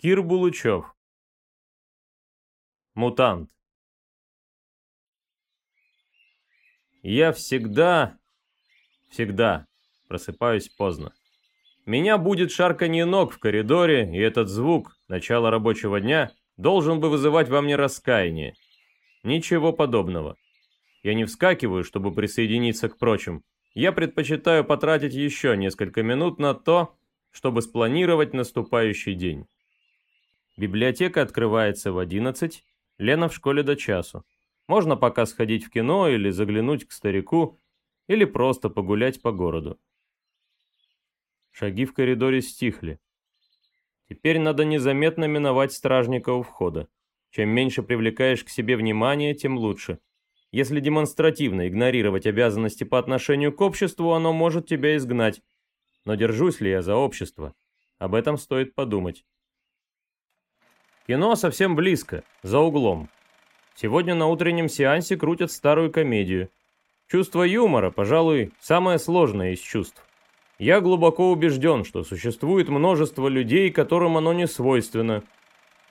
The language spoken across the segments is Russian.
Кир Булычев. Мутант. Я всегда, всегда просыпаюсь поздно. Меня будет шарканье ног в коридоре, и этот звук, начало рабочего дня, должен бы вызывать во мне раскаяние. Ничего подобного. Я не вскакиваю, чтобы присоединиться к прочим. Я предпочитаю потратить еще несколько минут на то, чтобы спланировать наступающий день. Библиотека открывается в 11, Лена в школе до часу. Можно пока сходить в кино или заглянуть к старику, или просто погулять по городу. Шаги в коридоре стихли. Теперь надо незаметно миновать стражника у входа. Чем меньше привлекаешь к себе внимание, тем лучше. Если демонстративно игнорировать обязанности по отношению к обществу, оно может тебя изгнать. Но держусь ли я за общество? Об этом стоит подумать. Кино совсем близко, за углом. Сегодня на утреннем сеансе крутят старую комедию. Чувство юмора, пожалуй, самое сложное из чувств. Я глубоко убежден, что существует множество людей, которым оно не свойственно.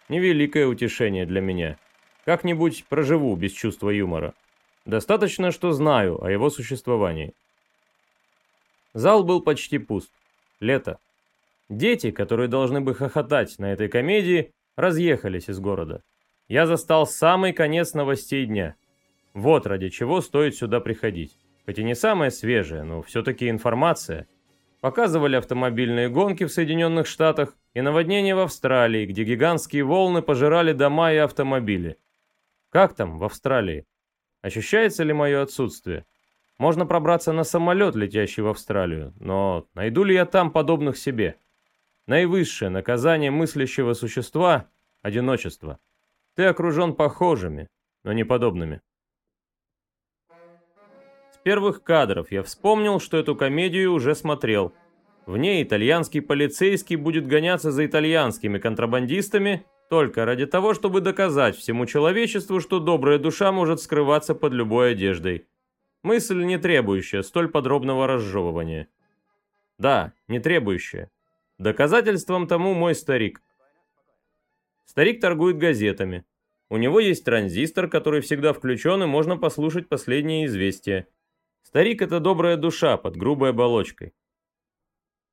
Невеликое утешение для меня. Как-нибудь проживу без чувства юмора. Достаточно, что знаю о его существовании. Зал был почти пуст. Лето. Дети, которые должны бы хохотать на этой комедии, разъехались из города. Я застал самый конец новостей дня. Вот ради чего стоит сюда приходить. Хоть и не самая свежая, но все-таки информация. Показывали автомобильные гонки в Соединенных Штатах и наводнение в Австралии, где гигантские волны пожирали дома и автомобили. Как там в Австралии? Ощущается ли мое отсутствие? Можно пробраться на самолет, летящий в Австралию, но найду ли я там подобных себе? Наивысшее наказание мыслящего существа – одиночество. Ты окружен похожими, но не подобными. С первых кадров я вспомнил, что эту комедию уже смотрел. В ней итальянский полицейский будет гоняться за итальянскими контрабандистами только ради того, чтобы доказать всему человечеству, что добрая душа может скрываться под любой одеждой. Мысль, не требующая столь подробного разжевывания. Да, не требующая. Доказательством тому мой старик. Старик торгует газетами. У него есть транзистор, который всегда включен, и можно послушать последние известия. Старик — это добрая душа под грубой оболочкой.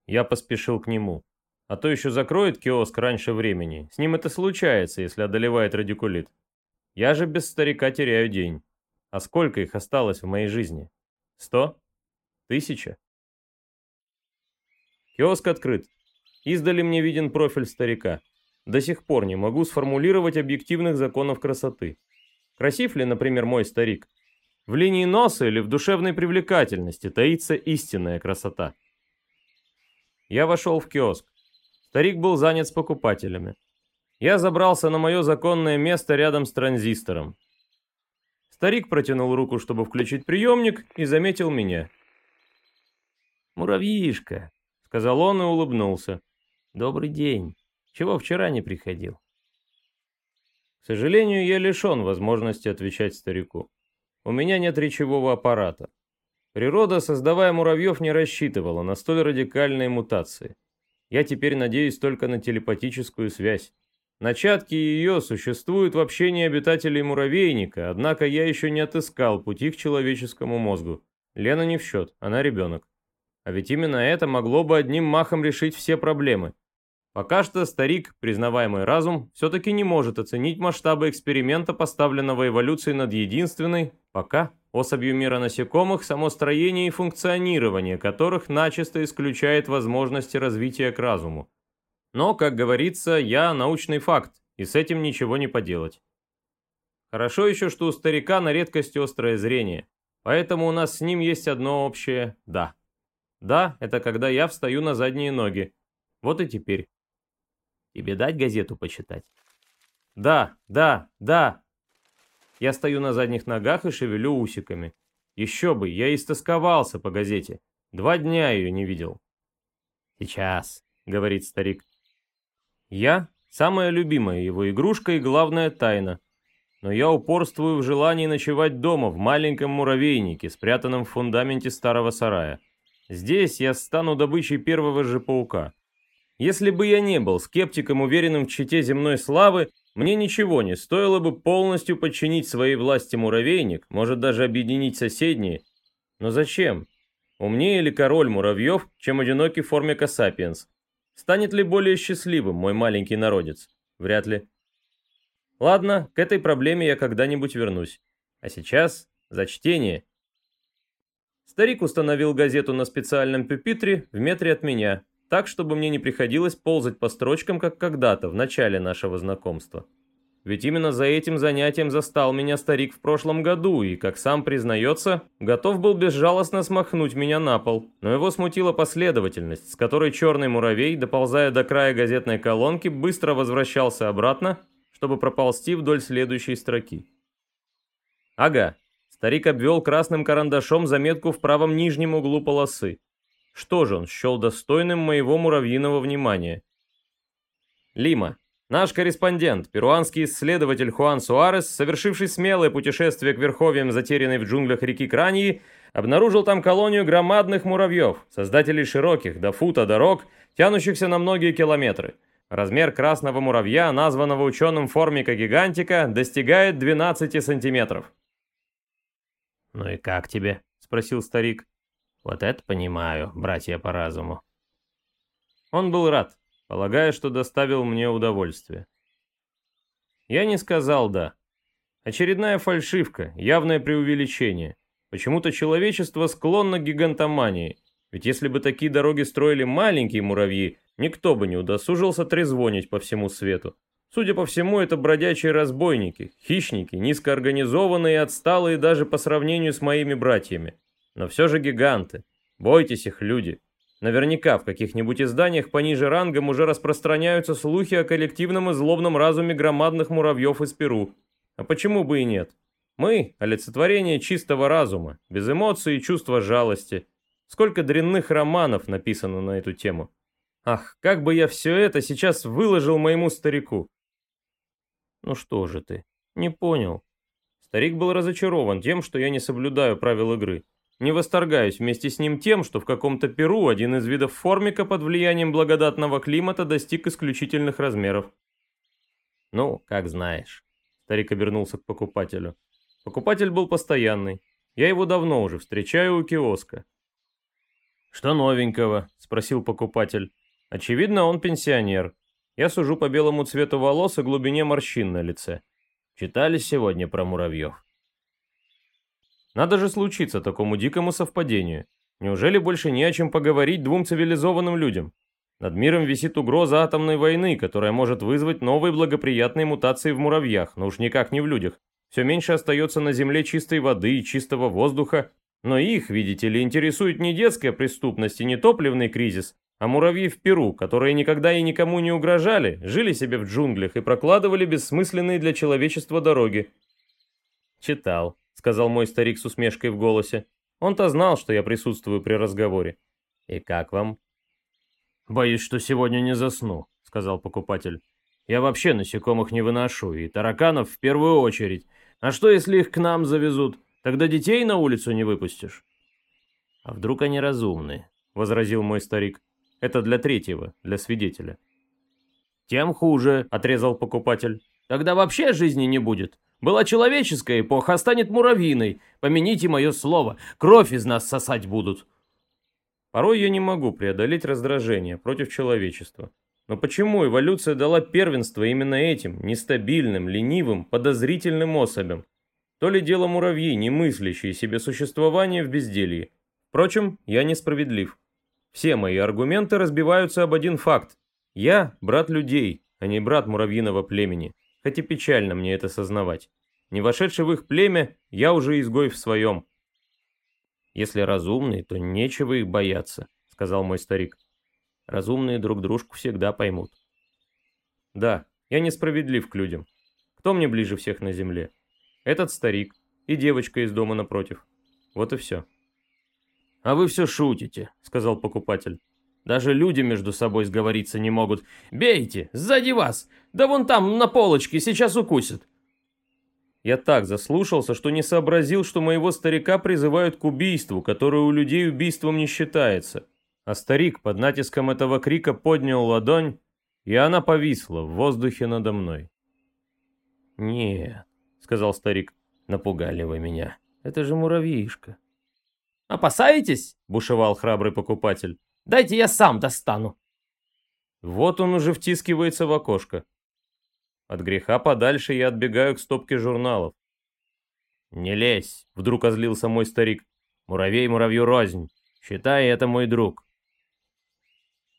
Я поспешил к нему. А то еще закроет киоск раньше времени. С ним это случается, если одолевает радикулит. Я же без старика теряю день. А сколько их осталось в моей жизни? Сто? Тысяча? Киоск открыт. Издали мне виден профиль старика. До сих пор не могу сформулировать объективных законов красоты. Красив ли, например, мой старик? В линии носа или в душевной привлекательности таится истинная красота. Я вошел в киоск. Старик был занят с покупателями. Я забрался на мое законное место рядом с транзистором. Старик протянул руку, чтобы включить приемник, и заметил меня. «Муравьишка», — сказал он и улыбнулся. «Добрый день. Чего вчера не приходил?» К сожалению, я лишен возможности отвечать старику. У меня нет речевого аппарата. Природа, создавая муравьев, не рассчитывала на столь радикальные мутации. Я теперь надеюсь только на телепатическую связь. Начатки ее существуют в общении обитателей муравейника, однако я еще не отыскал пути к человеческому мозгу. Лена не в счет, она ребенок. А ведь именно это могло бы одним махом решить все проблемы. Пока что старик, признаваемый разум, все-таки не может оценить масштабы эксперимента, поставленного эволюцией над единственной, пока, особью мира насекомых, само строение и функционирование которых начисто исключает возможности развития к разуму. Но, как говорится, я научный факт, и с этим ничего не поделать. Хорошо еще, что у старика на редкость острое зрение, поэтому у нас с ним есть одно общее «да». «Да» — это когда я встаю на задние ноги. Вот и теперь. Тебе дать газету почитать? Да, да, да. Я стою на задних ногах и шевелю усиками. Еще бы, я истосковался по газете. Два дня ее не видел. Сейчас, говорит старик. Я — самая любимая его игрушка и главная тайна. Но я упорствую в желании ночевать дома, в маленьком муравейнике, спрятанном в фундаменте старого сарая. Здесь я стану добычей первого же паука. Если бы я не был скептиком, уверенным в чите земной славы, мне ничего не стоило бы полностью подчинить своей власти муравейник, может даже объединить соседние. Но зачем? Умнее ли король муравьев, чем одинокий формика сапиенс? Станет ли более счастливым мой маленький народец? Вряд ли. Ладно, к этой проблеме я когда-нибудь вернусь. А сейчас за чтение. Старик установил газету на специальном пюпитре в метре от меня, так, чтобы мне не приходилось ползать по строчкам, как когда-то, в начале нашего знакомства. Ведь именно за этим занятием застал меня старик в прошлом году и, как сам признается, готов был безжалостно смахнуть меня на пол. Но его смутила последовательность, с которой черный муравей, доползая до края газетной колонки, быстро возвращался обратно, чтобы проползти вдоль следующей строки. Ага, старик обвел красным карандашом заметку в правом нижнем углу полосы. Что же он счел достойным моего муравьиного внимания? Лима. Наш корреспондент, перуанский исследователь Хуан Суарес, совершивший смелое путешествие к верховьям, затерянной в джунглях реки Краньи, обнаружил там колонию громадных муравьев, создателей широких, до фута дорог, тянущихся на многие километры. Размер красного муравья, названного ученым формика гигантика, достигает 12 сантиметров. «Ну и как тебе?» — спросил старик. «Вот это понимаю, братья по разуму». Он был рад полагая, что доставил мне удовольствие. Я не сказал «да». Очередная фальшивка, явное преувеличение. Почему-то человечество склонно к гигантомании. Ведь если бы такие дороги строили маленькие муравьи, никто бы не удосужился трезвонить по всему свету. Судя по всему, это бродячие разбойники, хищники, низкоорганизованные и отсталые даже по сравнению с моими братьями. Но все же гиганты. Бойтесь их, люди. Наверняка в каких-нибудь изданиях пониже рангом уже распространяются слухи о коллективном и злобном разуме громадных муравьев из Перу. А почему бы и нет? Мы – олицетворение чистого разума, без эмоций и чувства жалости. Сколько дрянных романов написано на эту тему. Ах, как бы я все это сейчас выложил моему старику. Ну что же ты, не понял. Старик был разочарован тем, что я не соблюдаю правил игры. Не восторгаюсь вместе с ним тем, что в каком-то Перу один из видов формика под влиянием благодатного климата достиг исключительных размеров. «Ну, как знаешь», — старик обернулся к покупателю. Покупатель был постоянный. Я его давно уже встречаю у киоска. «Что новенького?» — спросил покупатель. «Очевидно, он пенсионер. Я сужу по белому цвету волос и глубине морщин на лице. Читали сегодня про муравьев?» Надо же случиться такому дикому совпадению. Неужели больше не о чем поговорить двум цивилизованным людям? Над миром висит угроза атомной войны, которая может вызвать новые благоприятные мутации в муравьях, но уж никак не в людях. Все меньше остается на Земле чистой воды и чистого воздуха, но их, видите ли, интересует не детская преступность и не топливный кризис, а муравьи в Перу, которые никогда и никому не угрожали, жили себе в джунглях и прокладывали бессмысленные для человечества дороги. Читал сказал мой старик с усмешкой в голосе. Он-то знал, что я присутствую при разговоре. «И как вам?» «Боюсь, что сегодня не засну», — сказал покупатель. «Я вообще насекомых не выношу, и тараканов в первую очередь. А что, если их к нам завезут? Тогда детей на улицу не выпустишь». «А вдруг они разумные?» — возразил мой старик. «Это для третьего, для свидетеля». «Тем хуже», — отрезал покупатель. «Тогда вообще жизни не будет. Была человеческая эпоха, а станет муравьиной. Помяните мое слово, кровь из нас сосать будут. Порой я не могу преодолеть раздражение против человечества. Но почему эволюция дала первенство именно этим, нестабильным, ленивым, подозрительным особям? То ли дело муравьи, не мыслящие себе существование в безделье. Впрочем, я несправедлив. Все мои аргументы разбиваются об один факт. Я брат людей, а не брат муравьиного племени хоть и печально мне это сознавать. Не вошедший в их племя, я уже изгой в своем. Если разумные, то нечего их бояться, сказал мой старик. Разумные друг дружку всегда поймут. Да, я несправедлив к людям. Кто мне ближе всех на земле? Этот старик и девочка из дома напротив. Вот и все. «А вы все шутите», — сказал покупатель. Даже люди между собой сговориться не могут. «Бейте! Сзади вас! Да вон там, на полочке, сейчас укусит!» Я так заслушался, что не сообразил, что моего старика призывают к убийству, которое у людей убийством не считается. А старик под натиском этого крика поднял ладонь, и она повисла в воздухе надо мной. «Нет», — сказал старик, — «напугали вы меня. Это же муравьишка». «Опасаетесь?» — бушевал храбрый покупатель. «Дайте я сам достану». Вот он уже втискивается в окошко. От греха подальше я отбегаю к стопке журналов. «Не лезь!» — вдруг озлился мой старик. «Муравей муравью рознь. Считай, это мой друг».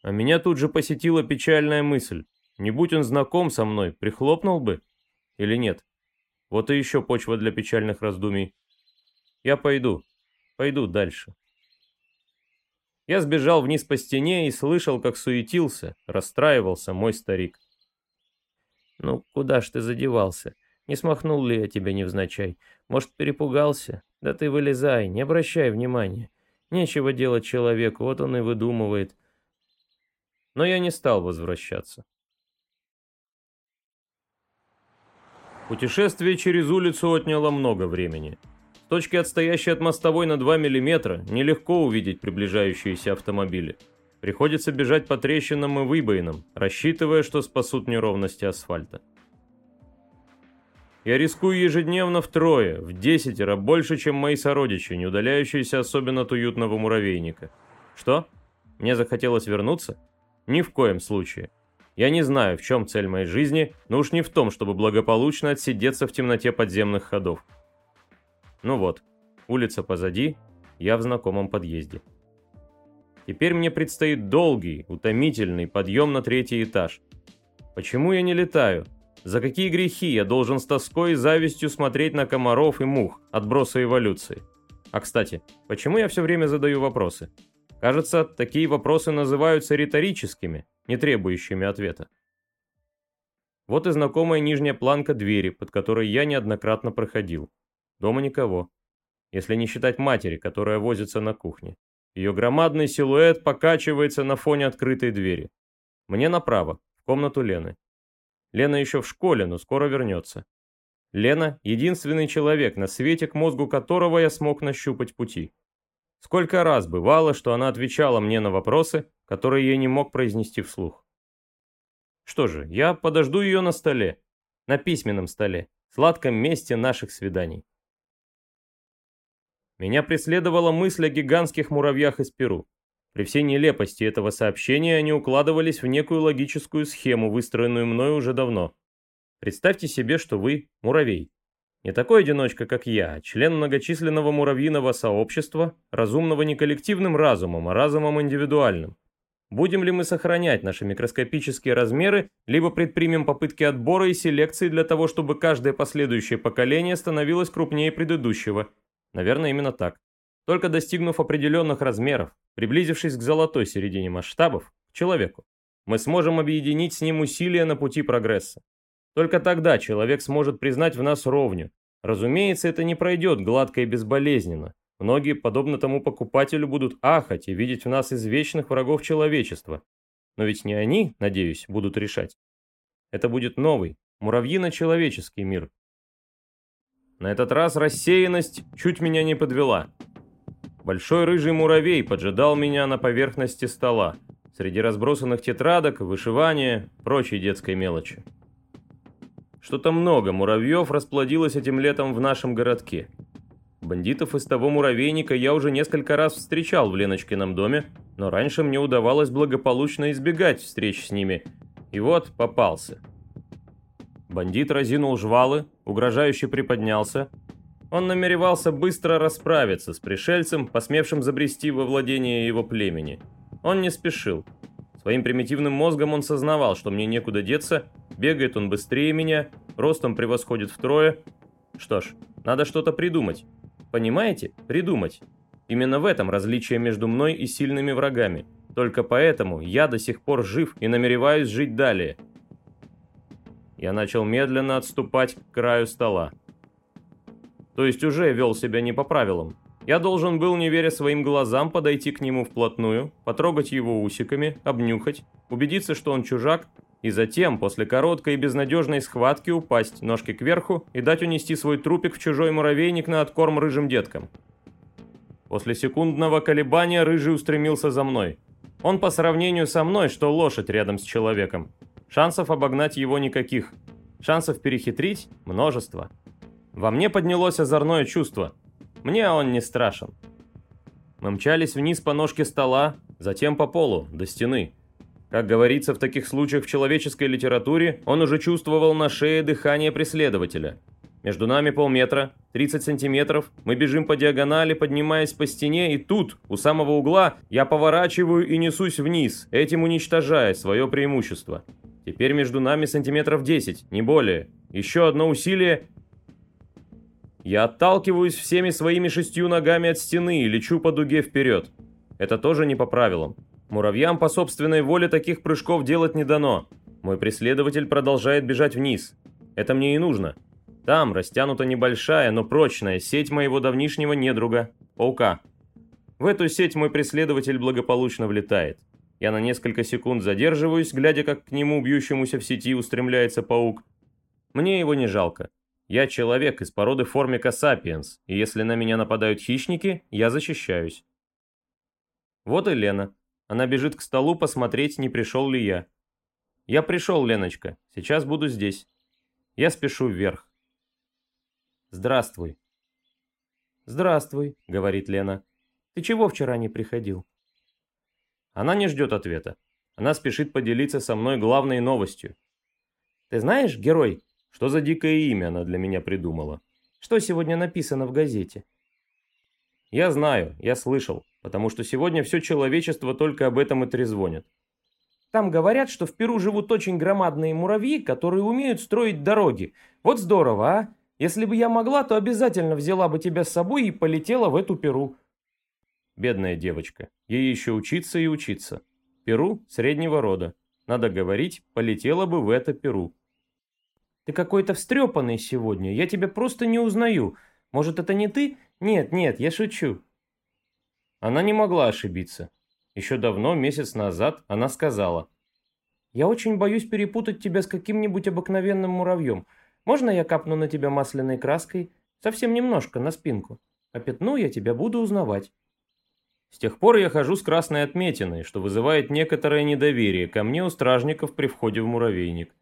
А меня тут же посетила печальная мысль. Не будь он знаком со мной, прихлопнул бы? Или нет? Вот и еще почва для печальных раздумий. Я пойду. Пойду дальше. Я сбежал вниз по стене и слышал, как суетился, расстраивался мой старик. «Ну, куда ж ты задевался? Не смахнул ли я тебя невзначай? Может, перепугался? Да ты вылезай, не обращай внимания. Нечего делать человеку, вот он и выдумывает». Но я не стал возвращаться. Путешествие через улицу отняло много времени. Точки отстоящей от мостовой на 2 мм нелегко увидеть приближающиеся автомобили. Приходится бежать по трещинам и выбоинам, рассчитывая, что спасут неровности асфальта. Я рискую ежедневно втрое, в десятеро больше, чем мои сородичи, не удаляющиеся особенно от уютного муравейника. Что? Мне захотелось вернуться? Ни в коем случае. Я не знаю, в чем цель моей жизни, но уж не в том, чтобы благополучно отсидеться в темноте подземных ходов. Ну вот, улица позади, я в знакомом подъезде. Теперь мне предстоит долгий, утомительный подъем на третий этаж. Почему я не летаю? За какие грехи я должен с тоской и завистью смотреть на комаров и мух, отбросы эволюции? А кстати, почему я все время задаю вопросы? Кажется, такие вопросы называются риторическими, не требующими ответа. Вот и знакомая нижняя планка двери, под которой я неоднократно проходил. Дома никого. Если не считать матери, которая возится на кухне. Ее громадный силуэт покачивается на фоне открытой двери. Мне направо, в комнату Лены. Лена еще в школе, но скоро вернется. Лена — единственный человек на свете, к мозгу которого я смог нащупать пути. Сколько раз бывало, что она отвечала мне на вопросы, которые я не мог произнести вслух. Что же, я подожду ее на столе, на письменном столе, сладком месте наших свиданий. Меня преследовала мысль о гигантских муравьях из Перу. При всей нелепости этого сообщения они укладывались в некую логическую схему, выстроенную мною уже давно. Представьте себе, что вы муравей. Не такой одиночка, как я, а член многочисленного муравьиного сообщества, разумного не коллективным разумом, а разумом индивидуальным. Будем ли мы сохранять наши микроскопические размеры, либо предпримем попытки отбора и селекции для того, чтобы каждое последующее поколение становилось крупнее предыдущего, Наверное, именно так. Только достигнув определенных размеров, приблизившись к золотой середине масштабов, к человеку, мы сможем объединить с ним усилия на пути прогресса. Только тогда человек сможет признать в нас ровню. Разумеется, это не пройдет гладко и безболезненно. Многие, подобно тому покупателю, будут ахать и видеть в нас извечных врагов человечества. Но ведь не они, надеюсь, будут решать. Это будет новый, муравьино-человеческий мир, на этот раз рассеянность чуть меня не подвела. Большой рыжий муравей поджидал меня на поверхности стола, среди разбросанных тетрадок, вышивания, прочей детской мелочи. Что-то много муравьев расплодилось этим летом в нашем городке. Бандитов из того муравейника я уже несколько раз встречал в Леночкином доме, но раньше мне удавалось благополучно избегать встреч с ними. И вот попался. Бандит разинул жвалы, угрожающе приподнялся. Он намеревался быстро расправиться с пришельцем, посмевшим забрести во владение его племени. Он не спешил. Своим примитивным мозгом он сознавал, что мне некуда деться, бегает он быстрее меня, ростом превосходит втрое. Что ж, надо что-то придумать. Понимаете? Придумать. Именно в этом различие между мной и сильными врагами. Только поэтому я до сих пор жив и намереваюсь жить далее. Я начал медленно отступать к краю стола. То есть уже вел себя не по правилам. Я должен был, не веря своим глазам, подойти к нему вплотную, потрогать его усиками, обнюхать, убедиться, что он чужак, и затем, после короткой и безнадежной схватки, упасть ножки кверху и дать унести свой трупик в чужой муравейник на откорм рыжим деткам. После секундного колебания рыжий устремился за мной. Он по сравнению со мной, что лошадь рядом с человеком. Шансов обогнать его никаких. Шансов перехитрить – множество. Во мне поднялось озорное чувство. Мне он не страшен. Мы мчались вниз по ножке стола, затем по полу, до стены. Как говорится в таких случаях в человеческой литературе, он уже чувствовал на шее дыхание преследователя. Между нами полметра, 30 сантиметров, мы бежим по диагонали, поднимаясь по стене, и тут, у самого угла, я поворачиваю и несусь вниз, этим уничтожая свое преимущество. Теперь между нами сантиметров 10, не более. Еще одно усилие... Я отталкиваюсь всеми своими шестью ногами от стены и лечу по дуге вперед. Это тоже не по правилам. Муравьям по собственной воле таких прыжков делать не дано. Мой преследователь продолжает бежать вниз. Это мне и нужно. Там растянута небольшая, но прочная сеть моего давнишнего недруга – паука. В эту сеть мой преследователь благополучно влетает. Я на несколько секунд задерживаюсь, глядя, как к нему, бьющемуся в сети, устремляется паук. Мне его не жалко. Я человек из породы формика сапиенс, и если на меня нападают хищники, я защищаюсь. Вот и Лена. Она бежит к столу посмотреть, не пришел ли я. Я пришел, Леночка. Сейчас буду здесь. Я спешу вверх. Здравствуй. Здравствуй, говорит Лена. Ты чего вчера не приходил? Она не ждет ответа. Она спешит поделиться со мной главной новостью. Ты знаешь, герой, что за дикое имя она для меня придумала? Что сегодня написано в газете? Я знаю, я слышал потому что сегодня все человечество только об этом и трезвонит. Там говорят, что в Перу живут очень громадные муравьи, которые умеют строить дороги. Вот здорово, а? Если бы я могла, то обязательно взяла бы тебя с собой и полетела в эту Перу. Бедная девочка. Ей еще учиться и учиться. Перу среднего рода. Надо говорить, полетела бы в это Перу. Ты какой-то встрепанный сегодня. Я тебя просто не узнаю. Может, это не ты? Нет, нет, я шучу. Она не могла ошибиться. Еще давно, месяц назад, она сказала. «Я очень боюсь перепутать тебя с каким-нибудь обыкновенным муравьем. Можно я капну на тебя масляной краской? Совсем немножко, на спинку. А пятну я тебя буду узнавать». С тех пор я хожу с красной отметиной, что вызывает некоторое недоверие ко мне у стражников при входе в муравейник.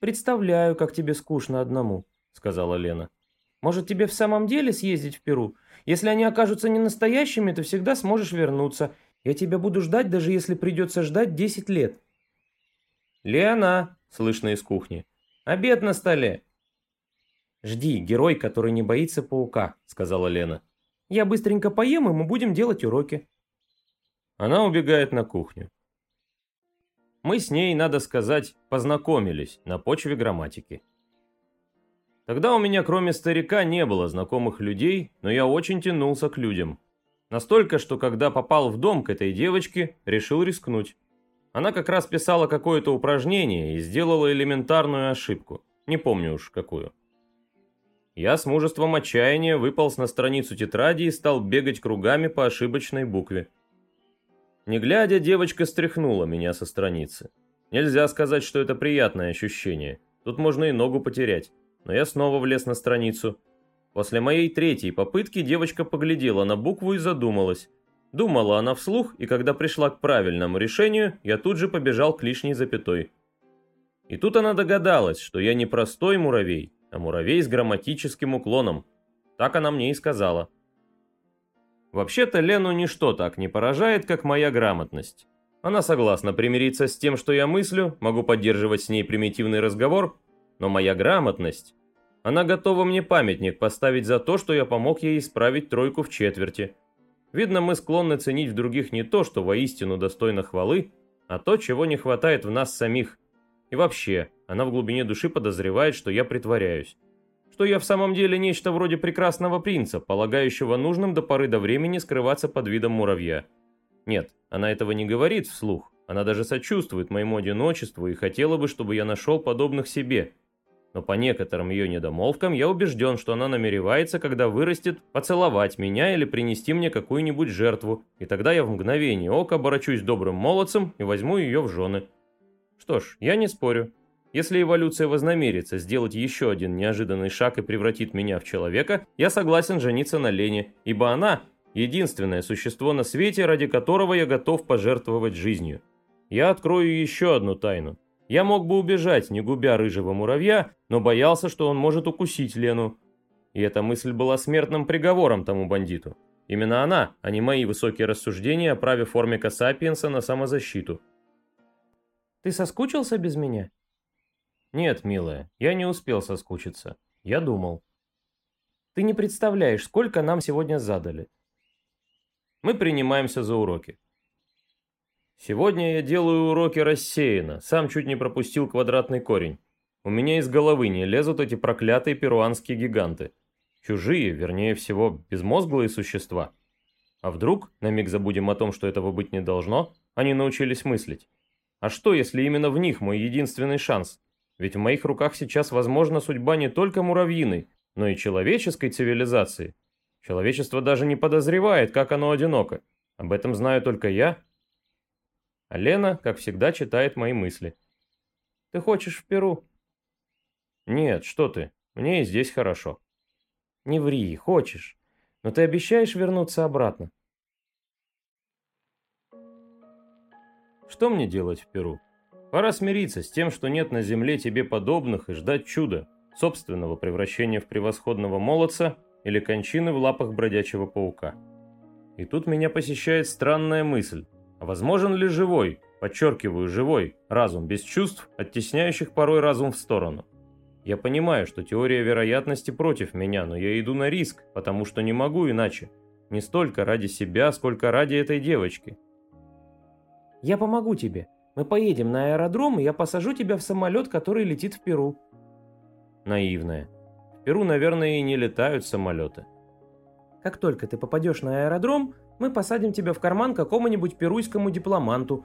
«Представляю, как тебе скучно одному», — сказала Лена. «Может, тебе в самом деле съездить в Перу? Если они окажутся не настоящими, то всегда сможешь вернуться. Я тебя буду ждать, даже если придется ждать 10 лет». «Лена!» — слышно из кухни. «Обед на столе!» «Жди, герой, который не боится паука», — сказала Лена. «Я быстренько поем, и мы будем делать уроки». Она убегает на кухню. Мы с ней, надо сказать, познакомились на почве грамматики. Тогда у меня кроме старика не было знакомых людей, но я очень тянулся к людям. Настолько, что когда попал в дом к этой девочке, решил рискнуть. Она как раз писала какое-то упражнение и сделала элементарную ошибку. Не помню уж какую. Я с мужеством отчаяния выполз на страницу тетради и стал бегать кругами по ошибочной букве. Не глядя, девочка стряхнула меня со страницы. Нельзя сказать, что это приятное ощущение. Тут можно и ногу потерять но я снова влез на страницу. После моей третьей попытки девочка поглядела на букву и задумалась. Думала она вслух, и когда пришла к правильному решению, я тут же побежал к лишней запятой. И тут она догадалась, что я не простой муравей, а муравей с грамматическим уклоном. Так она мне и сказала. Вообще-то Лену ничто так не поражает, как моя грамотность. Она согласна примириться с тем, что я мыслю, могу поддерживать с ней примитивный разговор, но моя грамотность... Она готова мне памятник поставить за то, что я помог ей исправить тройку в четверти. Видно, мы склонны ценить в других не то, что воистину достойно хвалы, а то, чего не хватает в нас самих. И вообще, она в глубине души подозревает, что я притворяюсь. Что я в самом деле нечто вроде прекрасного принца, полагающего нужным до поры до времени скрываться под видом муравья. Нет, она этого не говорит вслух. Она даже сочувствует моему одиночеству и хотела бы, чтобы я нашел подобных себе – но по некоторым ее недомолвкам я убежден, что она намеревается, когда вырастет, поцеловать меня или принести мне какую-нибудь жертву, и тогда я в мгновение ока оборачусь добрым молодцем и возьму ее в жены. Что ж, я не спорю. Если эволюция вознамерится сделать еще один неожиданный шаг и превратит меня в человека, я согласен жениться на Лене, ибо она, единственное существо на свете, ради которого я готов пожертвовать жизнью. Я открою еще одну тайну. Я мог бы убежать, не губя рыжего муравья, но боялся, что он может укусить Лену. И эта мысль была смертным приговором тому бандиту. Именно она, а не мои высокие рассуждения о праве формика сапиенса на самозащиту. «Ты соскучился без меня?» «Нет, милая, я не успел соскучиться. Я думал». «Ты не представляешь, сколько нам сегодня задали». Мы принимаемся за уроки. Сегодня я делаю уроки рассеянно, сам чуть не пропустил квадратный корень. У меня из головы не лезут эти проклятые перуанские гиганты. Чужие, вернее всего, безмозглые существа. А вдруг, на миг забудем о том, что этого быть не должно, они научились мыслить. А что, если именно в них мой единственный шанс? Ведь в моих руках сейчас возможна судьба не только муравьиной, но и человеческой цивилизации. Человечество даже не подозревает, как оно одиноко. Об этом знаю только я а Лена, как всегда, читает мои мысли. «Ты хочешь в Перу?» «Нет, что ты, мне и здесь хорошо». «Не ври, хочешь. Но ты обещаешь вернуться обратно?» «Что мне делать в Перу? Пора смириться с тем, что нет на земле тебе подобных и ждать чуда, собственного превращения в превосходного молодца или кончины в лапах бродячего паука. И тут меня посещает странная мысль. А возможен ли живой, подчеркиваю, живой, разум без чувств, оттесняющих порой разум в сторону? Я понимаю, что теория вероятности против меня, но я иду на риск, потому что не могу иначе. Не столько ради себя, сколько ради этой девочки. Я помогу тебе. Мы поедем на аэродром, и я посажу тебя в самолет, который летит в Перу. Наивная. В Перу, наверное, и не летают самолеты. Как только ты попадешь на аэродром, мы посадим тебя в карман какому-нибудь перуйскому дипломанту».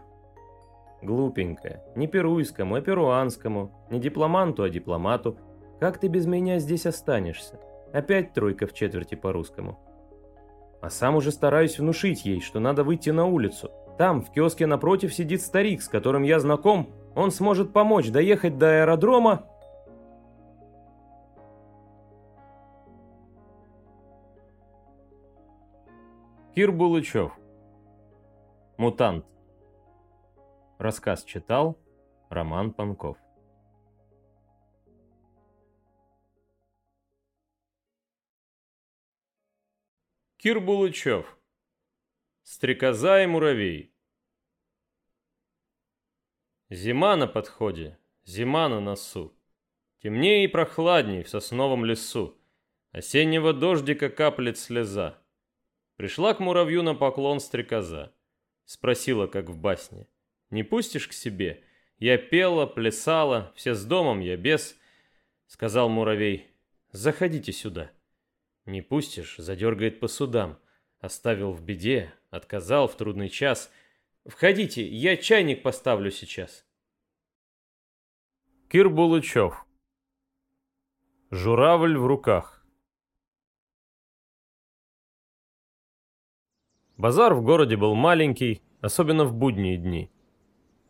«Глупенькая. Не перуйскому, а перуанскому. Не дипломанту, а дипломату. Как ты без меня здесь останешься? Опять тройка в четверти по-русскому». А сам уже стараюсь внушить ей, что надо выйти на улицу. Там, в киоске напротив, сидит старик, с которым я знаком. Он сможет помочь доехать до аэродрома Кир Булычев. Мутант. Рассказ читал Роман Панков. Кир Булычев. Стрекоза и муравей. Зима на подходе, зима на носу. Темнее и прохладней в сосновом лесу. Осеннего дождика каплет слеза. Пришла к муравью на поклон стрекоза. Спросила, как в басне. «Не пустишь к себе?» Я пела, плясала, все с домом, я без. Сказал муравей, заходите сюда. Не пустишь, задергает по судам. Оставил в беде, отказал в трудный час. Входите, я чайник поставлю сейчас. Кир Булычев Журавль в руках Базар в городе был маленький, особенно в будние дни.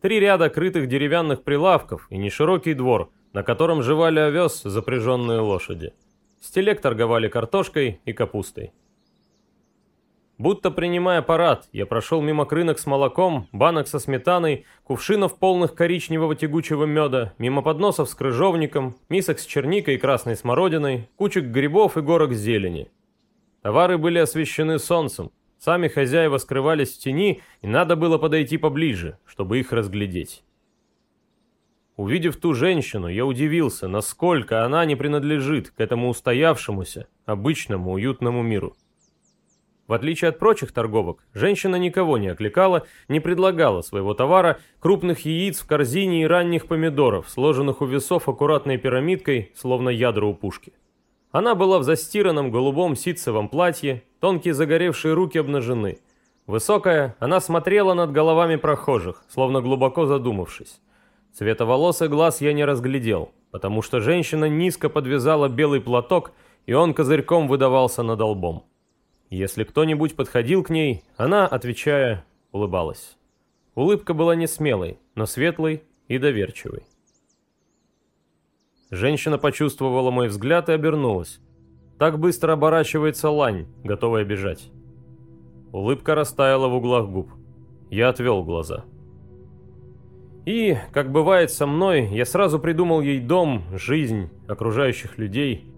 Три ряда крытых деревянных прилавков и неширокий двор, на котором жевали овес запряженные лошади. С торговали картошкой и капустой. Будто принимая парад, я прошел мимо крынок с молоком, банок со сметаной, кувшинов полных коричневого тягучего меда, мимо подносов с крыжовником, мисок с черникой и красной смородиной, кучек грибов и горок зелени. Товары были освещены солнцем, Сами хозяева скрывались в тени, и надо было подойти поближе, чтобы их разглядеть. Увидев ту женщину, я удивился, насколько она не принадлежит к этому устоявшемуся, обычному, уютному миру. В отличие от прочих торговок, женщина никого не окликала, не предлагала своего товара, крупных яиц в корзине и ранних помидоров, сложенных у весов аккуратной пирамидкой, словно ядра у пушки. Она была в застиранном голубом ситцевом платье, тонкие загоревшие руки обнажены. Высокая, она смотрела над головами прохожих, словно глубоко задумавшись. Цвета волос и глаз я не разглядел, потому что женщина низко подвязала белый платок, и он козырьком выдавался над лбом. Если кто-нибудь подходил к ней, она, отвечая, улыбалась. Улыбка была не смелой, но светлой и доверчивой. Женщина почувствовала мой взгляд и обернулась. Так быстро оборачивается лань, готовая бежать. Улыбка растаяла в углах губ. Я отвел глаза. И, как бывает со мной, я сразу придумал ей дом, жизнь, окружающих людей.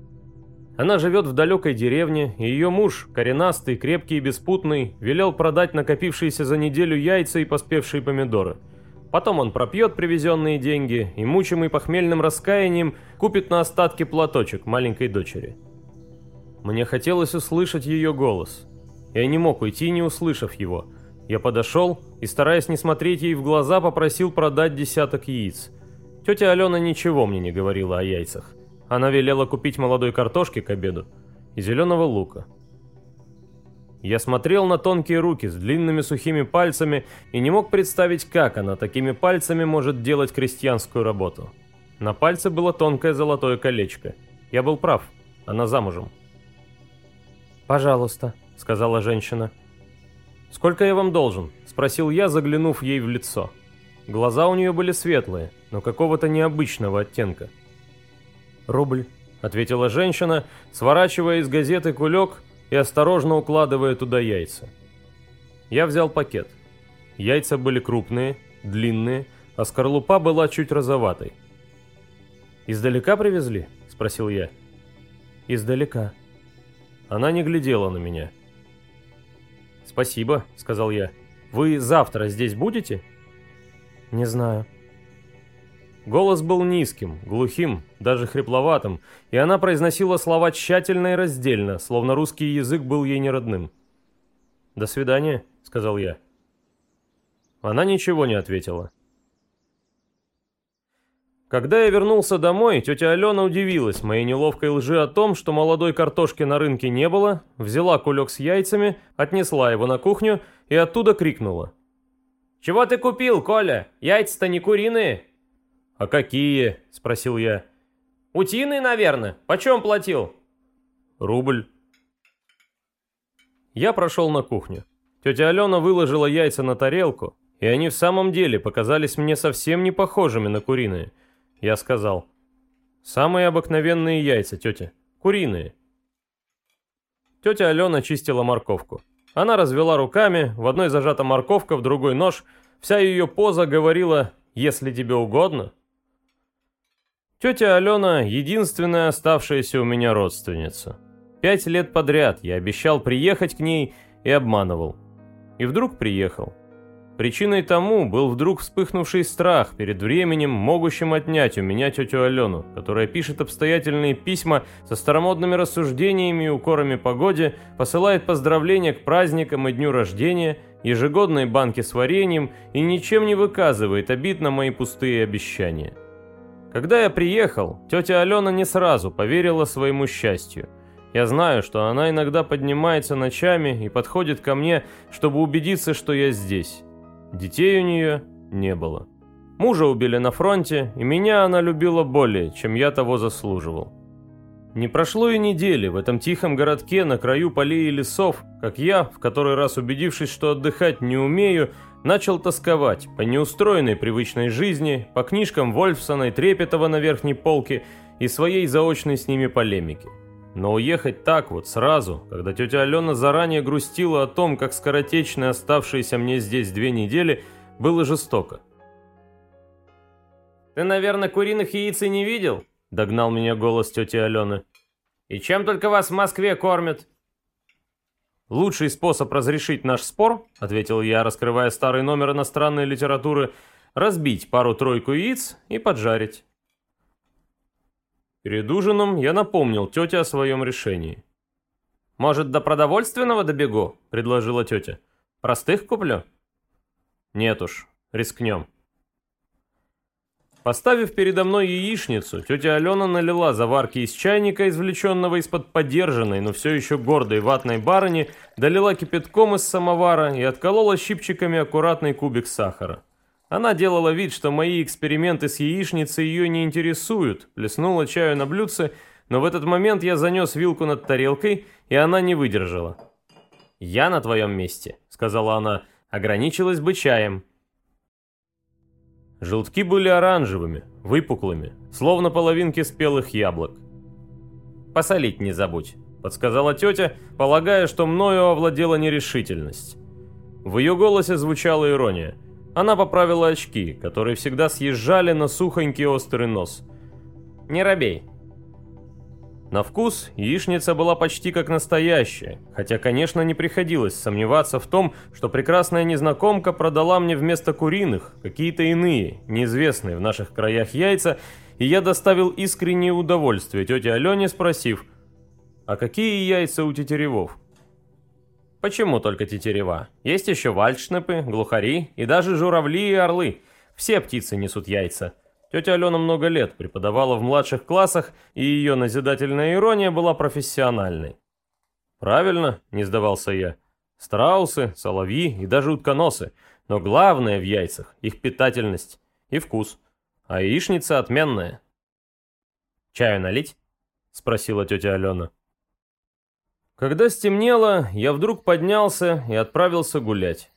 Она живет в далекой деревне, и ее муж, коренастый, крепкий и беспутный, велел продать накопившиеся за неделю яйца и поспевшие помидоры. Потом он пропьет привезенные деньги и, мучимый похмельным раскаянием, купит на остатки платочек маленькой дочери. Мне хотелось услышать ее голос. Я не мог уйти, не услышав его – я подошел и, стараясь не смотреть ей в глаза, попросил продать десяток яиц. Тетя Алена ничего мне не говорила о яйцах. Она велела купить молодой картошки к обеду и зеленого лука. Я смотрел на тонкие руки с длинными сухими пальцами и не мог представить, как она такими пальцами может делать крестьянскую работу. На пальце было тонкое золотое колечко. Я был прав, она замужем. «Пожалуйста», — сказала женщина. «Сколько я вам должен?» – спросил я, заглянув ей в лицо. Глаза у нее были светлые, но какого-то необычного оттенка. «Рубль», – ответила женщина, сворачивая из газеты кулек и осторожно укладывая туда яйца. Я взял пакет. Яйца были крупные, длинные, а скорлупа была чуть розоватой. «Издалека привезли?» – спросил я. «Издалека». Она не глядела на меня. «Спасибо», — сказал я. «Вы завтра здесь будете?» «Не знаю». Голос был низким, глухим, даже хрипловатым, и она произносила слова тщательно и раздельно, словно русский язык был ей неродным. «До свидания», — сказал я. Она ничего не ответила. Когда я вернулся домой, тетя Алена удивилась моей неловкой лжи о том, что молодой картошки на рынке не было, взяла кулек с яйцами, отнесла его на кухню и оттуда крикнула. «Чего ты купил, Коля? Яйца-то не куриные?» «А какие?» – спросил я. «Утиные, наверное. Почем платил?» «Рубль». Я прошел на кухню. Тетя Алена выложила яйца на тарелку, и они в самом деле показались мне совсем не похожими на куриные – я сказал. «Самые обыкновенные яйца, тетя. Куриные». Тетя Алена чистила морковку. Она развела руками, в одной зажата морковка, в другой нож. Вся ее поза говорила «если тебе угодно». Тетя Алена – единственная оставшаяся у меня родственница. Пять лет подряд я обещал приехать к ней и обманывал. И вдруг приехал. Причиной тому был вдруг вспыхнувший страх перед временем, могущим отнять у меня тетю Алену, которая пишет обстоятельные письма со старомодными рассуждениями и укорами погоде, посылает поздравления к праздникам и дню рождения, ежегодные банки с вареньем и ничем не выказывает обид на мои пустые обещания. Когда я приехал, тетя Алена не сразу поверила своему счастью. Я знаю, что она иногда поднимается ночами и подходит ко мне, чтобы убедиться, что я здесь. Детей у нее не было. Мужа убили на фронте, и меня она любила более, чем я того заслуживал. Не прошло и недели в этом тихом городке на краю полей и лесов, как я, в который раз убедившись, что отдыхать не умею, начал тосковать по неустроенной привычной жизни, по книжкам Вольфсона и Трепетова на верхней полке и своей заочной с ними полемике. Но уехать так вот, сразу, когда тетя Алена заранее грустила о том, как скоротечны оставшиеся мне здесь две недели, было жестоко. «Ты, наверное, куриных яиц и не видел?» — догнал меня голос тети Алены. «И чем только вас в Москве кормят?» «Лучший способ разрешить наш спор», — ответил я, раскрывая старый номер иностранной литературы, «разбить пару-тройку яиц и поджарить». Перед ужином я напомнил тете о своем решении. «Может, до продовольственного добегу?» – предложила тетя. «Простых куплю?» «Нет уж, рискнем». Поставив передо мной яичницу, тетя Алена налила заварки из чайника, извлеченного из-под подержанной, но все еще гордой ватной барыни, долила кипятком из самовара и отколола щипчиками аккуратный кубик сахара. Она делала вид, что мои эксперименты с яичницей ее не интересуют, плеснула чаю на блюдце, но в этот момент я занес вилку над тарелкой, и она не выдержала. «Я на твоем месте», — сказала она, — «ограничилась бы чаем». Желтки были оранжевыми, выпуклыми, словно половинки спелых яблок. «Посолить не забудь», — подсказала тетя, полагая, что мною овладела нерешительность. В ее голосе звучала ирония. Она поправила очки, которые всегда съезжали на сухонький острый нос. «Не робей, на вкус яичница была почти как настоящая, хотя, конечно, не приходилось сомневаться в том, что прекрасная незнакомка продала мне вместо куриных какие-то иные, неизвестные в наших краях яйца, и я доставил искреннее удовольствие тете Алене, спросив, «А какие яйца у тетеревов?» «Почему только тетерева? Есть еще вальдшнепы, глухари и даже журавли и орлы. Все птицы несут яйца». Тетя Алена много лет преподавала в младших классах, и ее назидательная ирония была профессиональной. «Правильно», — не сдавался я. «Страусы, соловьи и даже утконосы. Но главное в яйцах — их питательность и вкус. А яичница отменная». «Чаю налить?» — спросила тетя Алена. Когда стемнело, я вдруг поднялся и отправился гулять.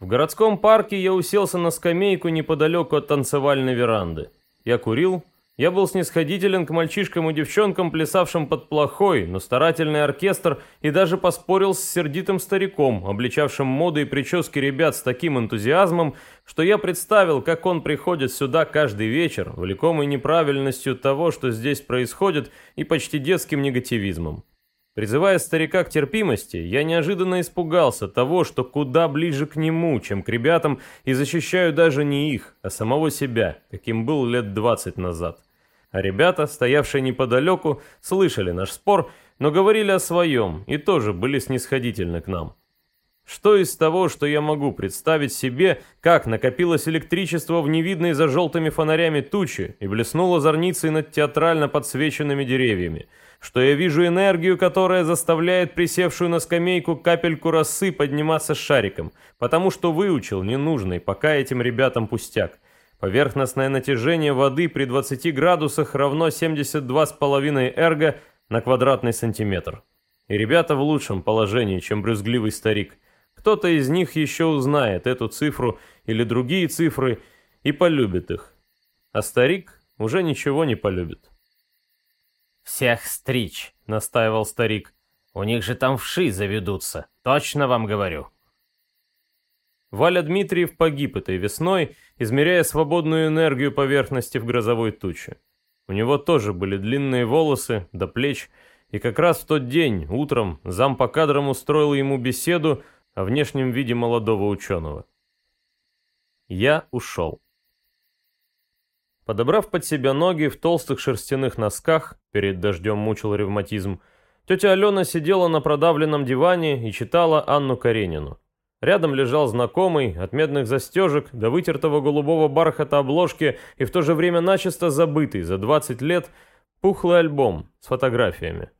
В городском парке я уселся на скамейку неподалеку от танцевальной веранды. Я курил. Я был снисходителен к мальчишкам и девчонкам, плясавшим под плохой, но старательный оркестр, и даже поспорил с сердитым стариком, обличавшим моды и прически ребят с таким энтузиазмом, что я представил, как он приходит сюда каждый вечер, влекомый неправильностью того, что здесь происходит, и почти детским негативизмом. Призывая старика к терпимости, я неожиданно испугался того, что куда ближе к нему, чем к ребятам, и защищаю даже не их, а самого себя, каким был лет двадцать назад. А ребята, стоявшие неподалеку, слышали наш спор, но говорили о своем и тоже были снисходительны к нам. Что из того, что я могу представить себе, как накопилось электричество в невидной за желтыми фонарями тучи и блеснуло зорницей над театрально подсвеченными деревьями – что я вижу энергию, которая заставляет присевшую на скамейку капельку росы подниматься шариком, потому что выучил ненужный пока этим ребятам пустяк. Поверхностное натяжение воды при 20 градусах равно 72,5 эрго на квадратный сантиметр. И ребята в лучшем положении, чем брюзгливый старик. Кто-то из них еще узнает эту цифру или другие цифры и полюбит их. А старик уже ничего не полюбит. «Всех стричь», — настаивал старик. «У них же там вши заведутся, точно вам говорю». Валя Дмитриев погиб этой весной, измеряя свободную энергию поверхности в грозовой туче. У него тоже были длинные волосы до плеч, и как раз в тот день, утром, зам по кадрам устроил ему беседу о внешнем виде молодого ученого. Я ушел. Подобрав под себя ноги в толстых шерстяных носках, перед дождем мучил ревматизм, тетя Алена сидела на продавленном диване и читала Анну Каренину. Рядом лежал знакомый, от медных застежек до вытертого голубого бархата обложки и в то же время начисто забытый за 20 лет пухлый альбом с фотографиями.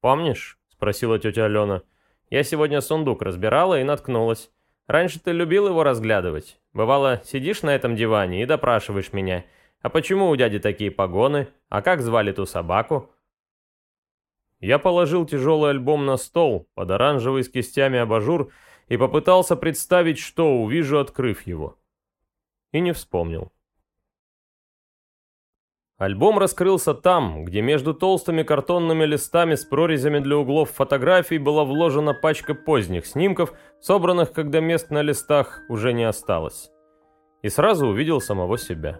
«Помнишь?» — спросила тетя Алена. «Я сегодня сундук разбирала и наткнулась. Раньше ты любил его разглядывать. Бывало, сидишь на этом диване и допрашиваешь меня. А почему у дяди такие погоны? А как звали ту собаку? Я положил тяжелый альбом на стол под оранжевый с кистями абажур и попытался представить, что увижу, открыв его. И не вспомнил. Альбом раскрылся там, где между толстыми картонными листами с прорезями для углов фотографий была вложена пачка поздних снимков, собранных, когда мест на листах уже не осталось. И сразу увидел самого себя.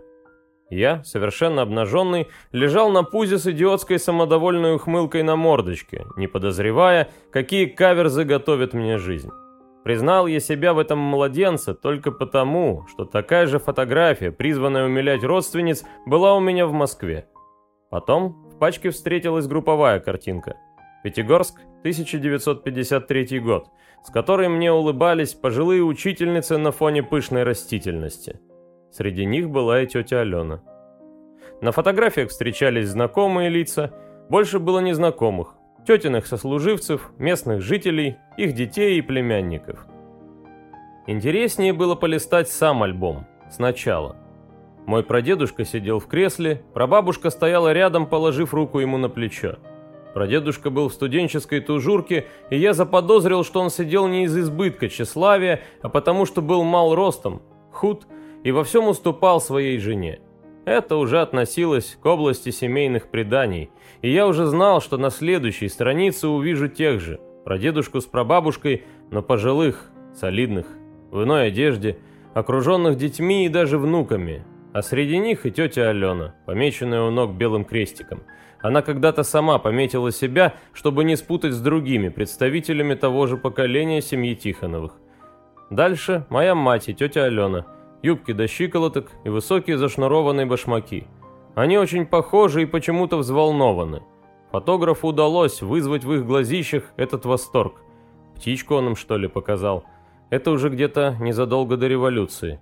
Я, совершенно обнаженный, лежал на пузе с идиотской самодовольной ухмылкой на мордочке, не подозревая, какие каверзы готовит мне жизнь. Признал я себя в этом младенце только потому, что такая же фотография, призванная умилять родственниц, была у меня в Москве. Потом в пачке встретилась групповая картинка. Пятигорск, 1953 год, с которой мне улыбались пожилые учительницы на фоне пышной растительности. Среди них была и тетя Алена. На фотографиях встречались знакомые лица, больше было незнакомых, тетиных сослуживцев, местных жителей, их детей и племянников. Интереснее было полистать сам альбом, сначала. Мой прадедушка сидел в кресле, прабабушка стояла рядом, положив руку ему на плечо. Прадедушка был в студенческой тужурке, и я заподозрил, что он сидел не из избытка тщеславия, а потому что был мал ростом, худ и во всем уступал своей жене. Это уже относилось к области семейных преданий, и я уже знал, что на следующей странице увижу тех же, про дедушку с прабабушкой, но пожилых, солидных, в иной одежде, окруженных детьми и даже внуками, а среди них и тетя Алена, помеченная у ног белым крестиком. Она когда-то сама пометила себя, чтобы не спутать с другими представителями того же поколения семьи Тихоновых. Дальше моя мать и тетя Алена, юбки до щиколоток и высокие зашнурованные башмаки. Они очень похожи и почему-то взволнованы. Фотографу удалось вызвать в их глазищах этот восторг. Птичку он им что ли показал? Это уже где-то незадолго до революции.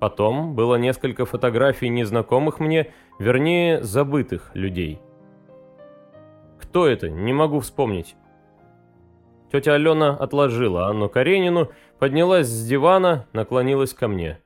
Потом было несколько фотографий незнакомых мне, вернее, забытых людей. Кто это? Не могу вспомнить. Тетя Алена отложила Анну Каренину, поднялась с дивана, наклонилась ко мне.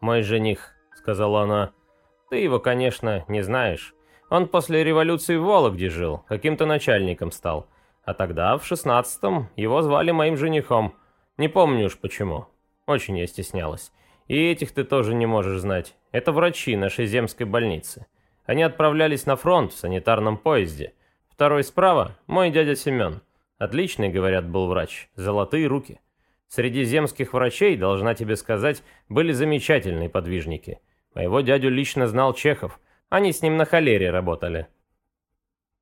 «Мой жених», — сказала она, — «ты его, конечно, не знаешь. Он после революции в Вологде жил, каким-то начальником стал. А тогда, в шестнадцатом, его звали моим женихом. Не помню уж почему. Очень я стеснялась. И этих ты тоже не можешь знать. Это врачи нашей земской больницы. Они отправлялись на фронт в санитарном поезде. Второй справа – мой дядя Семен. Отличный, говорят, был врач. Золотые руки. Среди земских врачей, должна тебе сказать, были замечательные подвижники. Моего дядю лично знал Чехов. Они с ним на холере работали.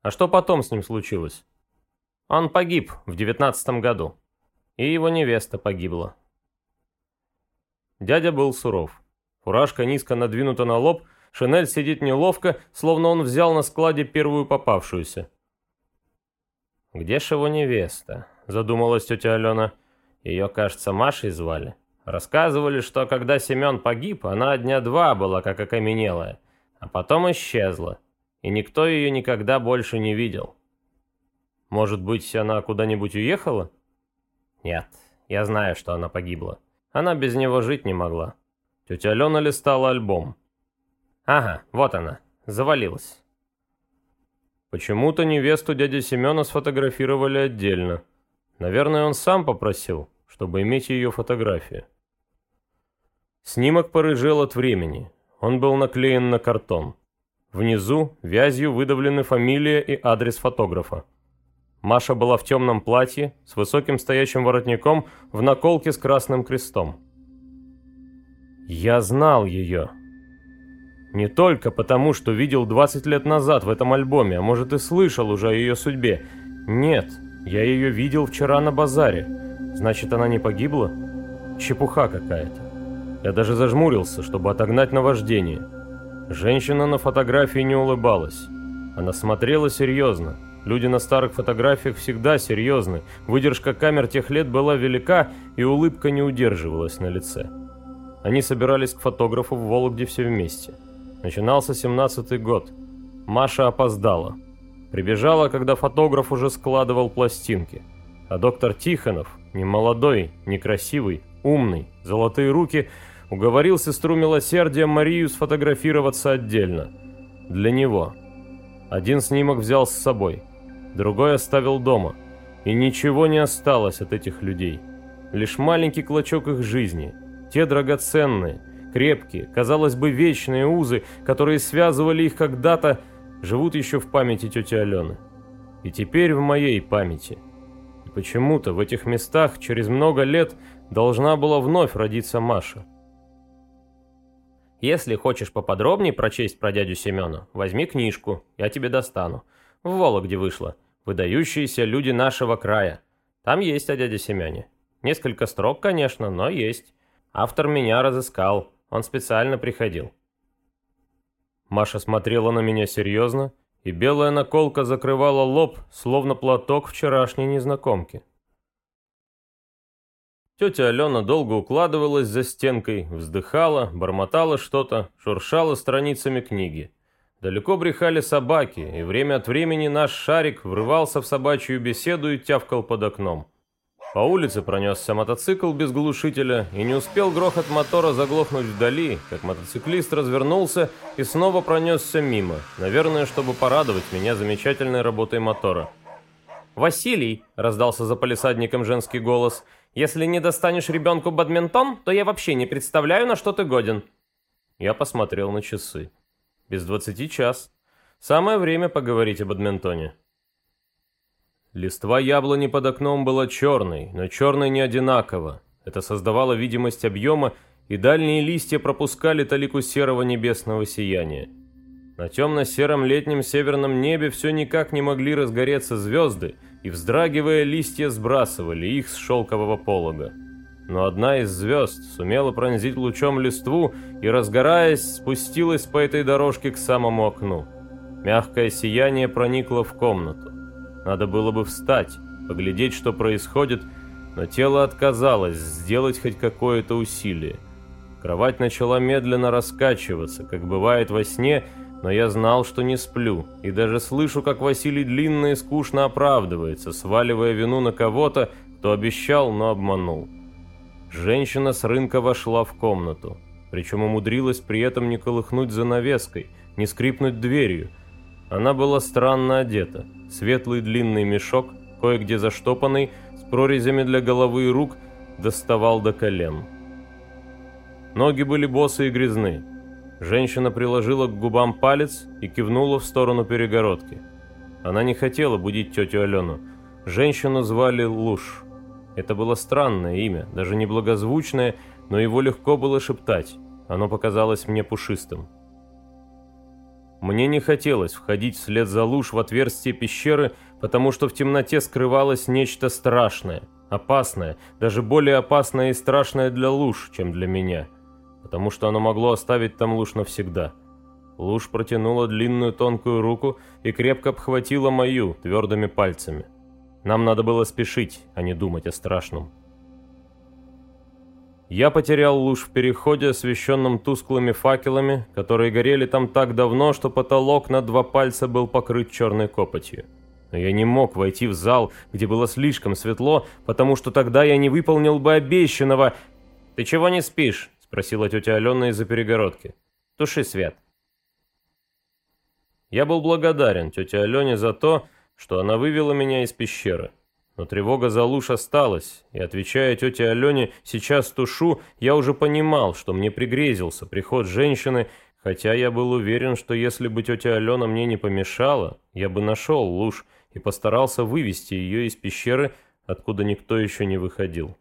А что потом с ним случилось? Он погиб в девятнадцатом году. И его невеста погибла. Дядя был суров. Фуражка низко надвинута на лоб, шинель сидит неловко, словно он взял на складе первую попавшуюся. «Где ж его невеста?» – задумалась тетя Алена. Ее, кажется, Машей звали. Рассказывали, что когда Семен погиб, она дня два была как окаменелая, а потом исчезла, и никто ее никогда больше не видел. Может быть, она куда-нибудь уехала? Нет, я знаю, что она погибла. Она без него жить не могла. Тетя Алена листала альбом. Ага, вот она, завалилась. Почему-то невесту дяди Семена сфотографировали отдельно. Наверное, он сам попросил чтобы иметь ее фотографию. Снимок порыжел от времени. Он был наклеен на картон. Внизу вязью выдавлены фамилия и адрес фотографа. Маша была в темном платье, с высоким стоящим воротником, в наколке с красным крестом. Я знал ее. Не только потому, что видел 20 лет назад в этом альбоме, а может и слышал уже о ее судьбе. Нет, я ее видел вчера на базаре. Значит, она не погибла? Чепуха какая-то. Я даже зажмурился, чтобы отогнать наваждение. Женщина на фотографии не улыбалась. Она смотрела серьезно. Люди на старых фотографиях всегда серьезны. Выдержка камер тех лет была велика, и улыбка не удерживалась на лице. Они собирались к фотографу в Вологде все вместе. Начинался семнадцатый год. Маша опоздала. Прибежала, когда фотограф уже складывал пластинки. А доктор Тихонов, не молодой, не красивый, умный, золотые руки, уговорил сестру милосердия Марию сфотографироваться отдельно. Для него. Один снимок взял с собой, другой оставил дома. И ничего не осталось от этих людей. Лишь маленький клочок их жизни. Те драгоценные, крепкие, казалось бы, вечные узы, которые связывали их когда-то, живут еще в памяти тети Алены. И теперь в моей памяти – Почему-то в этих местах через много лет должна была вновь родиться Маша. Если хочешь поподробнее прочесть про дядю Семена, возьми книжку, я тебе достану. В Вологде вышла. «Выдающиеся люди нашего края». Там есть о дяде Семене. Несколько строк, конечно, но есть. Автор меня разыскал, он специально приходил. Маша смотрела на меня серьезно, и белая наколка закрывала лоб, словно платок вчерашней незнакомки. Тетя Алена долго укладывалась за стенкой, вздыхала, бормотала что-то, шуршала страницами книги. Далеко брехали собаки, и время от времени наш шарик врывался в собачью беседу и тявкал под окном. По улице пронесся мотоцикл без глушителя, и не успел грохот мотора заглохнуть вдали, как мотоциклист развернулся и снова пронесся мимо, наверное, чтобы порадовать меня замечательной работой мотора. «Василий!» – раздался за полисадником женский голос. «Если не достанешь ребенку бадминтон, то я вообще не представляю, на что ты годен». Я посмотрел на часы. Без двадцати час. Самое время поговорить об Эдментоне. Листва яблони под окном была черной, но черной не одинаково. Это создавало видимость объема, и дальние листья пропускали талику серого небесного сияния. На темно-сером летнем северном небе все никак не могли разгореться звезды, и, вздрагивая, листья сбрасывали их с шелкового полога. Но одна из звезд сумела пронзить лучом листву и, разгораясь, спустилась по этой дорожке к самому окну. Мягкое сияние проникло в комнату. Надо было бы встать, поглядеть, что происходит, но тело отказалось сделать хоть какое-то усилие. Кровать начала медленно раскачиваться, как бывает во сне, но я знал, что не сплю, и даже слышу, как Василий длинно и скучно оправдывается, сваливая вину на кого-то, кто обещал, но обманул. Женщина с рынка вошла в комнату, причем умудрилась при этом не колыхнуть занавеской, не скрипнуть дверью. Она была странно одета, светлый длинный мешок, кое-где заштопанный, с прорезями для головы и рук, доставал до колен. Ноги были босые и грязны, Женщина приложила к губам палец и кивнула в сторону перегородки. Она не хотела будить тетю Алену. Женщину звали Луш. Это было странное имя, даже не благозвучное, но его легко было шептать. Оно показалось мне пушистым. Мне не хотелось входить вслед за Луш в отверстие пещеры, потому что в темноте скрывалось нечто страшное, опасное, даже более опасное и страшное для Луш, чем для меня потому что оно могло оставить там луж навсегда. Луж протянула длинную тонкую руку и крепко обхватила мою твердыми пальцами. Нам надо было спешить, а не думать о страшном. Я потерял луж в переходе, освещенном тусклыми факелами, которые горели там так давно, что потолок на два пальца был покрыт черной копотью. Но я не мог войти в зал, где было слишком светло, потому что тогда я не выполнил бы обещанного. «Ты чего не спишь?» Просила тетя Алена из-за перегородки. «Туши свет». Я был благодарен тете Алене за то, что она вывела меня из пещеры. Но тревога за луж осталась, и, отвечая тете Алене «сейчас тушу», я уже понимал, что мне пригрезился приход женщины, хотя я был уверен, что если бы тетя Алена мне не помешала, я бы нашел луж и постарался вывести ее из пещеры, откуда никто еще не выходил.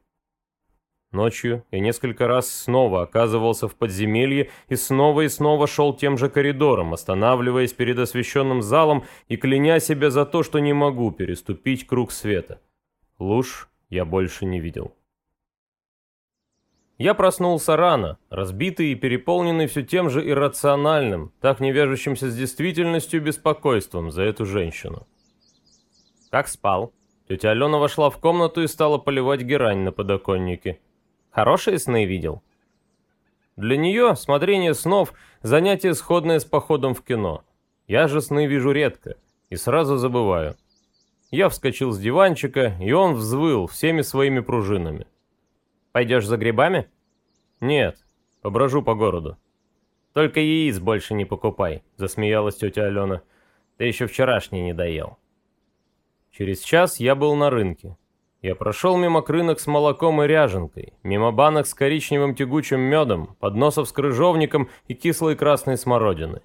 Ночью я несколько раз снова оказывался в подземелье и снова и снова шел тем же коридором, останавливаясь перед освещенным залом и кляня себя за то, что не могу переступить круг света. Луж я больше не видел. Я проснулся рано, разбитый и переполненный все тем же иррациональным, так не вяжущимся с действительностью беспокойством за эту женщину. Как спал? Тетя Алена вошла в комнату и стала поливать герань на подоконнике. Хорошие сны видел? Для нее смотрение снов – занятие сходное с походом в кино. Я же сны вижу редко и сразу забываю. Я вскочил с диванчика, и он взвыл всеми своими пружинами. «Пойдешь за грибами?» «Нет, поброжу по городу». «Только яиц больше не покупай», – засмеялась тетя Алена. «Ты еще вчерашний не доел». Через час я был на рынке. Я прошел мимо крынок с молоком и ряженкой, мимо банок с коричневым тягучим медом, подносов с крыжовником и кислой красной смородиной.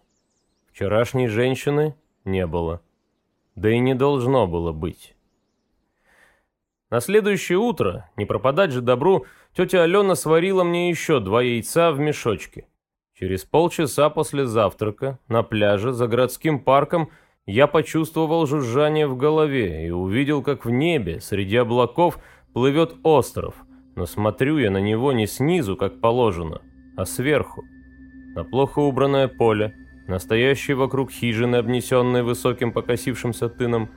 Вчерашней женщины не было. Да и не должно было быть. На следующее утро, не пропадать же добру, тетя Алена сварила мне еще два яйца в мешочке. Через полчаса после завтрака на пляже за городским парком – я почувствовал жужжание в голове и увидел, как в небе, среди облаков, плывет остров, но смотрю я на него не снизу, как положено, а сверху. На плохо убранное поле, настоящее вокруг хижины, обнесенной высоким покосившимся тыном,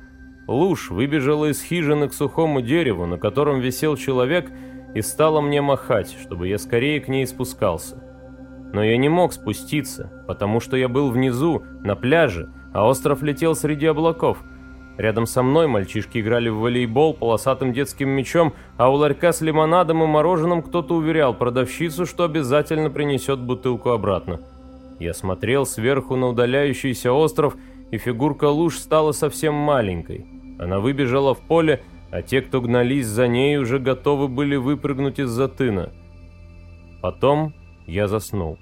луж выбежала из хижины к сухому дереву, на котором висел человек, и стала мне махать, чтобы я скорее к ней спускался. Но я не мог спуститься, потому что я был внизу, на пляже, а остров летел среди облаков. Рядом со мной мальчишки играли в волейбол полосатым детским мячом, а у ларька с лимонадом и мороженым кто-то уверял продавщицу, что обязательно принесет бутылку обратно. Я смотрел сверху на удаляющийся остров, и фигурка луж стала совсем маленькой. Она выбежала в поле, а те, кто гнались за ней, уже готовы были выпрыгнуть из-за тына. Потом я заснул.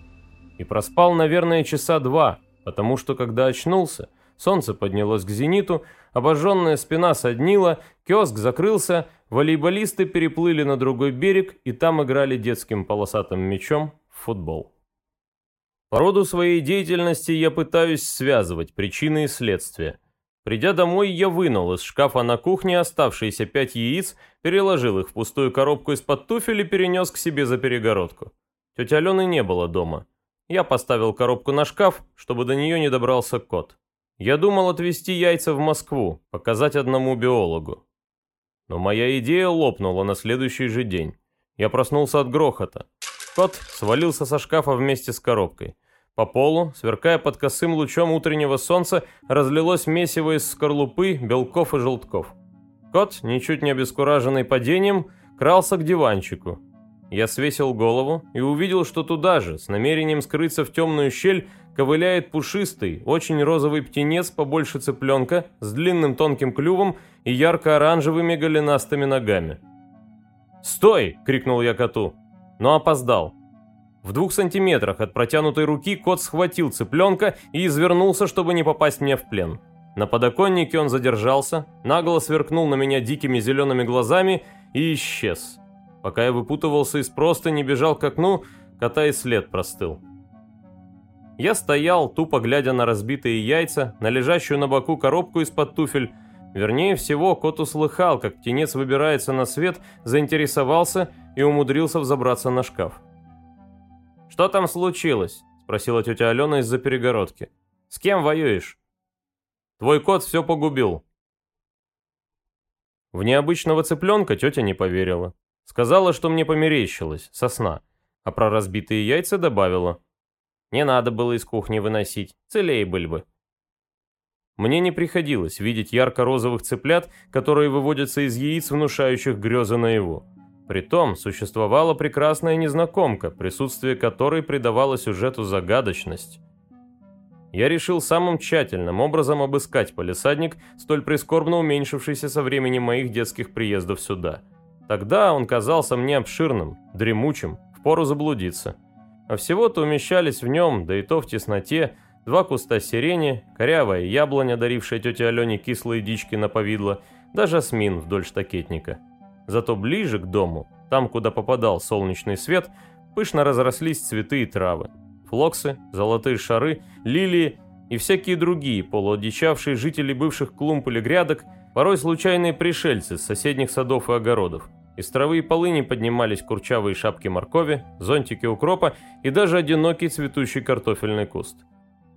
И проспал, наверное, часа два, потому что, когда очнулся, солнце поднялось к зениту, обожженная спина соднила, киоск закрылся, волейболисты переплыли на другой берег и там играли детским полосатым мячом в футбол. По роду своей деятельности я пытаюсь связывать причины и следствия. Придя домой, я вынул из шкафа на кухне оставшиеся пять яиц, переложил их в пустую коробку из-под туфель и перенес к себе за перегородку. Тетя Алены не было дома. Я поставил коробку на шкаф, чтобы до нее не добрался кот. Я думал отвезти яйца в Москву, показать одному биологу. Но моя идея лопнула на следующий же день. Я проснулся от грохота. Кот свалился со шкафа вместе с коробкой. По полу, сверкая под косым лучом утреннего солнца, разлилось месиво из скорлупы, белков и желтков. Кот, ничуть не обескураженный падением, крался к диванчику. Я свесил голову и увидел, что туда же, с намерением скрыться в темную щель, ковыляет пушистый, очень розовый птенец побольше цыпленка, с длинным тонким клювом и ярко-оранжевыми голенастыми ногами. «Стой!» — крикнул я коту, но опоздал. В двух сантиметрах от протянутой руки кот схватил цыпленка и извернулся, чтобы не попасть мне в плен. На подоконнике он задержался, нагло сверкнул на меня дикими зелеными глазами и исчез. Пока я выпутывался из простыни, бежал к окну, кота и след простыл. Я стоял, тупо глядя на разбитые яйца, на лежащую на боку коробку из-под туфель. Вернее всего, кот услыхал, как птенец выбирается на свет, заинтересовался и умудрился взобраться на шкаф. «Что там случилось?» – спросила тетя Алена из-за перегородки. «С кем воюешь?» «Твой кот все погубил». В необычного цыпленка тетя не поверила. Сказала, что мне померещилось, сосна. А про разбитые яйца добавила. Не надо было из кухни выносить, целее были бы. Мне не приходилось видеть ярко-розовых цыплят, которые выводятся из яиц, внушающих грезы наяву. Притом существовала прекрасная незнакомка, присутствие которой придавало сюжету загадочность. Я решил самым тщательным образом обыскать полисадник, столь прискорбно уменьшившийся со времени моих детских приездов сюда. Тогда он казался мне обширным, дремучим, впору заблудиться. А всего-то умещались в нем, да и то в тесноте, два куста сирени, корявая яблоня, дарившая тете Алене кислые дички на повидло, да жасмин вдоль штакетника. Зато ближе к дому, там, куда попадал солнечный свет, пышно разрослись цветы и травы. Флоксы, золотые шары, лилии и всякие другие полуодичавшие жители бывших клумб или грядок, порой случайные пришельцы с соседних садов и огородов. Из травы и полыни поднимались курчавые шапки моркови, зонтики укропа и даже одинокий цветущий картофельный куст.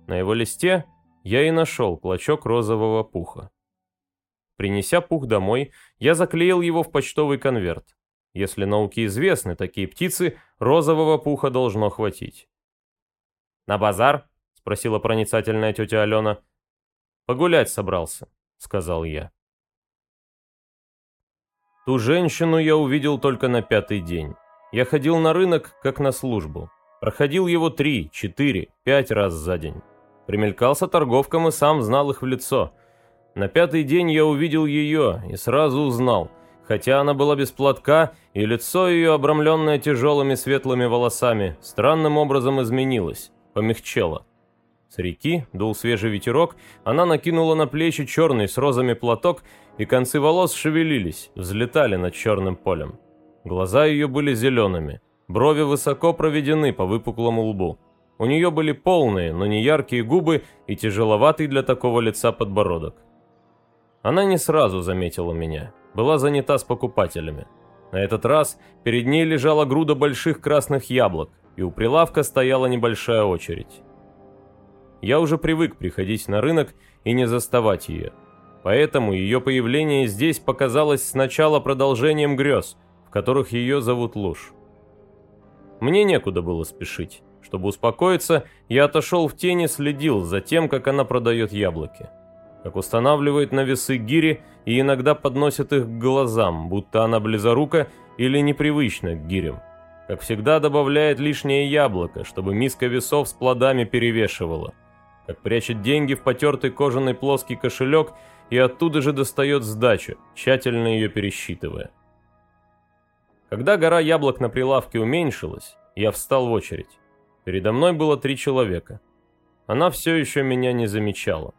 На его листе я и нашел клочок розового пуха. Принеся пух домой, я заклеил его в почтовый конверт. Если науке известны такие птицы, розового пуха должно хватить. «На базар?» — спросила проницательная тетя Алена. «Погулять собрался», — сказал я. Ту женщину я увидел только на пятый день. Я ходил на рынок, как на службу. Проходил его три, четыре, пять раз за день. Примелькался торговкам и сам знал их в лицо — на пятый день я увидел ее и сразу узнал, хотя она была без платка, и лицо ее, обрамленное тяжелыми светлыми волосами, странным образом изменилось, помягчело. С реки дул свежий ветерок, она накинула на плечи черный с розами платок, и концы волос шевелились, взлетали над черным полем. Глаза ее были зелеными, брови высоко проведены по выпуклому лбу. У нее были полные, но не яркие губы и тяжеловатый для такого лица подбородок. Она не сразу заметила меня, была занята с покупателями. На этот раз перед ней лежала груда больших красных яблок, и у прилавка стояла небольшая очередь. Я уже привык приходить на рынок и не заставать ее. Поэтому ее появление здесь показалось сначала продолжением грез, в которых ее зовут Луж. Мне некуда было спешить. Чтобы успокоиться, я отошел в тени, следил за тем, как она продает яблоки как устанавливает на весы гири и иногда подносит их к глазам, будто она близорука или непривычна к гирям. Как всегда добавляет лишнее яблоко, чтобы миска весов с плодами перевешивала. Как прячет деньги в потертый кожаный плоский кошелек и оттуда же достает сдачу, тщательно ее пересчитывая. Когда гора яблок на прилавке уменьшилась, я встал в очередь. Передо мной было три человека. Она все еще меня не замечала.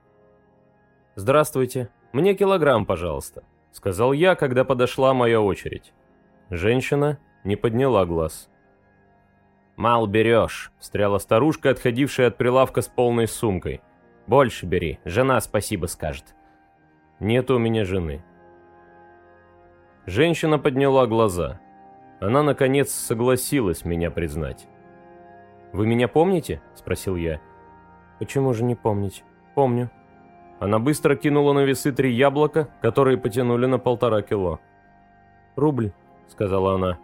«Здравствуйте. Мне килограмм, пожалуйста», — сказал я, когда подошла моя очередь. Женщина не подняла глаз. «Мал берешь», — встряла старушка, отходившая от прилавка с полной сумкой. «Больше бери, жена спасибо скажет». «Нет у меня жены». Женщина подняла глаза. Она, наконец, согласилась меня признать. «Вы меня помните?» — спросил я. «Почему же не помнить? Помню». Она быстро кинула на весы три яблока, которые потянули на полтора кило. «Рубль», — сказала она.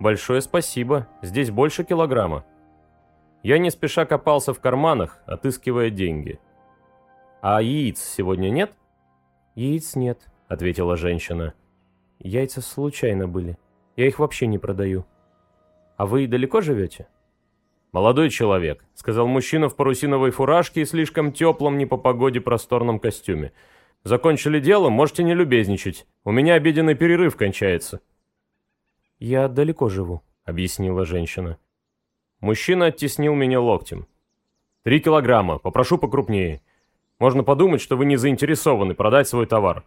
«Большое спасибо, здесь больше килограмма». Я не спеша копался в карманах, отыскивая деньги. «А яиц сегодня нет?» «Яиц нет», — ответила женщина. «Яйца случайно были. Я их вообще не продаю». «А вы далеко живете?» «Молодой человек», — сказал мужчина в парусиновой фуражке и слишком теплом не по погоде просторном костюме. «Закончили дело, можете не любезничать. У меня обеденный перерыв кончается». «Я далеко живу», — объяснила женщина. Мужчина оттеснил меня локтем. «Три килограмма, попрошу покрупнее. Можно подумать, что вы не заинтересованы продать свой товар».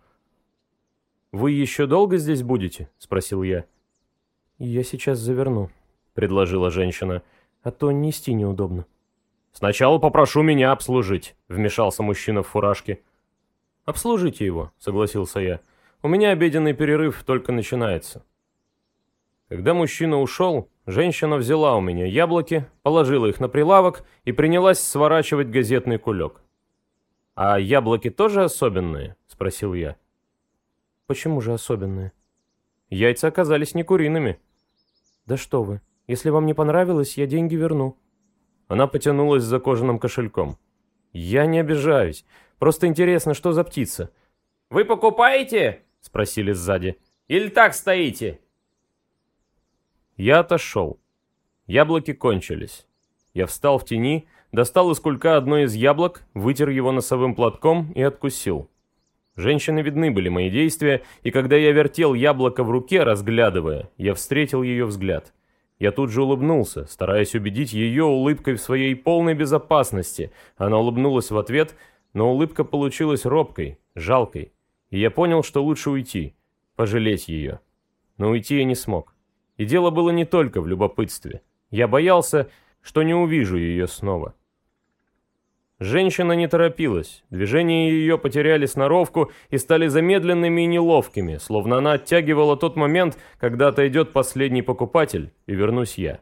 «Вы еще долго здесь будете?» — спросил я. «Я сейчас заверну», — предложила женщина. «Я а то нести неудобно». «Сначала попрошу меня обслужить», — вмешался мужчина в фуражке. «Обслужите его», — согласился я. «У меня обеденный перерыв только начинается». Когда мужчина ушел, женщина взяла у меня яблоки, положила их на прилавок и принялась сворачивать газетный кулек. «А яблоки тоже особенные?» — спросил я. «Почему же особенные?» «Яйца оказались не куриными». «Да что вы, если вам не понравилось, я деньги верну». Она потянулась за кожаным кошельком. «Я не обижаюсь. Просто интересно, что за птица?» «Вы покупаете?» — спросили сзади. «Или так стоите?» Я отошел. Яблоки кончились. Я встал в тени, достал из кулька одно из яблок, вытер его носовым платком и откусил. Женщины видны были мои действия, и когда я вертел яблоко в руке, разглядывая, я встретил ее взгляд. Я тут же улыбнулся, стараясь убедить ее улыбкой в своей полной безопасности. Она улыбнулась в ответ, но улыбка получилась робкой, жалкой. И я понял, что лучше уйти, пожалеть ее. Но уйти я не смог. И дело было не только в любопытстве. Я боялся, что не увижу ее снова. Женщина не торопилась, движения ее потеряли сноровку и стали замедленными и неловкими, словно она оттягивала тот момент, когда отойдет последний покупатель, и вернусь я.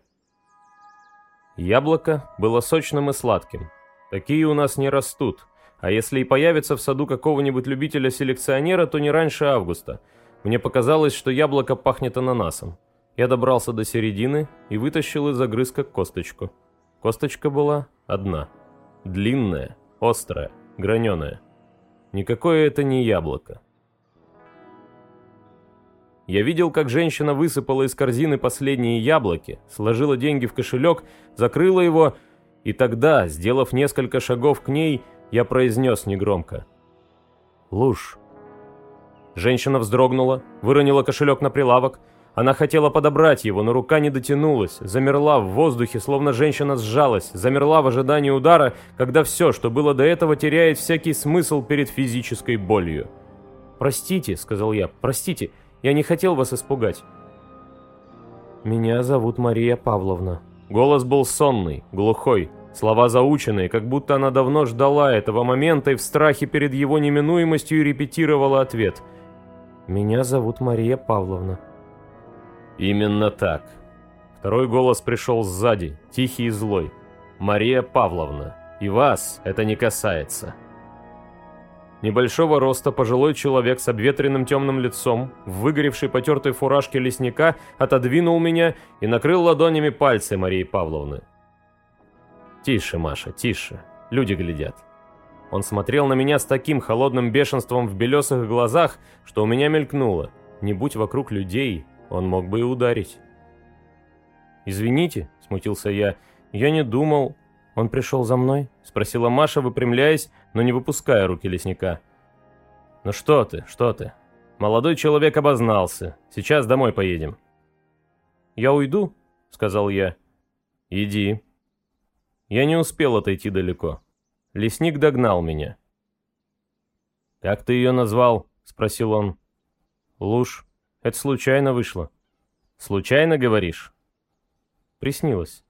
Яблоко было сочным и сладким. Такие у нас не растут, а если и появится в саду какого-нибудь любителя-селекционера, то не раньше августа. Мне показалось, что яблоко пахнет ананасом. Я добрался до середины и вытащил из огрызка косточку. Косточка была одна — Длинное, острое, граненое. Никакое это не яблоко. Я видел, как женщина высыпала из корзины последние яблоки, сложила деньги в кошелек, закрыла его, и тогда, сделав несколько шагов к ней, я произнес негромко. «Луж». Женщина вздрогнула, выронила кошелек на прилавок, она хотела подобрать его, но рука не дотянулась, замерла в воздухе, словно женщина сжалась, замерла в ожидании удара, когда все, что было до этого, теряет всякий смысл перед физической болью. «Простите», — сказал я, — «простите, я не хотел вас испугать». «Меня зовут Мария Павловна». Голос был сонный, глухой, слова заученные, как будто она давно ждала этого момента и в страхе перед его неминуемостью репетировала ответ. «Меня зовут Мария Павловна». Именно так. Второй голос пришел сзади, тихий и злой. Мария Павловна, и вас это не касается. Небольшого роста пожилой человек с обветренным темным лицом, в потертой фуражке лесника, отодвинул меня и накрыл ладонями пальцы Марии Павловны. «Тише, Маша, тише. Люди глядят». Он смотрел на меня с таким холодным бешенством в белесых глазах, что у меня мелькнуло. Не будь вокруг людей, он мог бы и ударить. «Извините», — смутился я, — «я не думал...» «Он пришел за мной?» — спросила Маша, выпрямляясь, но не выпуская руки лесника. «Ну что ты, что ты? Молодой человек обознался. Сейчас домой поедем». «Я уйду?» — сказал я. «Иди». Я не успел отойти далеко. Лесник догнал меня. «Как ты ее назвал?» — спросил он. «Луж. Это случайно вышло». «Случайно, говоришь?» Приснилось.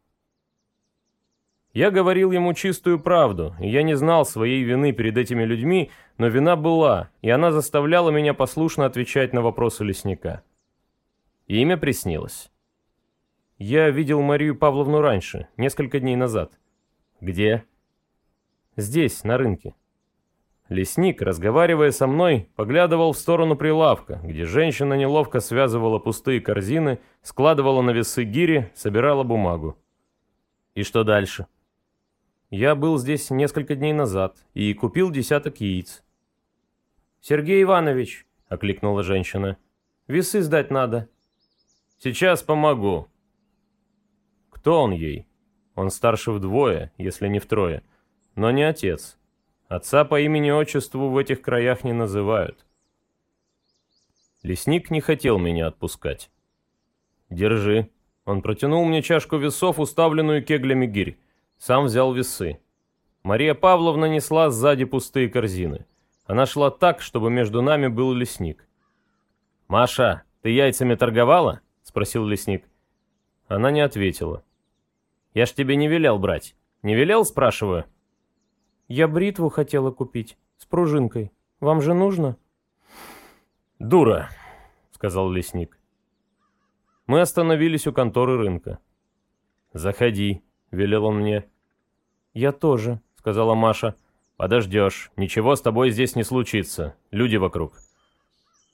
Я говорил ему чистую правду, и я не знал своей вины перед этими людьми, но вина была, и она заставляла меня послушно отвечать на вопросы лесника. Имя приснилось. Я видел Марию Павловну раньше, несколько дней назад. Где? Здесь, на рынке. Лесник, разговаривая со мной, поглядывал в сторону прилавка, где женщина неловко связывала пустые корзины, складывала на весы гири, собирала бумагу. И что дальше? Я был здесь несколько дней назад и купил десяток яиц. «Сергей Иванович», — окликнула женщина, — «весы сдать надо». «Сейчас помогу». Кто он ей? Он старше вдвое, если не втрое, но не отец. Отца по имени-отчеству в этих краях не называют. Лесник не хотел меня отпускать. «Держи». Он протянул мне чашку весов, уставленную кеглями гирь. Сам взял весы. Мария Павловна несла сзади пустые корзины. Она шла так, чтобы между нами был лесник. «Маша, ты яйцами торговала?» — спросил лесник. Она не ответила. «Я ж тебе не велел брать. Не велел, спрашиваю?» «Я бритву хотела купить, с пружинкой. Вам же нужно?» «Дура», — сказал лесник. Мы остановились у конторы рынка. «Заходи», — велел он мне. «Я тоже», — сказала Маша. «Подождешь. Ничего с тобой здесь не случится. Люди вокруг».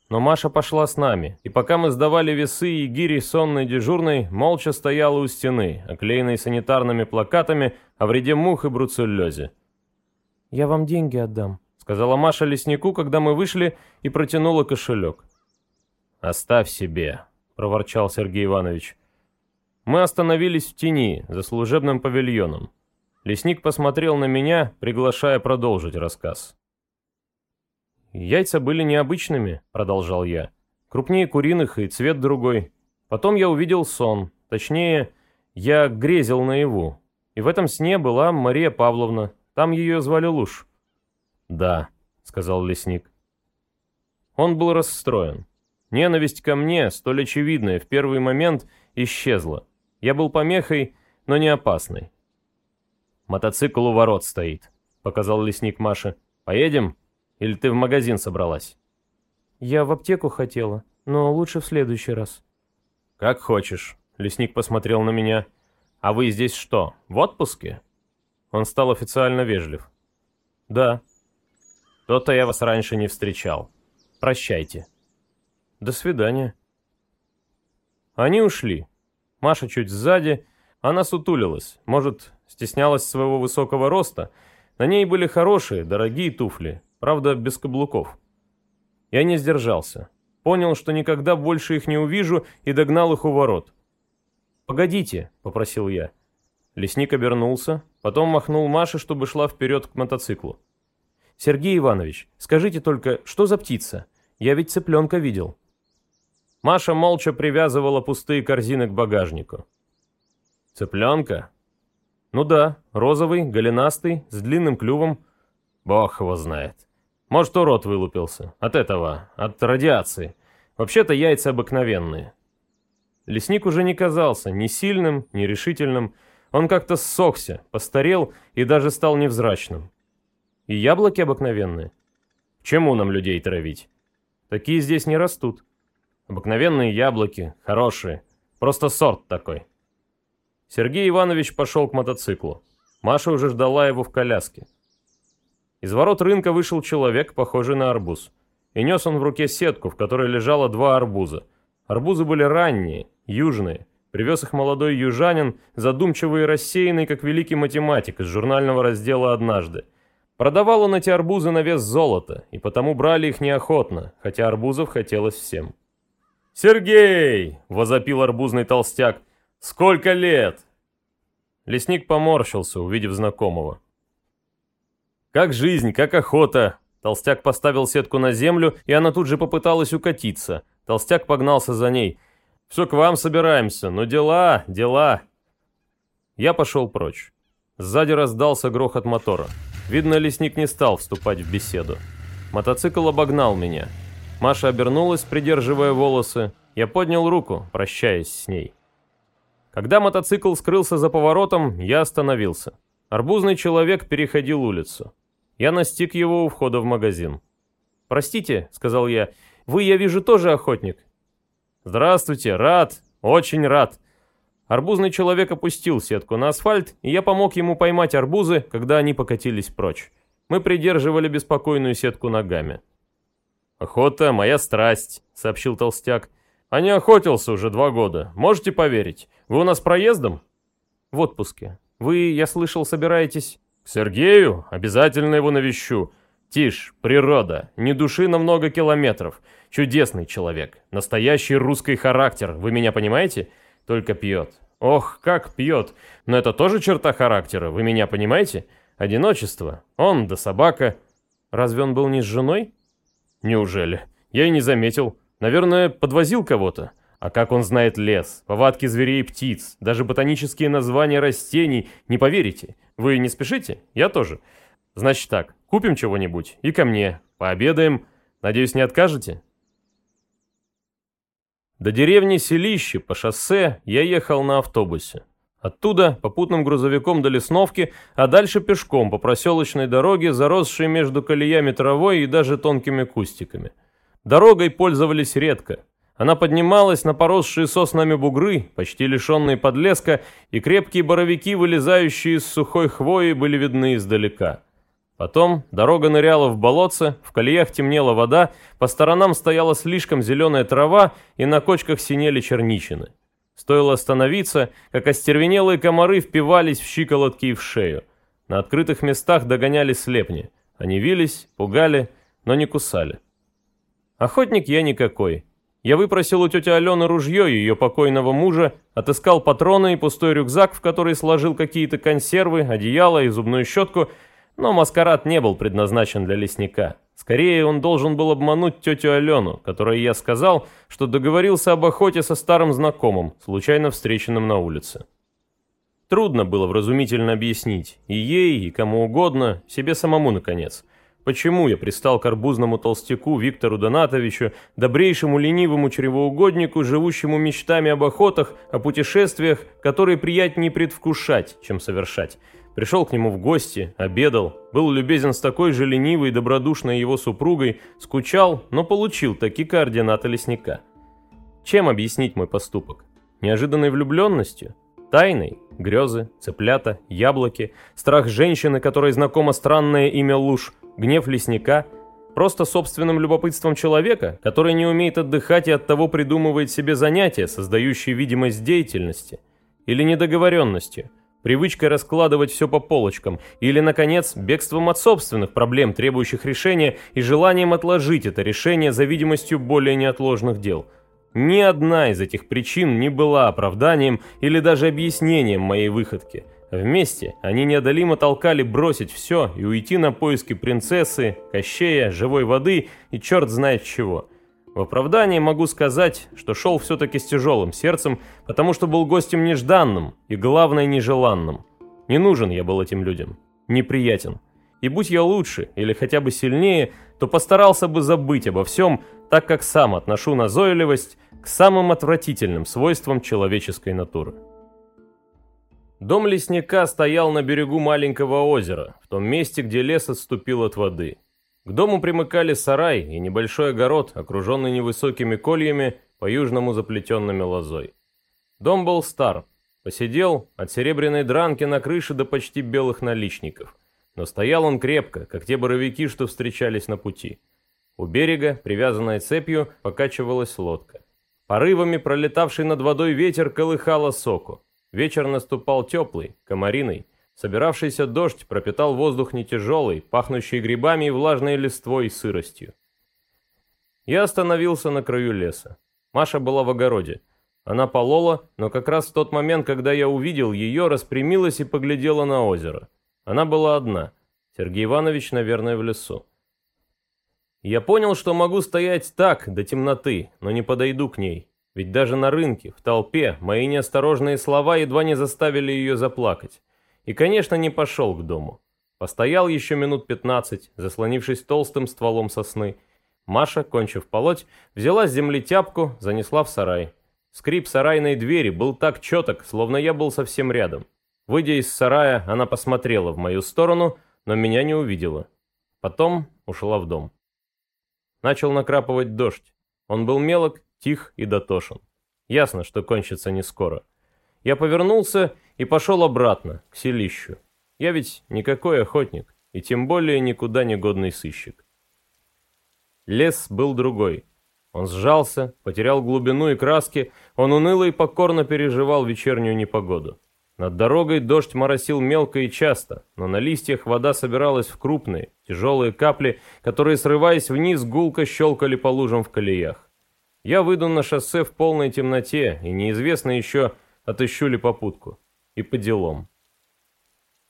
Но Маша пошла с нами, и пока мы сдавали весы и гири сонной дежурной, молча стояла у стены, оклеенной санитарными плакатами о вреде мух и бруцеллезе. «Я вам деньги отдам», — сказала Маша леснику, когда мы вышли, и протянула кошелек. «Оставь себе», — проворчал Сергей Иванович. Мы остановились в тени, за служебным павильоном. Лесник посмотрел на меня, приглашая продолжить рассказ. «Яйца были необычными», — продолжал я. «Крупнее куриных и цвет другой. Потом я увидел сон. Точнее, я грезил наяву. И в этом сне была Мария Павловна. Там ее звали Луж». «Да», — сказал лесник. Он был расстроен. Ненависть ко мне, столь очевидная, в первый момент исчезла. Я был помехой, но не опасной. «Мотоцикл у ворот стоит», — показал лесник Маше. «Поедем? Или ты в магазин собралась?» «Я в аптеку хотела, но лучше в следующий раз». «Как хочешь», — лесник посмотрел на меня. «А вы здесь что, в отпуске?» Он стал официально вежлив. «Да». «То-то я вас раньше не встречал. Прощайте». «До свидания». Они ушли. Маша чуть сзади, она сутулилась, может, стеснялась своего высокого роста. На ней были хорошие, дорогие туфли, правда, без каблуков. Я не сдержался. Понял, что никогда больше их не увижу, и догнал их у ворот. «Погодите», — попросил я. Лесник обернулся, потом махнул Маше, чтобы шла вперед к мотоциклу. «Сергей Иванович, скажите только, что за птица? Я ведь цыпленка видел». Маша молча привязывала пустые корзины к багажнику. «Цыпленка?» «Ну да, розовый, голенастый, с длинным клювом. Бог его знает. Может, урод вылупился. От этого, от радиации. Вообще-то яйца обыкновенные». Лесник уже не казался ни сильным, ни решительным. Он как-то ссохся, постарел и даже стал невзрачным. И яблоки обыкновенные. Чему нам людей травить? Такие здесь не растут. Обыкновенные яблоки, хорошие. Просто сорт такой. Сергей Иванович пошел к мотоциклу. Маша уже ждала его в коляске. Из ворот рынка вышел человек, похожий на арбуз. И нес он в руке сетку, в которой лежало два арбуза. Арбузы были ранние, южные. Привез их молодой южанин, задумчивый и рассеянный, как великий математик из журнального раздела «Однажды». Продавал он эти арбузы на вес золота, и потому брали их неохотно, хотя арбузов хотелось всем. «Сергей!» — возопил арбузный толстяк. «Сколько лет?» Лесник поморщился, увидев знакомого. «Как жизнь, как охота!» Толстяк поставил сетку на землю, и она тут же попыталась укатиться. Толстяк погнался за ней. «Все к вам собираемся, но дела, дела!» Я пошел прочь. Сзади раздался грохот мотора. Видно, лесник не стал вступать в беседу. Мотоцикл обогнал меня. Маша обернулась, придерживая волосы. Я поднял руку, прощаясь с ней. Когда мотоцикл скрылся за поворотом, я остановился. Арбузный человек переходил улицу. Я настиг его у входа в магазин. «Простите», — сказал я, — «вы, я вижу, тоже охотник». «Здравствуйте, рад, очень рад». Арбузный человек опустил сетку на асфальт, и я помог ему поймать арбузы, когда они покатились прочь. Мы придерживали беспокойную сетку ногами. «Охота — моя страсть», — сообщил толстяк. «А не охотился уже два года. Можете поверить? Вы у нас проездом?» «В отпуске. Вы, я слышал, собираетесь...» «К Сергею? Обязательно его навещу. Тишь, природа, не души на много километров. Чудесный человек. Настоящий русский характер, вы меня понимаете? Только пьет. Ох, как пьет. Но это тоже черта характера, вы меня понимаете? Одиночество. Он да собака. Разве он был не с женой? Неужели? Я и не заметил. Наверное, подвозил кого-то. А как он знает лес, повадки зверей и птиц, даже ботанические названия растений, не поверите. Вы не спешите? Я тоже. Значит так, купим чего-нибудь и ко мне. Пообедаем. Надеюсь, не откажете? До деревни Селище по шоссе я ехал на автобусе. Оттуда попутным грузовиком до Лесновки, а дальше пешком по проселочной дороге, заросшей между колеями травой и даже тонкими кустиками. Дорогой пользовались редко. Она поднималась на поросшие соснами бугры, почти лишенные подлеска, и крепкие боровики, вылезающие из сухой хвои, были видны издалека. Потом дорога ныряла в болотце, в колеях темнела вода, по сторонам стояла слишком зеленая трава, и на кочках синели черничины. Стоило остановиться, как остервенелые комары впивались в щиколотки и в шею. На открытых местах догоняли слепни. Они вились, пугали, но не кусали. Охотник я никакой. Я выпросил у тети Алены ружье ее покойного мужа, отыскал патроны и пустой рюкзак, в который сложил какие-то консервы, одеяло и зубную щетку – но маскарад не был предназначен для лесника. Скорее, он должен был обмануть тетю Алену, которой я сказал, что договорился об охоте со старым знакомым, случайно встреченным на улице. Трудно было вразумительно объяснить, и ей, и кому угодно, себе самому, наконец, почему я пристал к арбузному толстяку Виктору Донатовичу, добрейшему ленивому чревоугоднику, живущему мечтами об охотах, о путешествиях, которые приятнее предвкушать, чем совершать, Пришел к нему в гости, обедал, был любезен с такой же ленивой и добродушной его супругой, скучал, но получил такие координаты лесника. Чем объяснить мой поступок? Неожиданной влюбленностью? Тайной? Грезы, цыплята, яблоки, страх женщины, которой знакомо странное имя Луж, гнев лесника, просто собственным любопытством человека, который не умеет отдыхать и оттого придумывает себе занятия, создающие видимость деятельности, или недоговоренностью – привычкой раскладывать все по полочкам, или, наконец, бегством от собственных проблем, требующих решения, и желанием отложить это решение за видимостью более неотложных дел. Ни одна из этих причин не была оправданием или даже объяснением моей выходки. Вместе они неодолимо толкали бросить все и уйти на поиски принцессы, кощея, живой воды и черт знает чего – в оправдании могу сказать, что шел все-таки с тяжелым сердцем, потому что был гостем нежданным и, главное, нежеланным. Не нужен я был этим людям. Неприятен. И будь я лучше или хотя бы сильнее, то постарался бы забыть обо всем, так как сам отношу назойливость к самым отвратительным свойствам человеческой натуры. Дом лесника стоял на берегу маленького озера, в том месте, где лес отступил от воды. К дому примыкали сарай и небольшой огород, окруженный невысокими кольями, по-южному заплетенными лозой. Дом был стар, посидел от серебряной дранки на крыше до почти белых наличников. Но стоял он крепко, как те боровики, что встречались на пути. У берега, привязанная цепью, покачивалась лодка. Порывами пролетавший над водой ветер колыхало соку. Вечер наступал теплый, комариный, Собиравшийся дождь пропитал воздух не тяжелый, пахнущий грибами и влажной листвой и сыростью. Я остановился на краю леса. Маша была в огороде. Она полола, но как раз в тот момент, когда я увидел ее, распрямилась и поглядела на озеро. Она была одна. Сергей Иванович, наверное, в лесу. Я понял, что могу стоять так, до темноты, но не подойду к ней. Ведь даже на рынке, в толпе, мои неосторожные слова едва не заставили ее заплакать. И, конечно, не пошел к дому. Постоял еще минут пятнадцать, заслонившись толстым стволом сосны. Маша, кончив полоть, взяла с земли тяпку, занесла в сарай. Скрип сарайной двери был так четок, словно я был совсем рядом. Выйдя из сарая, она посмотрела в мою сторону, но меня не увидела. Потом ушла в дом. Начал накрапывать дождь. Он был мелок, тих и дотошен. Ясно, что кончится не скоро. Я повернулся и пошел обратно, к селищу. Я ведь никакой охотник, и тем более никуда не годный сыщик. Лес был другой. Он сжался, потерял глубину и краски, он уныло и покорно переживал вечернюю непогоду. Над дорогой дождь моросил мелко и часто, но на листьях вода собиралась в крупные, тяжелые капли, которые, срываясь вниз, гулко щелкали по лужам в колеях. Я выйду на шоссе в полной темноте, и неизвестно еще, отыщу ли попутку. И по делам.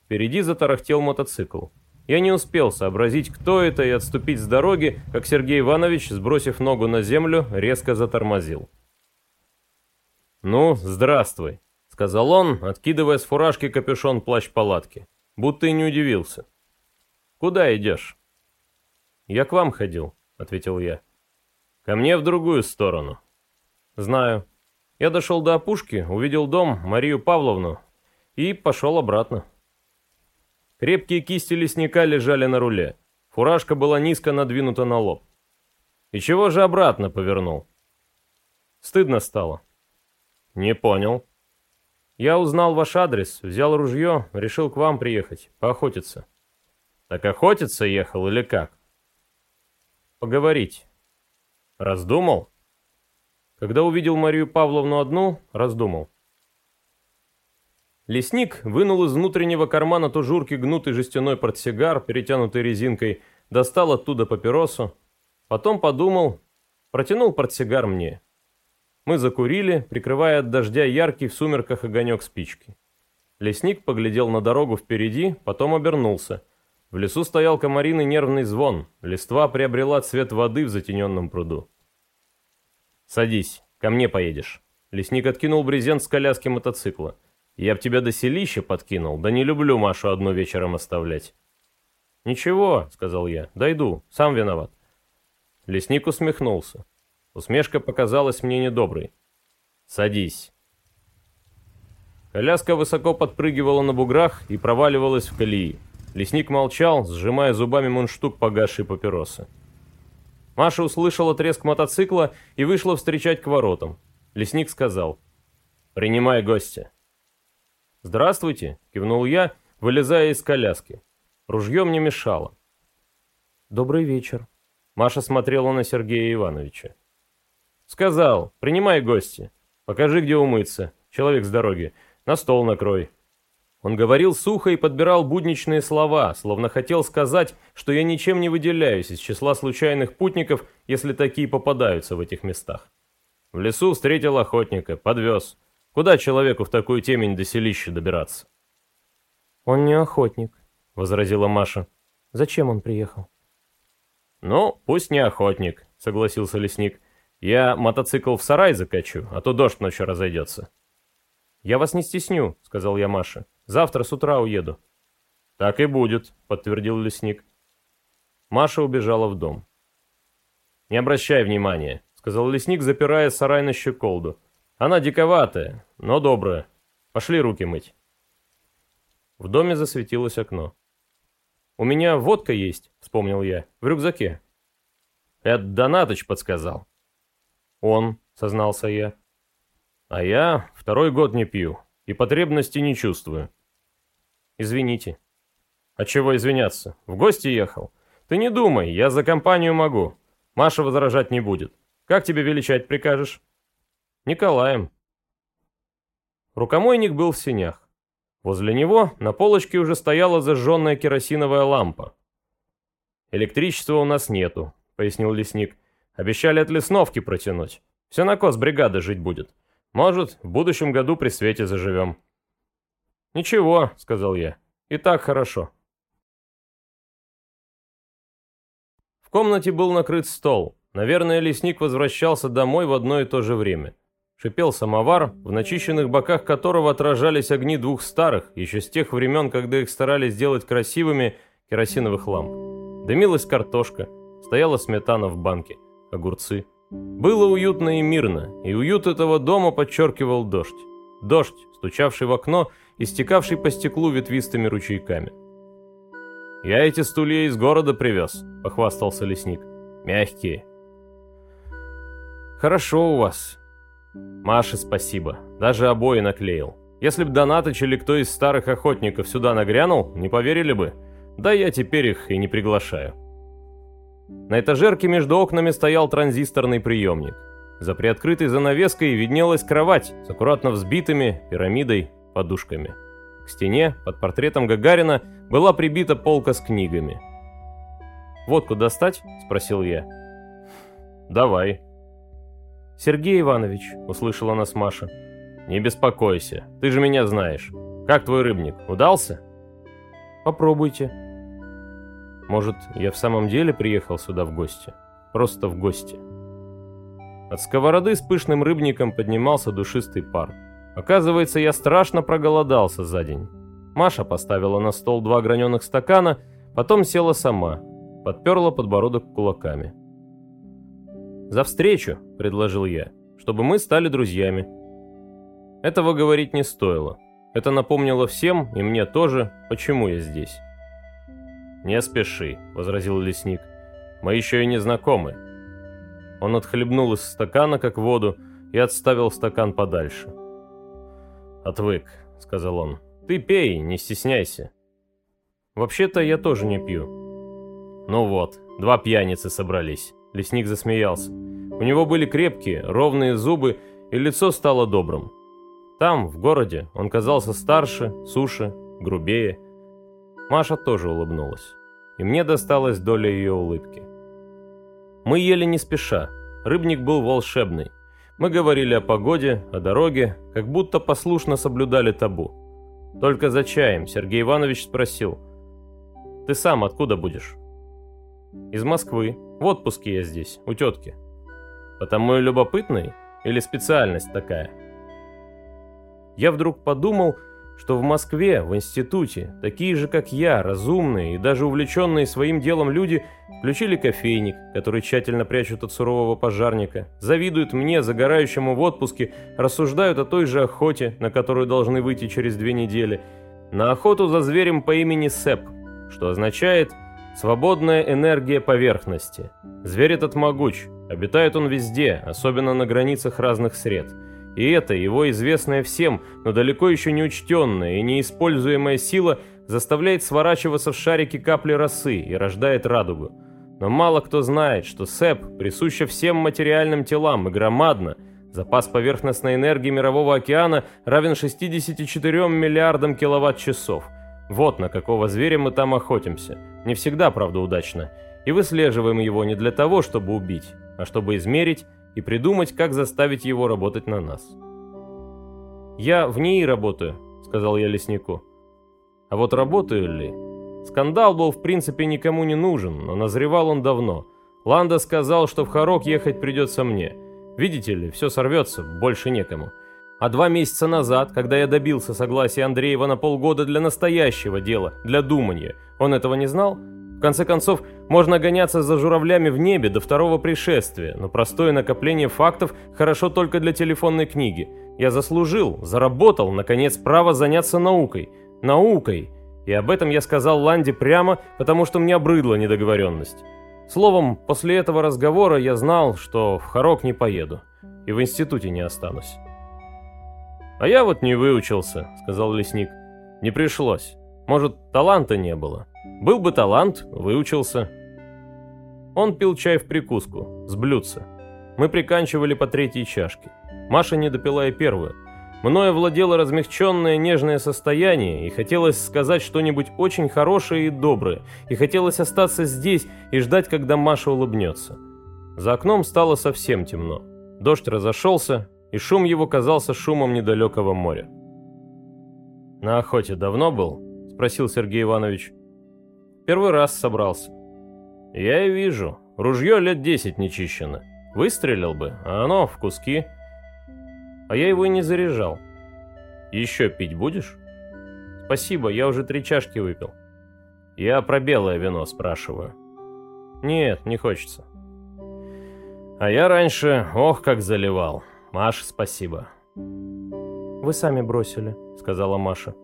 Впереди затарахтел мотоцикл. Я не успел сообразить, кто это, и отступить с дороги, как Сергей Иванович, сбросив ногу на землю, резко затормозил. «Ну, здравствуй», — сказал он, откидывая с фуражки капюшон плащ-палатки. Будто и не удивился. «Куда идешь?» «Я к вам ходил», — ответил я. «Ко мне в другую сторону». «Знаю. Я дошел до опушки, увидел дом, Марию Павловну, и пошел обратно». Крепкие кисти лесника лежали на руле. Фуражка была низко надвинута на лоб. И чего же обратно повернул? Стыдно стало. Не понял. Я узнал ваш адрес, взял ружье, решил к вам приехать, поохотиться. Так охотиться ехал или как? Поговорить. Раздумал? Когда увидел Марию Павловну одну, раздумал. Лесник вынул из внутреннего кармана тужурки гнутый жестяной портсигар, перетянутый резинкой, достал оттуда папиросу. Потом подумал, протянул портсигар мне. Мы закурили, прикрывая от дождя яркий в сумерках огонек спички. Лесник поглядел на дорогу впереди, потом обернулся. В лесу стоял комариный нервный звон, листва приобрела цвет воды в затененном пруду. «Садись, ко мне поедешь». Лесник откинул брезент с коляски мотоцикла. Я б тебя до селища подкинул, да не люблю Машу одну вечером оставлять. Ничего, сказал я, дойду, сам виноват. Лесник усмехнулся. Усмешка показалась мне недоброй. Садись. Коляска высоко подпрыгивала на буграх и проваливалась в колеи. Лесник молчал, сжимая зубами мундштук погасшей папиросы. Маша услышала треск мотоцикла и вышла встречать к воротам. Лесник сказал, «Принимай гостя». «Здравствуйте», — кивнул я, вылезая из коляски. Ружье мне мешало. «Добрый вечер». Маша смотрела на Сергея Ивановича. «Сказал, принимай гости. Покажи, где умыться. Человек с дороги. На стол накрой». Он говорил сухо и подбирал будничные слова, словно хотел сказать, что я ничем не выделяюсь из числа случайных путников, если такие попадаются в этих местах. В лесу встретил охотника, подвез. Куда человеку в такую темень до селища добираться? «Он не охотник», — возразила Маша. «Зачем он приехал?» «Ну, пусть не охотник», — согласился лесник. «Я мотоцикл в сарай закачу, а то дождь ночью разойдется». «Я вас не стесню», — сказал я Маше. «Завтра с утра уеду». «Так и будет», — подтвердил лесник. Маша убежала в дом. «Не обращай внимания», — сказал лесник, запирая сарай на щеколду. Она диковатая, но добрая. Пошли руки мыть. В доме засветилось окно. «У меня водка есть», — вспомнил я, — «в рюкзаке». «Это Донатыч подсказал». «Он», — сознался я. «А я второй год не пью и потребности не чувствую». «Извините». «А чего извиняться? В гости ехал? Ты не думай, я за компанию могу. Маша возражать не будет. Как тебе величать прикажешь?» Николаем. Рукомойник был в синях. Возле него на полочке уже стояла зажженная керосиновая лампа. «Электричества у нас нету», — пояснил лесник. «Обещали от лесновки протянуть. Все на бригада жить будет. Может, в будущем году при свете заживем». «Ничего», — сказал я. «И так хорошо». В комнате был накрыт стол. Наверное, лесник возвращался домой в одно и то же время. Шипел самовар, в начищенных боках которого отражались огни двух старых, еще с тех времен, когда их старались сделать красивыми, керосиновых ламп. Дымилась картошка, стояла сметана в банке, огурцы. Было уютно и мирно, и уют этого дома подчеркивал дождь. Дождь, стучавший в окно и стекавший по стеклу ветвистыми ручейками. «Я эти стулья из города привез», — похвастался лесник. «Мягкие». «Хорошо у вас». «Маше спасибо. Даже обои наклеил. Если б Донатыч или кто из старых охотников сюда нагрянул, не поверили бы. Да я теперь их и не приглашаю». На этажерке между окнами стоял транзисторный приемник. За приоткрытой занавеской виднелась кровать с аккуратно взбитыми пирамидой подушками. К стене, под портретом Гагарина, была прибита полка с книгами. «Водку достать?» – спросил я. «Давай». «Сергей Иванович», – услышала нас Маша. «Не беспокойся, ты же меня знаешь. Как твой рыбник, удался?» «Попробуйте». «Может, я в самом деле приехал сюда в гости? Просто в гости?» От сковороды с пышным рыбником поднимался душистый пар. Оказывается, я страшно проголодался за день. Маша поставила на стол два граненых стакана, потом села сама, подперла подбородок кулаками. «За встречу», — предложил я, — «чтобы мы стали друзьями». Этого говорить не стоило. Это напомнило всем, и мне тоже, почему я здесь. «Не спеши», — возразил лесник. «Мы еще и не знакомы». Он отхлебнул из стакана, как воду, и отставил стакан подальше. «Отвык», — сказал он. «Ты пей, не стесняйся». «Вообще-то я тоже не пью». «Ну вот, два пьяницы собрались». Лесник засмеялся. У него были крепкие, ровные зубы, и лицо стало добрым. Там, в городе, он казался старше, суше, грубее. Маша тоже улыбнулась. И мне досталась доля ее улыбки. Мы ели не спеша. Рыбник был волшебный. Мы говорили о погоде, о дороге, как будто послушно соблюдали табу. Только за чаем Сергей Иванович спросил. «Ты сам откуда будешь?» «Из Москвы. В отпуске я здесь, у тетки». «Потому и любопытный? Или специальность такая?» Я вдруг подумал, что в Москве, в институте, такие же, как я, разумные и даже увлеченные своим делом люди, включили кофейник, который тщательно прячут от сурового пожарника, завидуют мне, загорающему в отпуске, рассуждают о той же охоте, на которую должны выйти через две недели, на охоту за зверем по имени Сеп, что означает «свободная энергия поверхности». Зверь этот могуч, обитает он везде, особенно на границах разных сред – и это его известная всем, но далеко еще не учтенная и неиспользуемая сила заставляет сворачиваться в шарики капли росы и рождает радугу. Но мало кто знает, что СЭП присуща всем материальным телам и громадно. Запас поверхностной энергии Мирового океана равен 64 миллиардам киловатт-часов. Вот на какого зверя мы там охотимся. Не всегда, правда, удачно. И выслеживаем его не для того, чтобы убить, а чтобы измерить и придумать, как заставить его работать на нас. «Я в ней работаю», — сказал я леснику. «А вот работаю ли?» Скандал был в принципе никому не нужен, но назревал он давно. Ланда сказал, что в Харок ехать придется мне. Видите ли, все сорвется, больше некому. А два месяца назад, когда я добился согласия Андреева на полгода для настоящего дела, для думания, он этого не знал? В конце концов, можно гоняться за журавлями в небе до второго пришествия, но простое накопление фактов хорошо только для телефонной книги. Я заслужил, заработал, наконец, право заняться наукой. Наукой. И об этом я сказал Ланде прямо, потому что мне обрыдла недоговоренность. Словом, после этого разговора я знал, что в Харок не поеду. И в институте не останусь. «А я вот не выучился», — сказал лесник. «Не пришлось. Может, таланта не было. Был бы талант, выучился. Он пил чай в прикуску, с блюдца. Мы приканчивали по третьей чашке. Маша не допила и первую. Мною владело размягченное нежное состояние, и хотелось сказать что-нибудь очень хорошее и доброе, и хотелось остаться здесь и ждать, когда Маша улыбнется. За окном стало совсем темно. Дождь разошелся, и шум его казался шумом недалекого моря. «На охоте давно был?» – спросил Сергей Иванович. Первый раз собрался. Я и вижу. Ружье лет десять не чищено. Выстрелил бы, а оно в куски. А я его и не заряжал. Еще пить будешь? Спасибо, я уже три чашки выпил. Я про белое вино спрашиваю. Нет, не хочется. А я раньше, ох, как заливал. Маша, спасибо. Вы сами бросили, сказала Маша.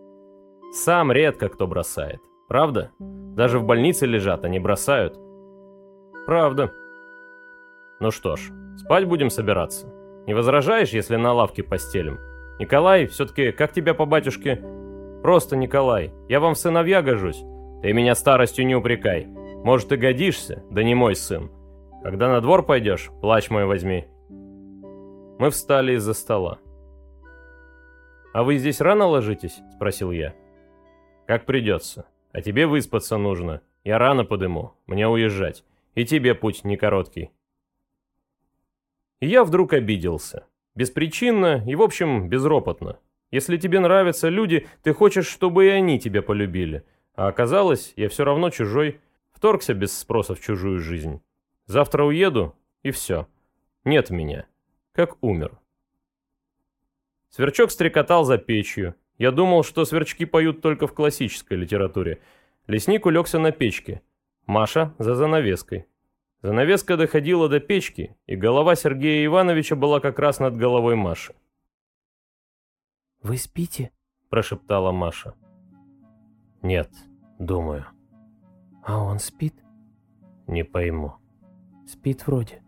Сам редко кто бросает. Правда? Даже в больнице лежат, они бросают. Правда. Ну что ж, спать будем собираться. Не возражаешь, если на лавке постелим? Николай, все-таки, как тебя по батюшке? Просто Николай. Я вам в сыновья гожусь. Ты меня старостью не упрекай. Может, и годишься, да не мой сын. Когда на двор пойдешь, плач мой возьми. Мы встали из-за стола. «А вы здесь рано ложитесь?» – спросил я. «Как придется. А тебе выспаться нужно. Я рано подыму. Мне уезжать. И тебе путь не короткий». И я вдруг обиделся. Беспричинно и, в общем, безропотно. Если тебе нравятся люди, ты хочешь, чтобы и они тебя полюбили. А оказалось, я все равно чужой. Вторгся без спроса в чужую жизнь. Завтра уеду, и все. Нет меня. Как умер. Сверчок стрекотал за печью. Я думал, что сверчки поют только в классической литературе. Лесник улегся на печке. Маша за занавеской. Занавеска доходила до печки, и голова Сергея Ивановича была как раз над головой Маши. «Вы спите?» – прошептала Маша. «Нет, думаю». «А он спит?» «Не пойму». «Спит вроде».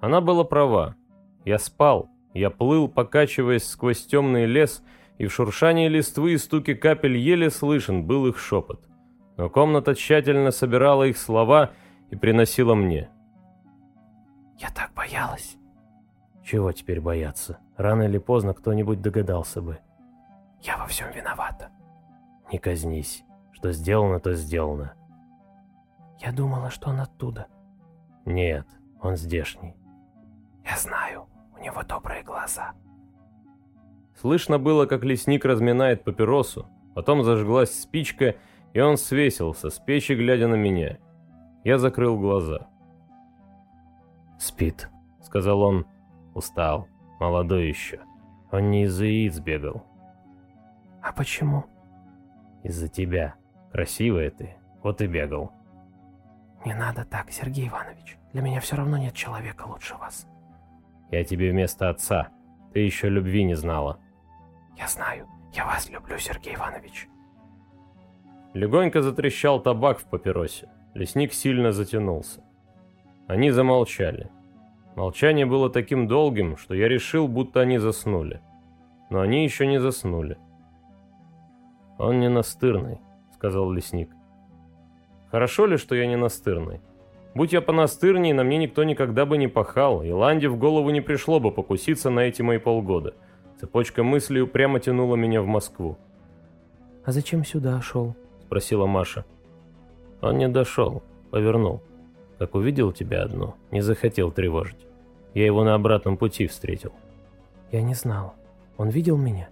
Она была права. Я спал, я плыл, покачиваясь сквозь темный лес, и в шуршании листвы и стуке капель еле слышен был их шепот. Но комната тщательно собирала их слова и приносила мне. «Я так боялась». «Чего теперь бояться? Рано или поздно кто-нибудь догадался бы». «Я во всем виновата». «Не казнись. Что сделано, то сделано». «Я думала, что он оттуда». «Нет, он здешний». «Я знаю, у него добрые глаза». Слышно было, как лесник разминает папиросу, потом зажглась спичка, и он свесился, с печи глядя на меня. Я закрыл глаза. «Спит», — сказал он. «Устал. Молодой еще. Он не из-за яиц бегал». «А почему?» «Из-за тебя. Красивая ты. Вот и бегал». «Не надо так, Сергей Иванович. Для меня все равно нет человека лучше вас». «Я тебе вместо отца. Ты еще любви не знала». «Я знаю. Я вас люблю, Сергей Иванович». Легонько затрещал табак в папиросе. Лесник сильно затянулся. Они замолчали. Молчание было таким долгим, что я решил, будто они заснули. Но они еще не заснули. «Он не настырный», — сказал лесник. «Хорошо ли, что я не настырный? Будь я понастырней, на мне никто никогда бы не пахал, и Ланде в голову не пришло бы покуситься на эти мои полгода. Цепочка мыслей упрямо тянула меня в Москву. «А зачем сюда шел?» — спросила Маша. Он не дошел, повернул. Как увидел тебя одну, не захотел тревожить. Я его на обратном пути встретил. Я не знал. Он видел меня?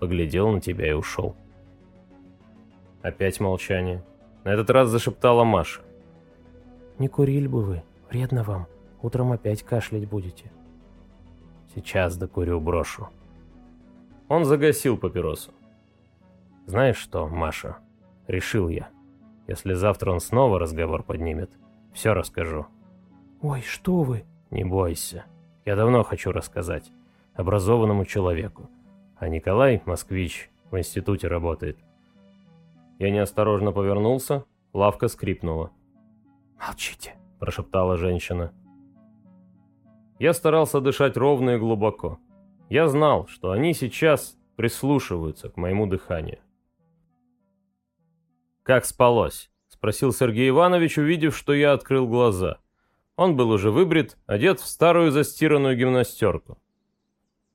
Поглядел на тебя и ушел. Опять молчание. На этот раз зашептала Маша. Не курили бы вы, вредно вам. Утром опять кашлять будете. Сейчас докурю, брошу. Он загасил папиросу. Знаешь что, Маша, решил я. Если завтра он снова разговор поднимет, все расскажу. Ой, что вы? Не бойся. Я давно хочу рассказать. Образованному человеку. А Николай, москвич, в институте работает. Я неосторожно повернулся, лавка скрипнула. «Молчите», – прошептала женщина. Я старался дышать ровно и глубоко. Я знал, что они сейчас прислушиваются к моему дыханию. «Как спалось?» — спросил Сергей Иванович, увидев, что я открыл глаза. Он был уже выбрит, одет в старую застиранную гимнастерку.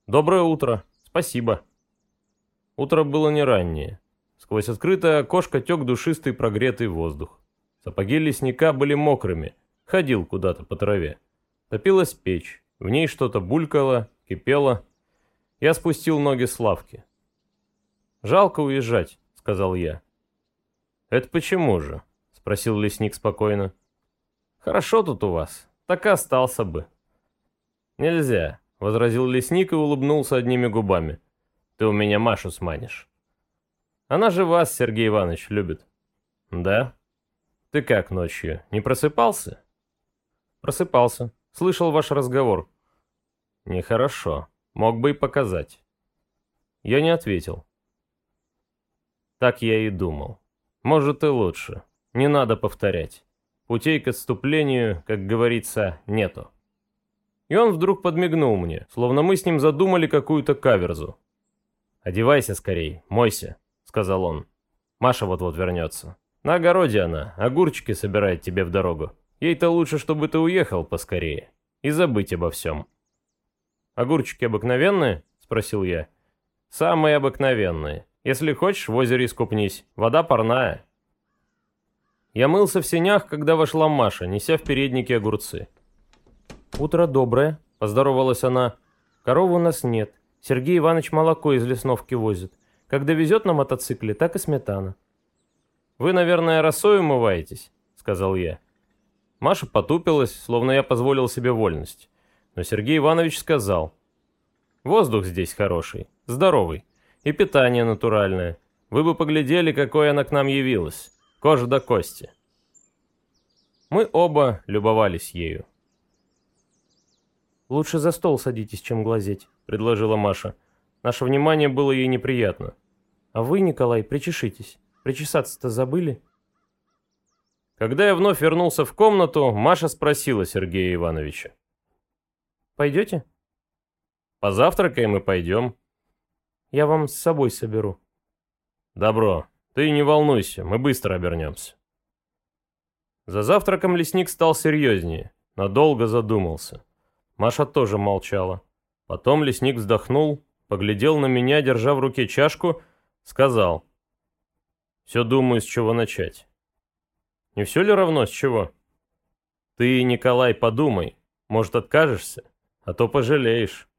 «Доброе утро. Спасибо». Утро было не раннее. Сквозь открытое окошко тек душистый прогретый воздух. Сапоги лесника были мокрыми, ходил куда-то по траве. Топилась печь, в ней что-то булькало, кипело. Я спустил ноги с лавки. «Жалко уезжать», — сказал я. «Это почему же?» — спросил лесник спокойно. «Хорошо тут у вас, так и остался бы». «Нельзя, возразил лесник и улыбнулся одними губами. «Ты у меня Машу сманишь». «Она же вас, Сергей Иванович, любит». «Да? Ты как ночью, не просыпался?» «Просыпался. Слышал ваш разговор». «Нехорошо. Мог бы и показать». Я не ответил. Так я и думал. Может и лучше. Не надо повторять. Путей к отступлению, как говорится, нету. И он вдруг подмигнул мне, словно мы с ним задумали какую-то каверзу. «Одевайся скорей, мойся», — сказал он. «Маша вот-вот вернется. На огороде она, огурчики собирает тебе в дорогу. Ей-то лучше, чтобы ты уехал поскорее. И забыть обо всем». «Огурчики обыкновенные?» — спросил я. «Самые обыкновенные. Если хочешь, в озере искупнись. Вода парная». Я мылся в сенях, когда вошла Маша, неся в переднике огурцы. «Утро доброе», — поздоровалась она. «Коровы у нас нет. Сергей Иванович молоко из лесновки возит. Как довезет на мотоцикле, так и сметана». «Вы, наверное, росой умываетесь?» — сказал я. Маша потупилась, словно я позволил себе вольность. Но Сергей Иванович сказал. «Воздух здесь хороший, здоровый, и питание натуральное. Вы бы поглядели, какой она к нам явилась. Кожа до кости». Мы оба любовались ею. «Лучше за стол садитесь, чем глазеть», — предложила Маша. Наше внимание было ей неприятно. «А вы, Николай, причешитесь. Причесаться-то забыли?» Когда я вновь вернулся в комнату, Маша спросила Сергея Ивановича. «Пойдете?» «Позавтракаем и пойдем». «Я вам с собой соберу». «Добро. Ты не волнуйся, мы быстро обернемся». За завтраком лесник стал серьезнее, надолго задумался. Маша тоже молчала. Потом лесник вздохнул, поглядел на меня, держа в руке чашку, сказал. «Все думаю, с чего начать». «Не все ли равно, с чего?» «Ты, Николай, подумай. Может, откажешься? А то пожалеешь».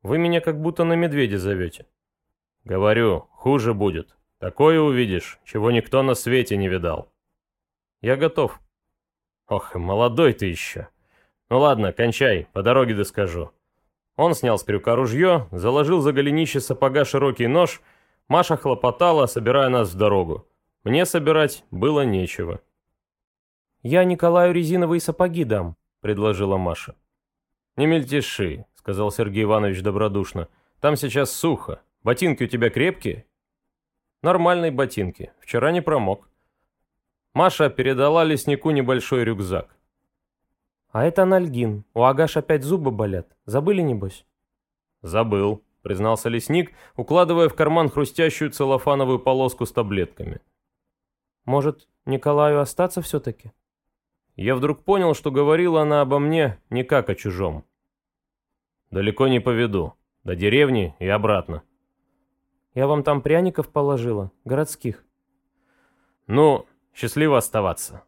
«Вы меня как будто на медведя зовете». «Говорю, хуже будет. Такое увидишь, чего никто на свете не видал». «Я готов». «Ох, молодой ты еще». «Ну ладно, кончай, по дороге доскажу». Он снял с крюка ружье, заложил за голенище сапога широкий нож. Маша хлопотала, собирая нас в дорогу. Мне собирать было нечего. «Я Николаю резиновые сапоги дам», — предложила Маша. «Не мельтеши», — сказал Сергей Иванович добродушно. «Там сейчас сухо. Ботинки у тебя крепкие?» «Нормальные ботинки. Вчера не промок». Маша передала леснику небольшой рюкзак. «А это анальгин. У Агаш опять зубы болят. Забыли, небось?» «Забыл», — признался лесник, укладывая в карман хрустящую целлофановую полоску с таблетками. «Может, Николаю остаться все-таки?» Я вдруг понял, что говорила она обо мне не как о чужом. «Далеко не поведу. До деревни и обратно». «Я вам там пряников положила, городских». «Ну, счастливо оставаться».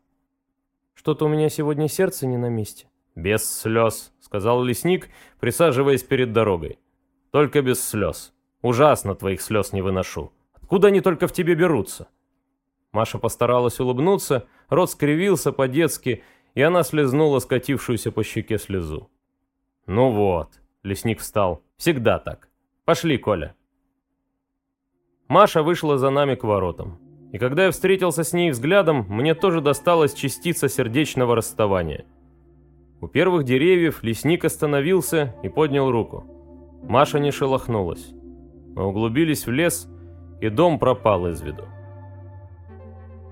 Что-то у меня сегодня сердце не на месте. Без слез, сказал лесник, присаживаясь перед дорогой. Только без слез. Ужасно твоих слез не выношу. Откуда они только в тебе берутся? Маша постаралась улыбнуться, рот скривился по-детски, и она слезнула скатившуюся по щеке слезу. «Ну вот», — лесник встал, — «всегда так. Пошли, Коля». Маша вышла за нами к воротам. И когда я встретился с ней взглядом, мне тоже досталась частица сердечного расставания. У первых деревьев лесник остановился и поднял руку. Маша не шелохнулась. Мы углубились в лес, и дом пропал из виду.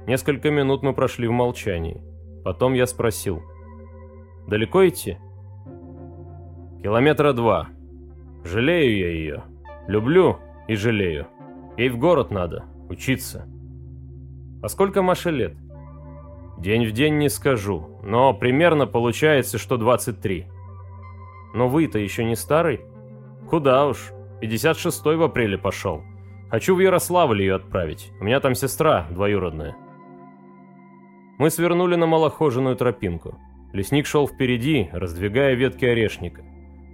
Несколько минут мы прошли в молчании. Потом я спросил. «Далеко идти?» «Километра два. Жалею я ее. Люблю и жалею. Ей в город надо, учиться». А сколько Маше лет? День в день не скажу, но примерно получается, что 23. Но вы-то еще не старый? Куда уж, 56-й в апреле пошел. Хочу в Ярославль ее отправить, у меня там сестра двоюродная. Мы свернули на малохоженную тропинку. Лесник шел впереди, раздвигая ветки орешника.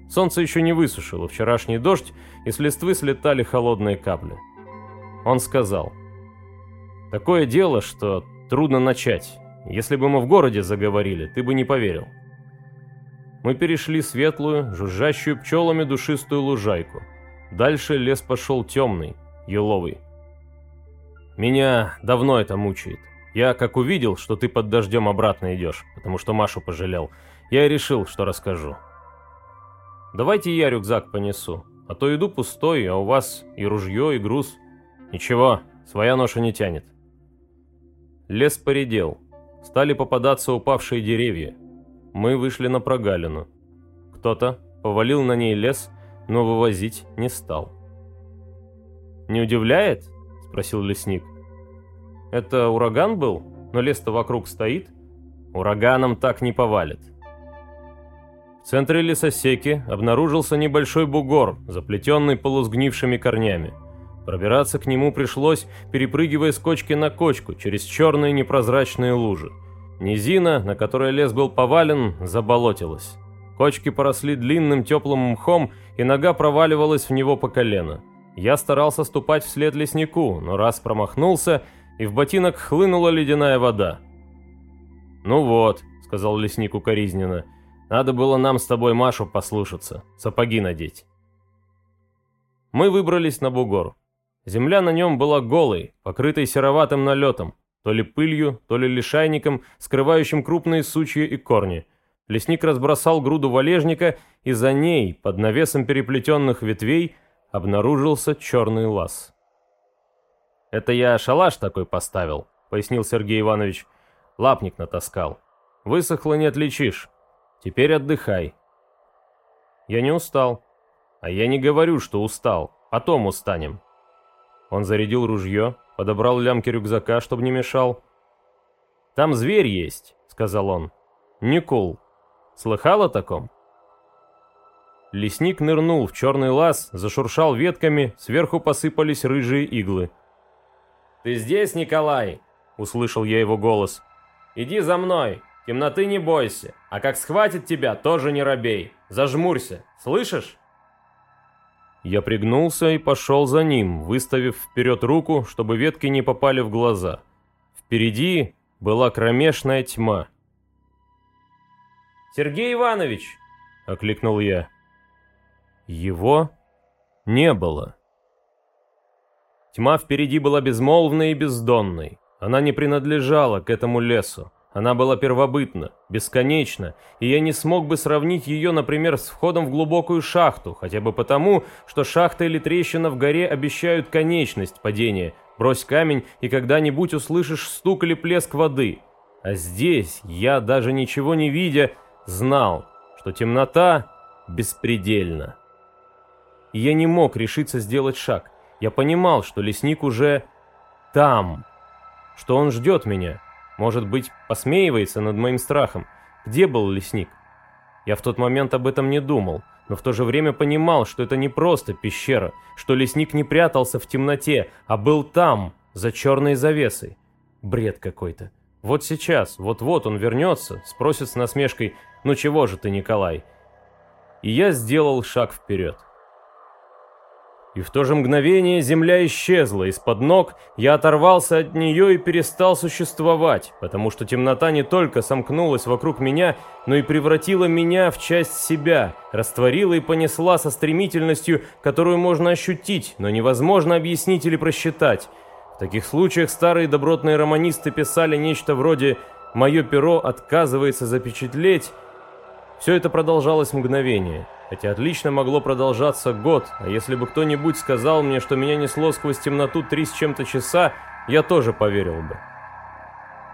Солнце еще не высушило вчерашний дождь, и с листвы слетали холодные капли. Он сказал, Такое дело, что трудно начать. Если бы мы в городе заговорили, ты бы не поверил. Мы перешли светлую, жужжащую пчелами душистую лужайку. Дальше лес пошел темный, еловый. Меня давно это мучает. Я как увидел, что ты под дождем обратно идешь, потому что Машу пожалел, я и решил, что расскажу. Давайте я рюкзак понесу, а то иду пустой, а у вас и ружье, и груз. Ничего, своя ноша не тянет. Лес поредел. Стали попадаться упавшие деревья. Мы вышли на прогалину. Кто-то повалил на ней лес, но вывозить не стал. «Не удивляет?» – спросил лесник. «Это ураган был? Но лес-то вокруг стоит. Ураганом так не повалит». В центре лесосеки обнаружился небольшой бугор, заплетенный полусгнившими корнями. Пробираться к нему пришлось, перепрыгивая с кочки на кочку, через черные непрозрачные лужи. Низина, на которой лес был повален, заболотилась. Кочки поросли длинным теплым мхом, и нога проваливалась в него по колено. Я старался ступать вслед леснику, но раз промахнулся, и в ботинок хлынула ледяная вода. «Ну вот», — сказал лесник укоризненно, — «надо было нам с тобой Машу послушаться, сапоги надеть». Мы выбрались на бугор. Земля на нем была голой, покрытой сероватым налетом то ли пылью, то ли лишайником, скрывающим крупные сучья и корни. Лесник разбросал груду валежника, и за ней, под навесом переплетенных ветвей, обнаружился черный лаз. «Это я шалаш такой поставил», — пояснил Сергей Иванович. «Лапник натаскал. Высохло не отличишь. Теперь отдыхай». «Я не устал». «А я не говорю, что устал. Потом устанем». Он зарядил ружье, подобрал лямки рюкзака, чтобы не мешал. «Там зверь есть», — сказал он. «Никул. Слыхал о таком?» Лесник нырнул в черный лаз, зашуршал ветками, сверху посыпались рыжие иглы. «Ты здесь, Николай?» — услышал я его голос. «Иди за мной, темноты не бойся, а как схватит тебя, тоже не робей. Зажмурься, слышишь?» Я пригнулся и пошел за ним, выставив вперед руку, чтобы ветки не попали в глаза. Впереди была кромешная тьма. «Сергей Иванович!» — окликнул я. Его не было. Тьма впереди была безмолвной и бездонной. Она не принадлежала к этому лесу. Она была первобытна, бесконечна, и я не смог бы сравнить ее, например, с входом в глубокую шахту, хотя бы потому, что шахта или трещина в горе обещают конечность падения. Брось камень, и когда-нибудь услышишь стук или плеск воды. А здесь я, даже ничего не видя, знал, что темнота беспредельна. И я не мог решиться сделать шаг. Я понимал, что лесник уже там, что он ждет меня. Может быть, посмеивается над моим страхом. Где был лесник? Я в тот момент об этом не думал, но в то же время понимал, что это не просто пещера, что лесник не прятался в темноте, а был там, за черной завесой. Бред какой-то. Вот сейчас, вот-вот он вернется, спросит с насмешкой «Ну чего же ты, Николай?» И я сделал шаг вперед. И в то же мгновение земля исчезла из-под ног, я оторвался от нее и перестал существовать, потому что темнота не только сомкнулась вокруг меня, но и превратила меня в часть себя, растворила и понесла со стремительностью, которую можно ощутить, но невозможно объяснить или просчитать. В таких случаях старые добротные романисты писали нечто вроде «Мое перо отказывается запечатлеть». Все это продолжалось мгновение хотя отлично могло продолжаться год, а если бы кто-нибудь сказал мне, что меня несло сквозь темноту три с чем-то часа, я тоже поверил бы.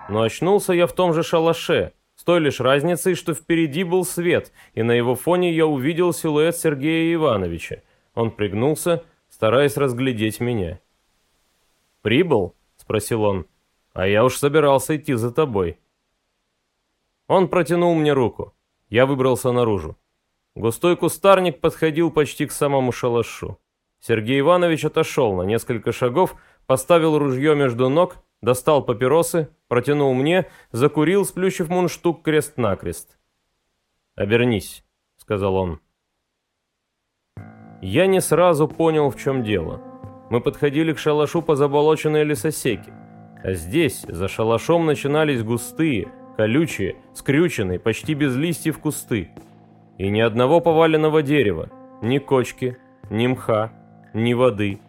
Но очнулся я в том же шалаше, с той лишь разницей, что впереди был свет, и на его фоне я увидел силуэт Сергея Ивановича. Он пригнулся, стараясь разглядеть меня. «Прибыл?» — спросил он. «А я уж собирался идти за тобой». Он протянул мне руку. Я выбрался наружу. Густой кустарник подходил почти к самому шалашу. Сергей Иванович отошел на несколько шагов, поставил ружье между ног, достал папиросы, протянул мне, закурил, сплющив мундштук крест-накрест. «Обернись», — сказал он. Я не сразу понял, в чем дело. Мы подходили к шалашу по заболоченной лесосеке. А здесь, за шалашом, начинались густые, колючие, скрюченные, почти без листьев кусты. И ни одного поваленного дерева, ни кочки, ни мха, ни воды,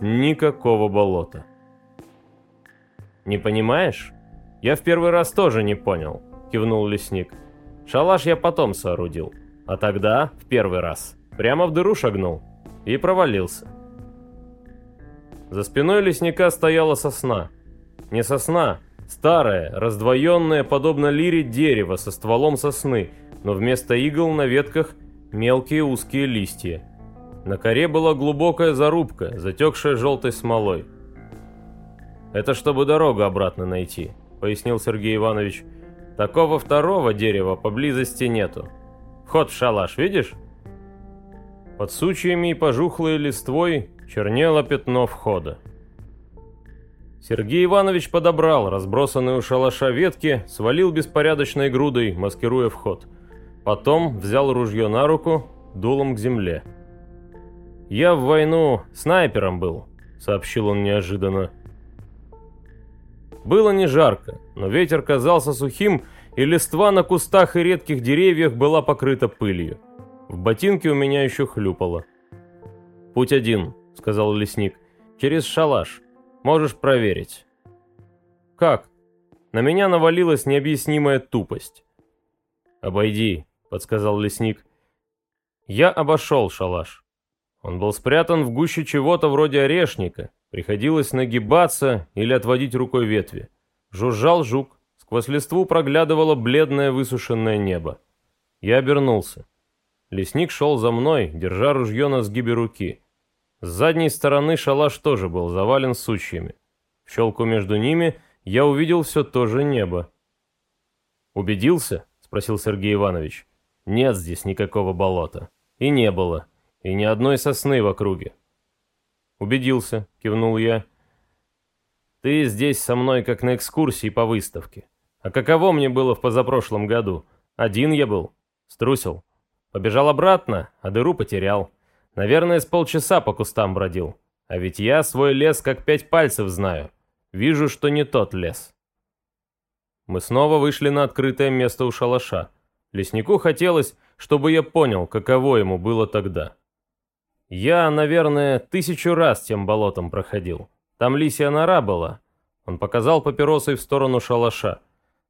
никакого болота. «Не понимаешь? Я в первый раз тоже не понял», — кивнул лесник. «Шалаш я потом соорудил, а тогда, в первый раз, прямо в дыру шагнул и провалился». За спиной лесника стояла сосна. Не сосна, старое, раздвоенное, подобно лире дерево со стволом сосны, но вместо игл на ветках мелкие узкие листья. На коре была глубокая зарубка, затекшая желтой смолой. «Это чтобы дорогу обратно найти», — пояснил Сергей Иванович. «Такого второго дерева поблизости нету. Вход в шалаш, видишь?» Под сучьями и пожухлой листвой чернело пятно входа. Сергей Иванович подобрал разбросанные у шалаша ветки, свалил беспорядочной грудой, маскируя вход. Потом взял ружье на руку, дулом к земле. «Я в войну снайпером был», — сообщил он неожиданно. Было не жарко, но ветер казался сухим, и листва на кустах и редких деревьях была покрыта пылью. В ботинке у меня еще хлюпало. «Путь один», — сказал лесник, — «через шалаш. Можешь проверить». «Как?» На меня навалилась необъяснимая тупость. «Обойди», — подсказал лесник. Я обошел шалаш. Он был спрятан в гуще чего-то вроде орешника. Приходилось нагибаться или отводить рукой ветви. Жужжал жук. Сквозь листву проглядывало бледное высушенное небо. Я обернулся. Лесник шел за мной, держа ружье на сгибе руки. С задней стороны шалаш тоже был завален сучьями. В щелку между ними я увидел все то же небо. «Убедился?» — спросил Сергей Иванович. «Нет здесь никакого болота. И не было. И ни одной сосны в округе. Убедился, кивнул я. Ты здесь со мной как на экскурсии по выставке. А каково мне было в позапрошлом году? Один я был. Струсил. Побежал обратно, а дыру потерял. Наверное, с полчаса по кустам бродил. А ведь я свой лес как пять пальцев знаю. Вижу, что не тот лес. Мы снова вышли на открытое место у шалаша. Леснику хотелось, чтобы я понял, каково ему было тогда. Я, наверное, тысячу раз тем болотом проходил. Там лисья нора была. Он показал папиросой в сторону шалаша.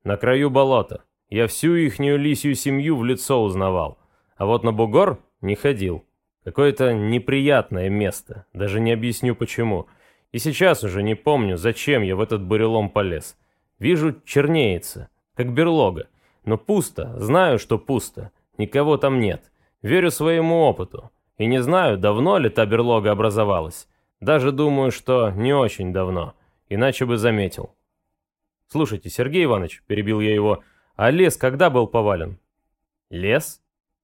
На краю болота. Я всю ихнюю лисью семью в лицо узнавал. А вот на бугор не ходил. Какое-то неприятное место. Даже не объясню почему. И сейчас уже не помню, зачем я в этот бурелом полез. Вижу, чернеется, как берлога. Но пусто, знаю, что пусто. Никого там нет. Верю своему опыту. И не знаю, давно ли та берлога образовалась. Даже думаю, что не очень давно, иначе бы заметил. «Слушайте, Сергей Иванович», — перебил я его, — «а лес когда был повален?» «Лес?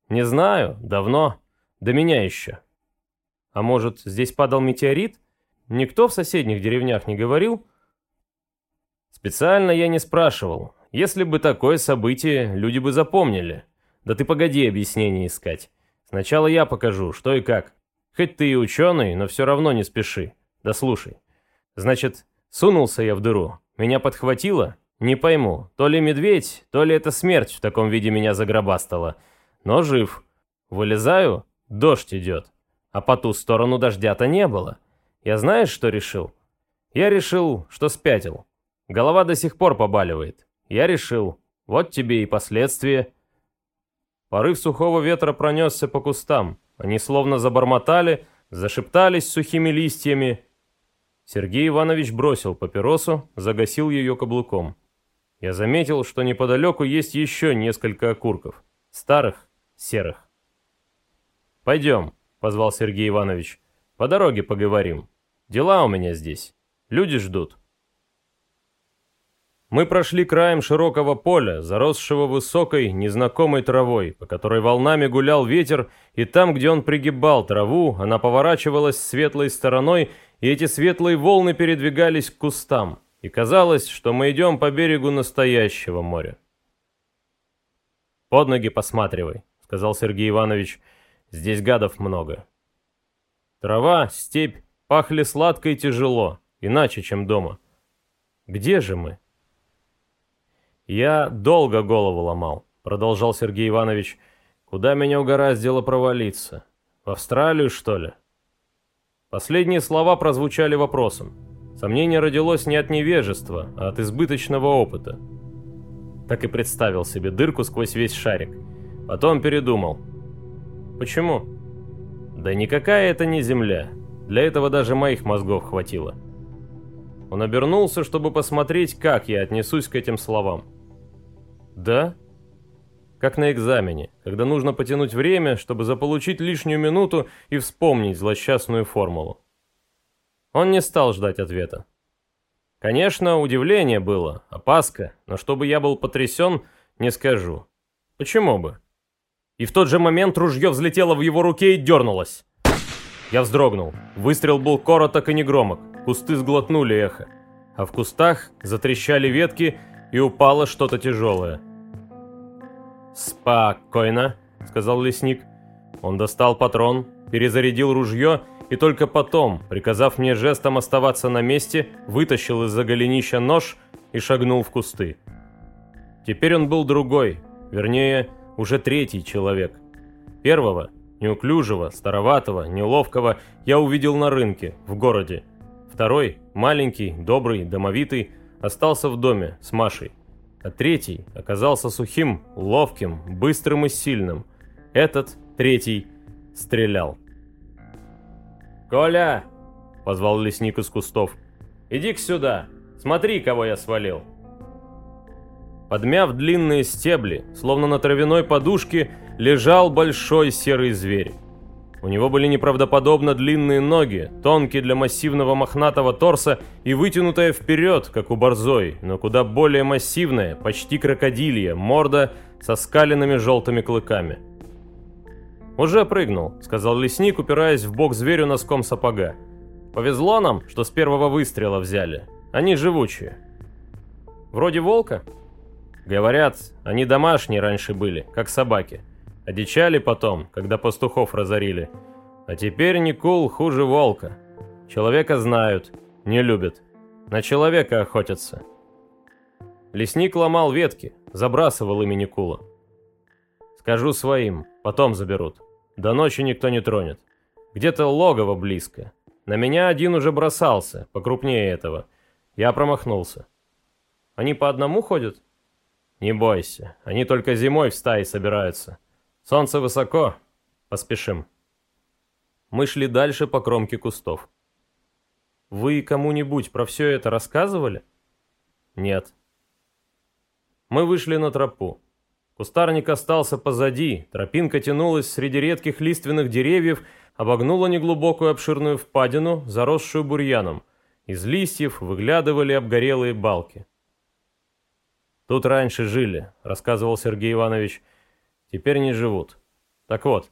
Не знаю, давно. До меня еще». «А может, здесь падал метеорит? Никто в соседних деревнях не говорил?» «Специально я не спрашивал. Если бы такое событие, люди бы запомнили. Да ты погоди объяснение искать. Сначала я покажу, что и как. Хоть ты и ученый, но все равно не спеши. Да слушай. Значит, сунулся я в дыру. Меня подхватило? Не пойму, то ли медведь, то ли это смерть в таком виде меня загробастала. Но жив. Вылезаю, дождь идет. А по ту сторону дождя-то не было. Я знаешь, что решил? Я решил, что спятил. Голова до сих пор побаливает. Я решил, вот тебе и последствия. Порыв сухого ветра пронесся по кустам. Они словно забормотали, зашептались сухими листьями. Сергей Иванович бросил папиросу, загасил ее каблуком. Я заметил, что неподалеку есть еще несколько окурков. Старых, серых. «Пойдем», — позвал Сергей Иванович. «По дороге поговорим. Дела у меня здесь. Люди ждут». Мы прошли краем широкого поля, заросшего высокой, незнакомой травой, по которой волнами гулял ветер, и там, где он пригибал траву, она поворачивалась светлой стороной, и эти светлые волны передвигались к кустам, и казалось, что мы идем по берегу настоящего моря. «Под ноги посматривай», — сказал Сергей Иванович, — «здесь гадов много». Трава, степь пахли сладко и тяжело, иначе, чем дома. «Где же мы?» «Я долго голову ломал», — продолжал Сергей Иванович. Куда меня угораздило провалиться? В Австралию, что ли? Последние слова прозвучали вопросом. Сомнение родилось не от невежества, а от избыточного опыта. Так и представил себе дырку сквозь весь шарик. Потом передумал. Почему? Да никакая это не Земля. Для этого даже моих мозгов хватило. Он обернулся, чтобы посмотреть, как я отнесусь к этим словам. Да? Как на экзамене, когда нужно потянуть время, чтобы заполучить лишнюю минуту и вспомнить злосчастную формулу. Он не стал ждать ответа. Конечно, удивление было, опаска, но чтобы я был потрясен, не скажу. Почему бы? И в тот же момент ружье взлетело в его руке и дернулось. Я вздрогнул. Выстрел был короток и негромок. Кусты сглотнули эхо. А в кустах затрещали ветки и упало что-то тяжелое. «Спокойно», — сказал лесник. Он достал патрон, перезарядил ружье и только потом, приказав мне жестом оставаться на месте, вытащил из-за голенища нож и шагнул в кусты. Теперь он был другой, вернее, уже третий человек. Первого, неуклюжего, староватого, неловкого, я увидел на рынке, в городе. Второй, маленький, добрый, домовитый, остался в доме с Машей. А третий оказался сухим, ловким, быстрым и сильным. Этот, третий, стрелял. «Коля!» — позвал лесник из кустов. «Иди-ка сюда, смотри, кого я свалил!» Подмяв длинные стебли, словно на травяной подушке, лежал большой серый зверь. У него были неправдоподобно длинные ноги, тонкие для массивного мохнатого торса и вытянутая вперед, как у борзой, но куда более массивная, почти крокодилья, морда со скаленными желтыми клыками. «Уже прыгнул», — сказал лесник, упираясь в бок зверю носком сапога. «Повезло нам, что с первого выстрела взяли. Они живучие». «Вроде волка?» Говорят, они домашние раньше были, как собаки. Одичали потом, когда пастухов разорили. А теперь Никул хуже волка. Человека знают, не любят. На человека охотятся. Лесник ломал ветки, забрасывал ими Никула. Скажу своим, потом заберут. До ночи никто не тронет. Где-то логово близко. На меня один уже бросался, покрупнее этого. Я промахнулся. Они по одному ходят? «Не бойся, они только зимой в стае собираются. Солнце высоко, поспешим». Мы шли дальше по кромке кустов. «Вы кому-нибудь про все это рассказывали?» «Нет». Мы вышли на тропу. Кустарник остался позади, тропинка тянулась среди редких лиственных деревьев, обогнула неглубокую обширную впадину, заросшую бурьяном. Из листьев выглядывали обгорелые балки. «Тут раньше жили», — рассказывал Сергей Иванович. «Теперь не живут. Так вот,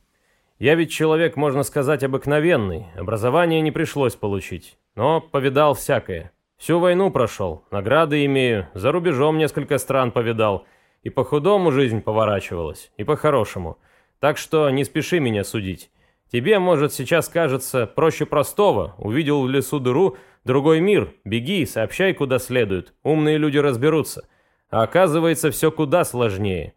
я ведь человек, можно сказать, обыкновенный. Образование не пришлось получить. Но повидал всякое. Всю войну прошел, награды имею, за рубежом несколько стран повидал. И по-худому жизнь поворачивалась, и по-хорошему. Так что не спеши меня судить. Тебе, может, сейчас кажется проще простого. Увидел в лесу дыру, другой мир. Беги, сообщай, куда следует. Умные люди разберутся. А оказывается, все куда сложнее.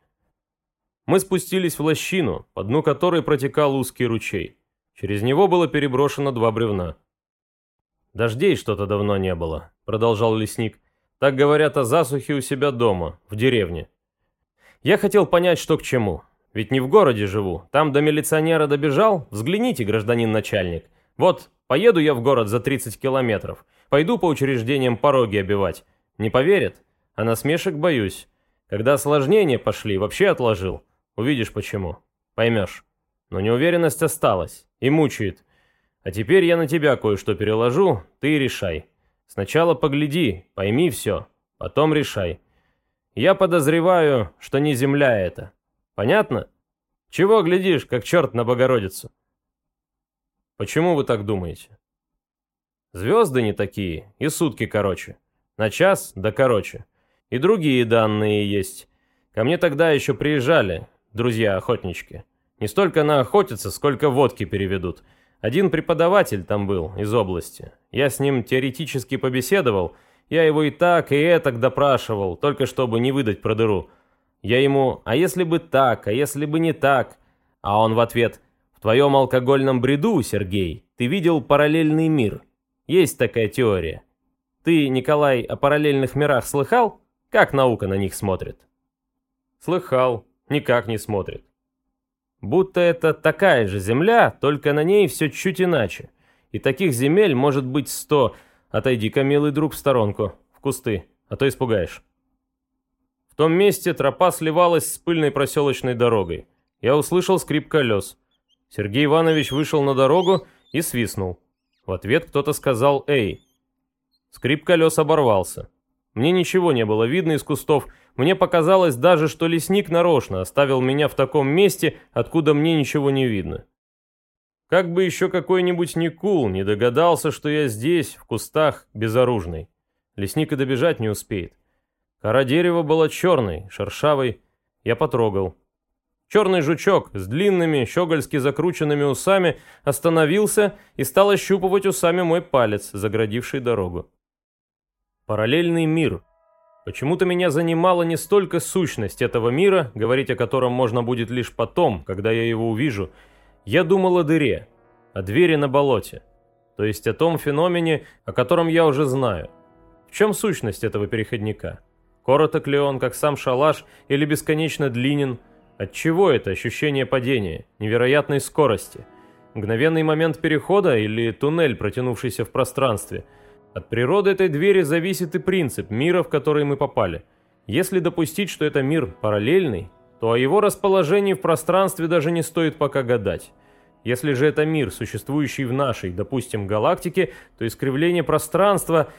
Мы спустились в лощину, по дну которой протекал узкий ручей. Через него было переброшено два бревна. «Дождей что-то давно не было», — продолжал лесник. «Так говорят о засухе у себя дома, в деревне». Я хотел понять, что к чему. Ведь не в городе живу. Там до милиционера добежал? Взгляните, гражданин начальник. Вот, поеду я в город за 30 километров. Пойду по учреждениям пороги обивать. Не поверят? А насмешек боюсь. Когда осложнения пошли, вообще отложил. Увидишь почему. Поймешь. Но неуверенность осталась. И мучает. А теперь я на тебя кое-что переложу, ты решай. Сначала погляди, пойми все, потом решай. Я подозреваю, что не земля это. Понятно? Чего глядишь, как черт на Богородицу? Почему вы так думаете? Звезды не такие, и сутки короче. На час, да короче. И другие данные есть. Ко мне тогда еще приезжали, друзья-охотнички. Не столько на охотиться, сколько водки переведут. Один преподаватель там был, из области. Я с ним теоретически побеседовал. Я его и так, и этак допрашивал, только чтобы не выдать про дыру. Я ему, а если бы так, а если бы не так? А он в ответ, в твоем алкогольном бреду, Сергей, ты видел параллельный мир. Есть такая теория. Ты, Николай, о параллельных мирах слыхал? Как наука на них смотрит? Слыхал, никак не смотрит. Будто это такая же земля, только на ней все чуть иначе. И таких земель может быть сто. Отойди-ка, милый друг, в сторонку, в кусты, а то испугаешь. В том месте тропа сливалась с пыльной проселочной дорогой. Я услышал скрип колес. Сергей Иванович вышел на дорогу и свистнул. В ответ кто-то сказал «Эй!». Скрип колес оборвался. Мне ничего не было видно из кустов, мне показалось даже, что лесник нарочно оставил меня в таком месте, откуда мне ничего не видно. Как бы еще какой-нибудь Никул не догадался, что я здесь, в кустах, безоружный. Лесник и добежать не успеет. Кора дерева была черной, шершавой. Я потрогал. Черный жучок с длинными, щегольски закрученными усами остановился и стал ощупывать усами мой палец, заградивший дорогу. Параллельный мир. Почему-то меня занимала не столько сущность этого мира, говорить о котором можно будет лишь потом, когда я его увижу. Я думал о дыре, о двери на болоте. То есть о том феномене, о котором я уже знаю. В чем сущность этого переходника? Короток ли он, как сам шалаш, или бесконечно длинен? От чего это ощущение падения, невероятной скорости? Мгновенный момент перехода или туннель, протянувшийся в пространстве – от природы этой двери зависит и принцип мира, в который мы попали. Если допустить, что это мир параллельный, то о его расположении в пространстве даже не стоит пока гадать. Если же это мир, существующий в нашей, допустим, галактике, то искривление пространства...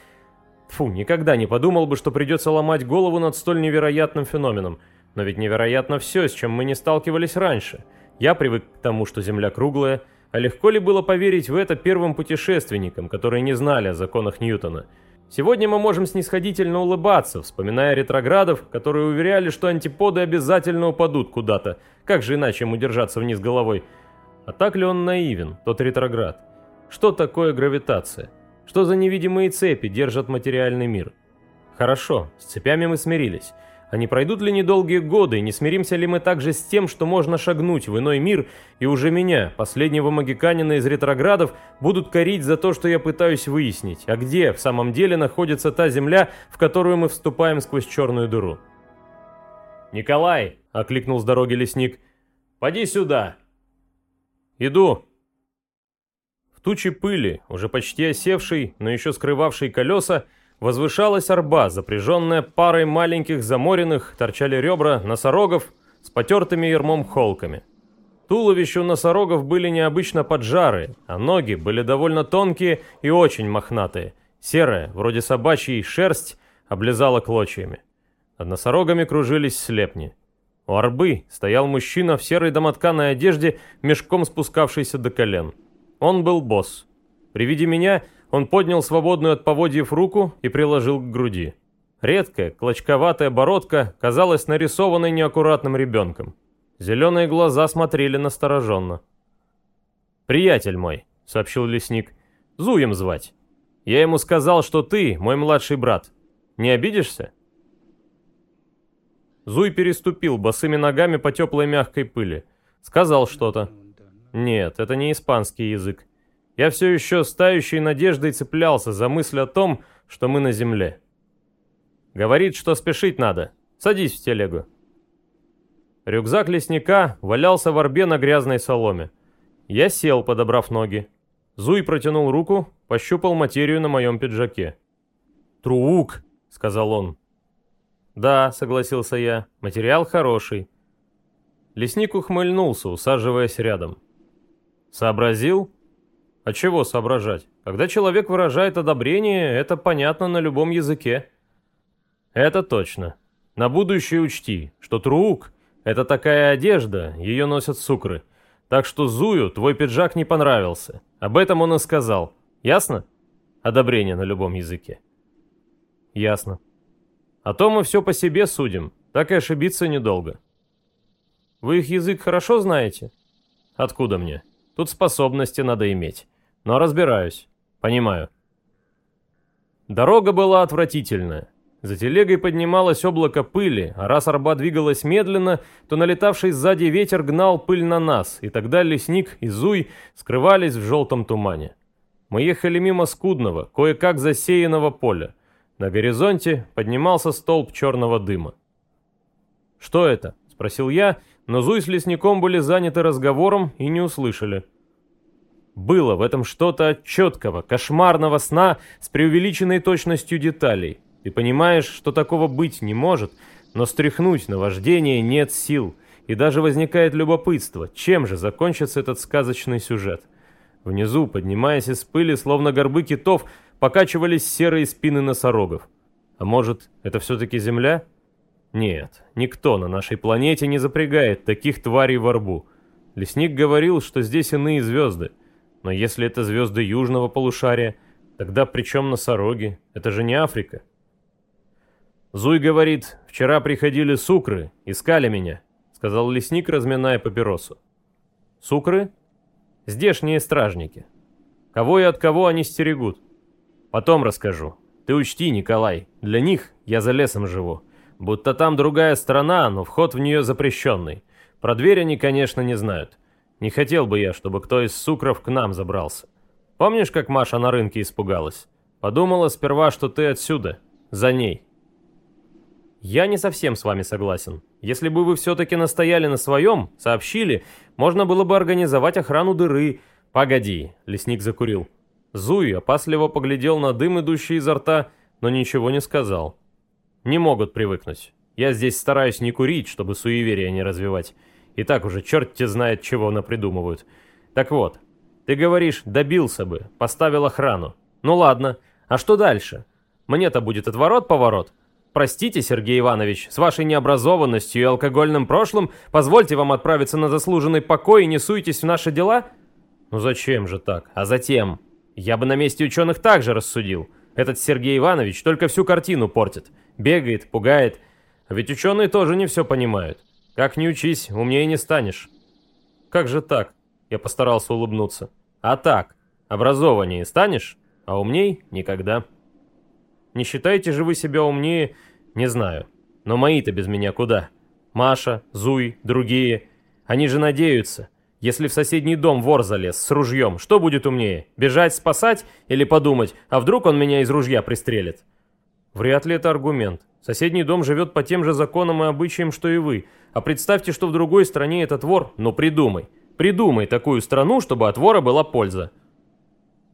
Фу, никогда не подумал бы, что придется ломать голову над столь невероятным феноменом. Но ведь невероятно все, с чем мы не сталкивались раньше. Я привык к тому, что Земля круглая, а легко ли было поверить в это первым путешественникам, которые не знали о законах Ньютона? Сегодня мы можем снисходительно улыбаться, вспоминая ретроградов, которые уверяли, что антиподы обязательно упадут куда-то. Как же иначе ему держаться вниз головой? А так ли он наивен, тот ретроград? Что такое гравитация? Что за невидимые цепи держат материальный мир? Хорошо, с цепями мы смирились. А не пройдут ли недолгие годы, не смиримся ли мы также с тем, что можно шагнуть в иной мир, и уже меня, последнего магиканина из ретроградов, будут корить за то, что я пытаюсь выяснить, а где в самом деле находится та земля, в которую мы вступаем сквозь черную дыру? «Николай!» — окликнул с дороги лесник. «Поди сюда!» «Иду!» В туче пыли, уже почти осевшей, но еще скрывавшей колеса, возвышалась арба, запряженная парой маленьких заморенных, торчали ребра носорогов с потертыми ермом холками. Туловища у носорогов были необычно поджарые, а ноги были довольно тонкие и очень мохнатые. Серая, вроде собачьей, шерсть облезала клочьями. Над носорогами кружились слепни. У арбы стоял мужчина в серой домотканой одежде, мешком спускавшийся до колен. Он был босс. При виде меня он поднял свободную от поводьев руку и приложил к груди. Редкая, клочковатая бородка казалась нарисованной неаккуратным ребенком. Зеленые глаза смотрели настороженно. «Приятель мой», — сообщил лесник, — «Зуем звать. Я ему сказал, что ты мой младший брат. Не обидишься?» Зуй переступил босыми ногами по теплой мягкой пыли. Сказал что-то. Нет, это не испанский язык. Я все еще с надеждой цеплялся за мысль о том, что мы на земле. Говорит, что спешить надо. Садись в телегу. Рюкзак лесника валялся в орбе на грязной соломе. Я сел, подобрав ноги. Зуй протянул руку, пощупал материю на моем пиджаке. «Трук», — сказал он. «Да», — согласился я, — «материал хороший». Лесник ухмыльнулся, усаживаясь рядом. «Сообразил?» А чего соображать? Когда человек выражает одобрение, это понятно на любом языке. Это точно. На будущее учти, что трук — это такая одежда, ее носят сукры. Так что Зую твой пиджак не понравился. Об этом он и сказал. Ясно? Одобрение на любом языке. Ясно. А то мы все по себе судим, так и ошибиться недолго. Вы их язык хорошо знаете? Откуда мне? Тут способности надо иметь. Но разбираюсь. Понимаю. Дорога была отвратительная. За телегой поднималось облако пыли, а раз арба двигалась медленно, то налетавший сзади ветер гнал пыль на нас, и тогда лесник и зуй скрывались в желтом тумане. Мы ехали мимо скудного, кое-как засеянного поля. На горизонте поднимался столб черного дыма. «Что это?» — спросил я, но Зуй с лесником были заняты разговором и не услышали. Было в этом что-то от четкого, кошмарного сна с преувеличенной точностью деталей. Ты понимаешь, что такого быть не может, но стряхнуть наваждение нет сил, и даже возникает любопытство, чем же закончится этот сказочный сюжет. Внизу, поднимаясь из пыли, словно горбы китов, покачивались серые спины носорогов. А может, это все-таки Земля? Нет, никто на нашей планете не запрягает таких тварей в арбу. Лесник говорил, что здесь иные звезды. Но если это звезды южного полушария, тогда при чем носороги? Это же не Африка. Зуй говорит, вчера приходили сукры, искали меня, сказал лесник, разминая папиросу. Сукры? Здешние стражники. Кого и от кого они стерегут? Потом расскажу. Ты учти, Николай, для них я за лесом живу. Будто там другая страна, но вход в нее запрещенный. Про дверь они, конечно, не знают. Не хотел бы я, чтобы кто из сукров к нам забрался. Помнишь, как Маша на рынке испугалась? Подумала сперва, что ты отсюда, за ней. Я не совсем с вами согласен. Если бы вы все-таки настояли на своем, сообщили, можно было бы организовать охрану дыры. Погоди, лесник закурил. Зуй опасливо поглядел на дым, идущий изо рта, но ничего не сказал. Не могут привыкнуть. Я здесь стараюсь не курить, чтобы суеверия не развивать. И так уже черт те знает, чего напридумывают. Так вот, ты говоришь, добился бы, поставил охрану. Ну ладно, а что дальше? Мне-то будет отворот-поворот. Простите, Сергей Иванович, с вашей необразованностью и алкогольным прошлым позвольте вам отправиться на заслуженный покой и не суйтесь в наши дела? Ну зачем же так? А затем... Я бы на месте ученых также рассудил. Этот Сергей Иванович только всю картину портит. Бегает, пугает. Ведь ученые тоже не все понимают. Как ни учись, умнее не станешь. Как же так? Я постарался улыбнуться. А так, образованнее станешь, а умней никогда. Не считаете же вы себя умнее, не знаю. Но мои-то без меня куда? Маша, Зуй, другие. Они же надеются. Если в соседний дом вор залез с ружьем, что будет умнее? Бежать, спасать или подумать, а вдруг он меня из ружья пристрелит? Вряд ли это аргумент. Соседний дом живет по тем же законам и обычаям, что и вы. А представьте, что в другой стране этот вор, ну придумай. Придумай такую страну, чтобы от вора была польза.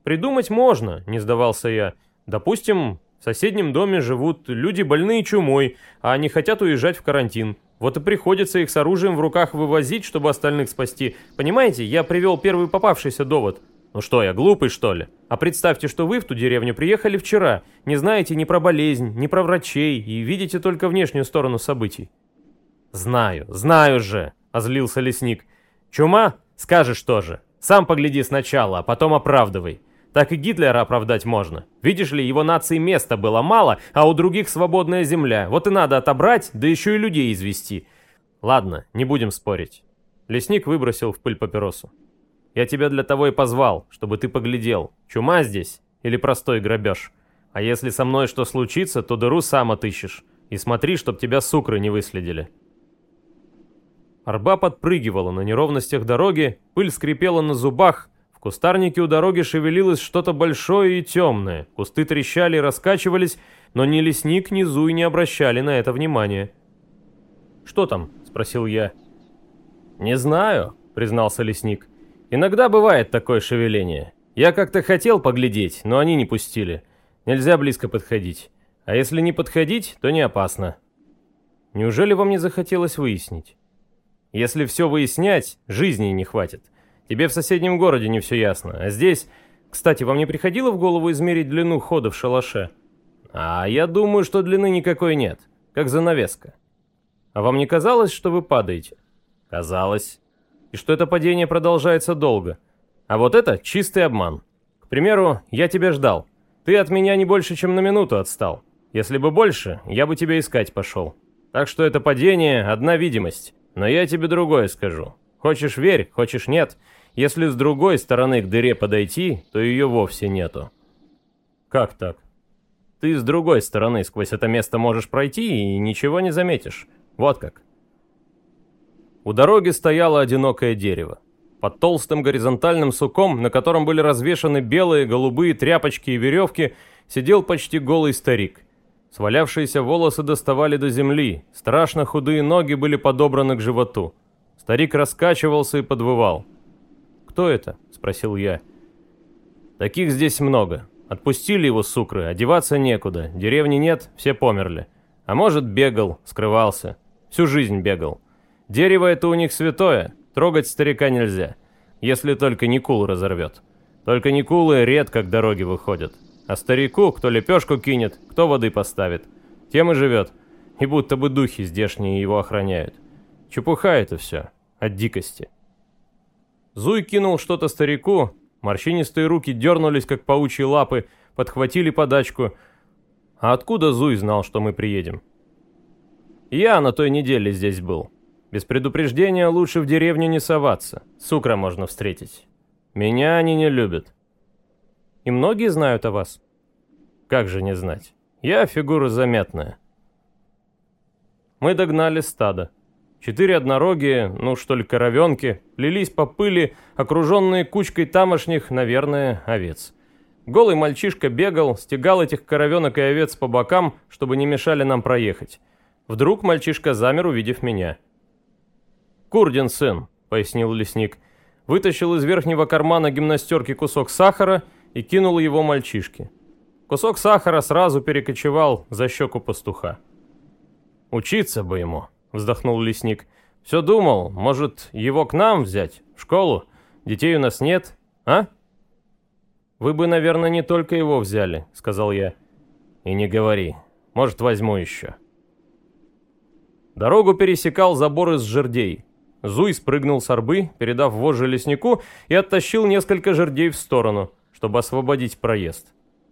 Придумать можно, не сдавался я. Допустим, в соседнем доме живут люди больные чумой, а они хотят уезжать в карантин. Вот и приходится их с оружием в руках вывозить, чтобы остальных спасти. Понимаете, я привел первый попавшийся довод. Ну что, я глупый, что ли? А представьте, что вы в ту деревню приехали вчера, не знаете ни про болезнь, ни про врачей и видите только внешнюю сторону событий. «Знаю, знаю же!» — озлился лесник. «Чума? Скажешь тоже. Сам погляди сначала, а потом оправдывай. Так и Гитлера оправдать можно. Видишь ли, его нации места было мало, а у других свободная земля. Вот и надо отобрать, да еще и людей извести. Ладно, не будем спорить». Лесник выбросил в пыль папиросу. «Я тебя для того и позвал, чтобы ты поглядел, чума здесь или простой грабеж. А если со мной что случится, то дыру сам отыщешь. И смотри, чтоб тебя сукры не выследили». Арба подпрыгивала на неровностях дороги, пыль скрипела на зубах, в кустарнике у дороги шевелилось что-то большое и темное, кусты трещали и раскачивались, но ни лесник, ни зуй не обращали на это внимания. «Что там?» — спросил я. «Не знаю», — признался лесник. «Иногда бывает такое шевеление. Я как-то хотел поглядеть, но они не пустили. Нельзя близко подходить. А если не подходить, то не опасно». «Неужели вам не захотелось выяснить?» Если все выяснять, жизни не хватит. Тебе в соседнем городе не все ясно, а здесь... Кстати, вам не приходило в голову измерить длину хода в шалаше? А я думаю, что длины никакой нет, как занавеска. А вам не казалось, что вы падаете? Казалось. И что это падение продолжается долго. А вот это чистый обман. К примеру, я тебя ждал. Ты от меня не больше, чем на минуту отстал. Если бы больше, я бы тебя искать пошел. Так что это падение — одна видимость. Но я тебе другое скажу. Хочешь верь, хочешь нет. Если с другой стороны к дыре подойти, то ее вовсе нету. Как так? Ты с другой стороны сквозь это место можешь пройти и ничего не заметишь. Вот как. У дороги стояло одинокое дерево. Под толстым горизонтальным суком, на котором были развешаны белые, голубые тряпочки и веревки, сидел почти голый старик. Свалявшиеся волосы доставали до земли, страшно худые ноги были подобраны к животу. Старик раскачивался и подвывал. «Кто это?» — спросил я. «Таких здесь много. Отпустили его, сукры, одеваться некуда, деревни нет, все померли. А может, бегал, скрывался. Всю жизнь бегал. Дерево это у них святое, трогать старика нельзя. Если только Никул разорвет. Только Никулы редко к дороге выходят. А старику, кто лепешку кинет, кто воды поставит. Тем и живет. И будто бы духи здешние его охраняют. Чепуха это все. От дикости. Зуй кинул что-то старику. Морщинистые руки дернулись, как паучьи лапы, подхватили подачку. А откуда Зуй знал, что мы приедем? Я на той неделе здесь был. Без предупреждения лучше в деревню не соваться. Сукра можно встретить. Меня они не любят. И многие знают о вас? Как же не знать? Я фигура заметная. Мы догнали стадо. Четыре однорогие, ну что ли коровенки, плелись по пыли, окруженные кучкой тамошних, наверное, овец. Голый мальчишка бегал, стегал этих коровенок и овец по бокам, чтобы не мешали нам проехать. Вдруг мальчишка замер, увидев меня. «Курдин сын», — пояснил лесник. Вытащил из верхнего кармана гимнастерки кусок сахара и кинул его мальчишке. Кусок сахара сразу перекочевал за щеку пастуха. «Учиться бы ему», — вздохнул лесник. «Все думал, может, его к нам взять, в школу? Детей у нас нет, а?» «Вы бы, наверное, не только его взяли», — сказал я. «И не говори. Может, возьму еще». Дорогу пересекал забор из жердей. Зуй спрыгнул с арбы, передав вожжи леснику, и оттащил несколько жердей в сторону, чтобы освободить проезд.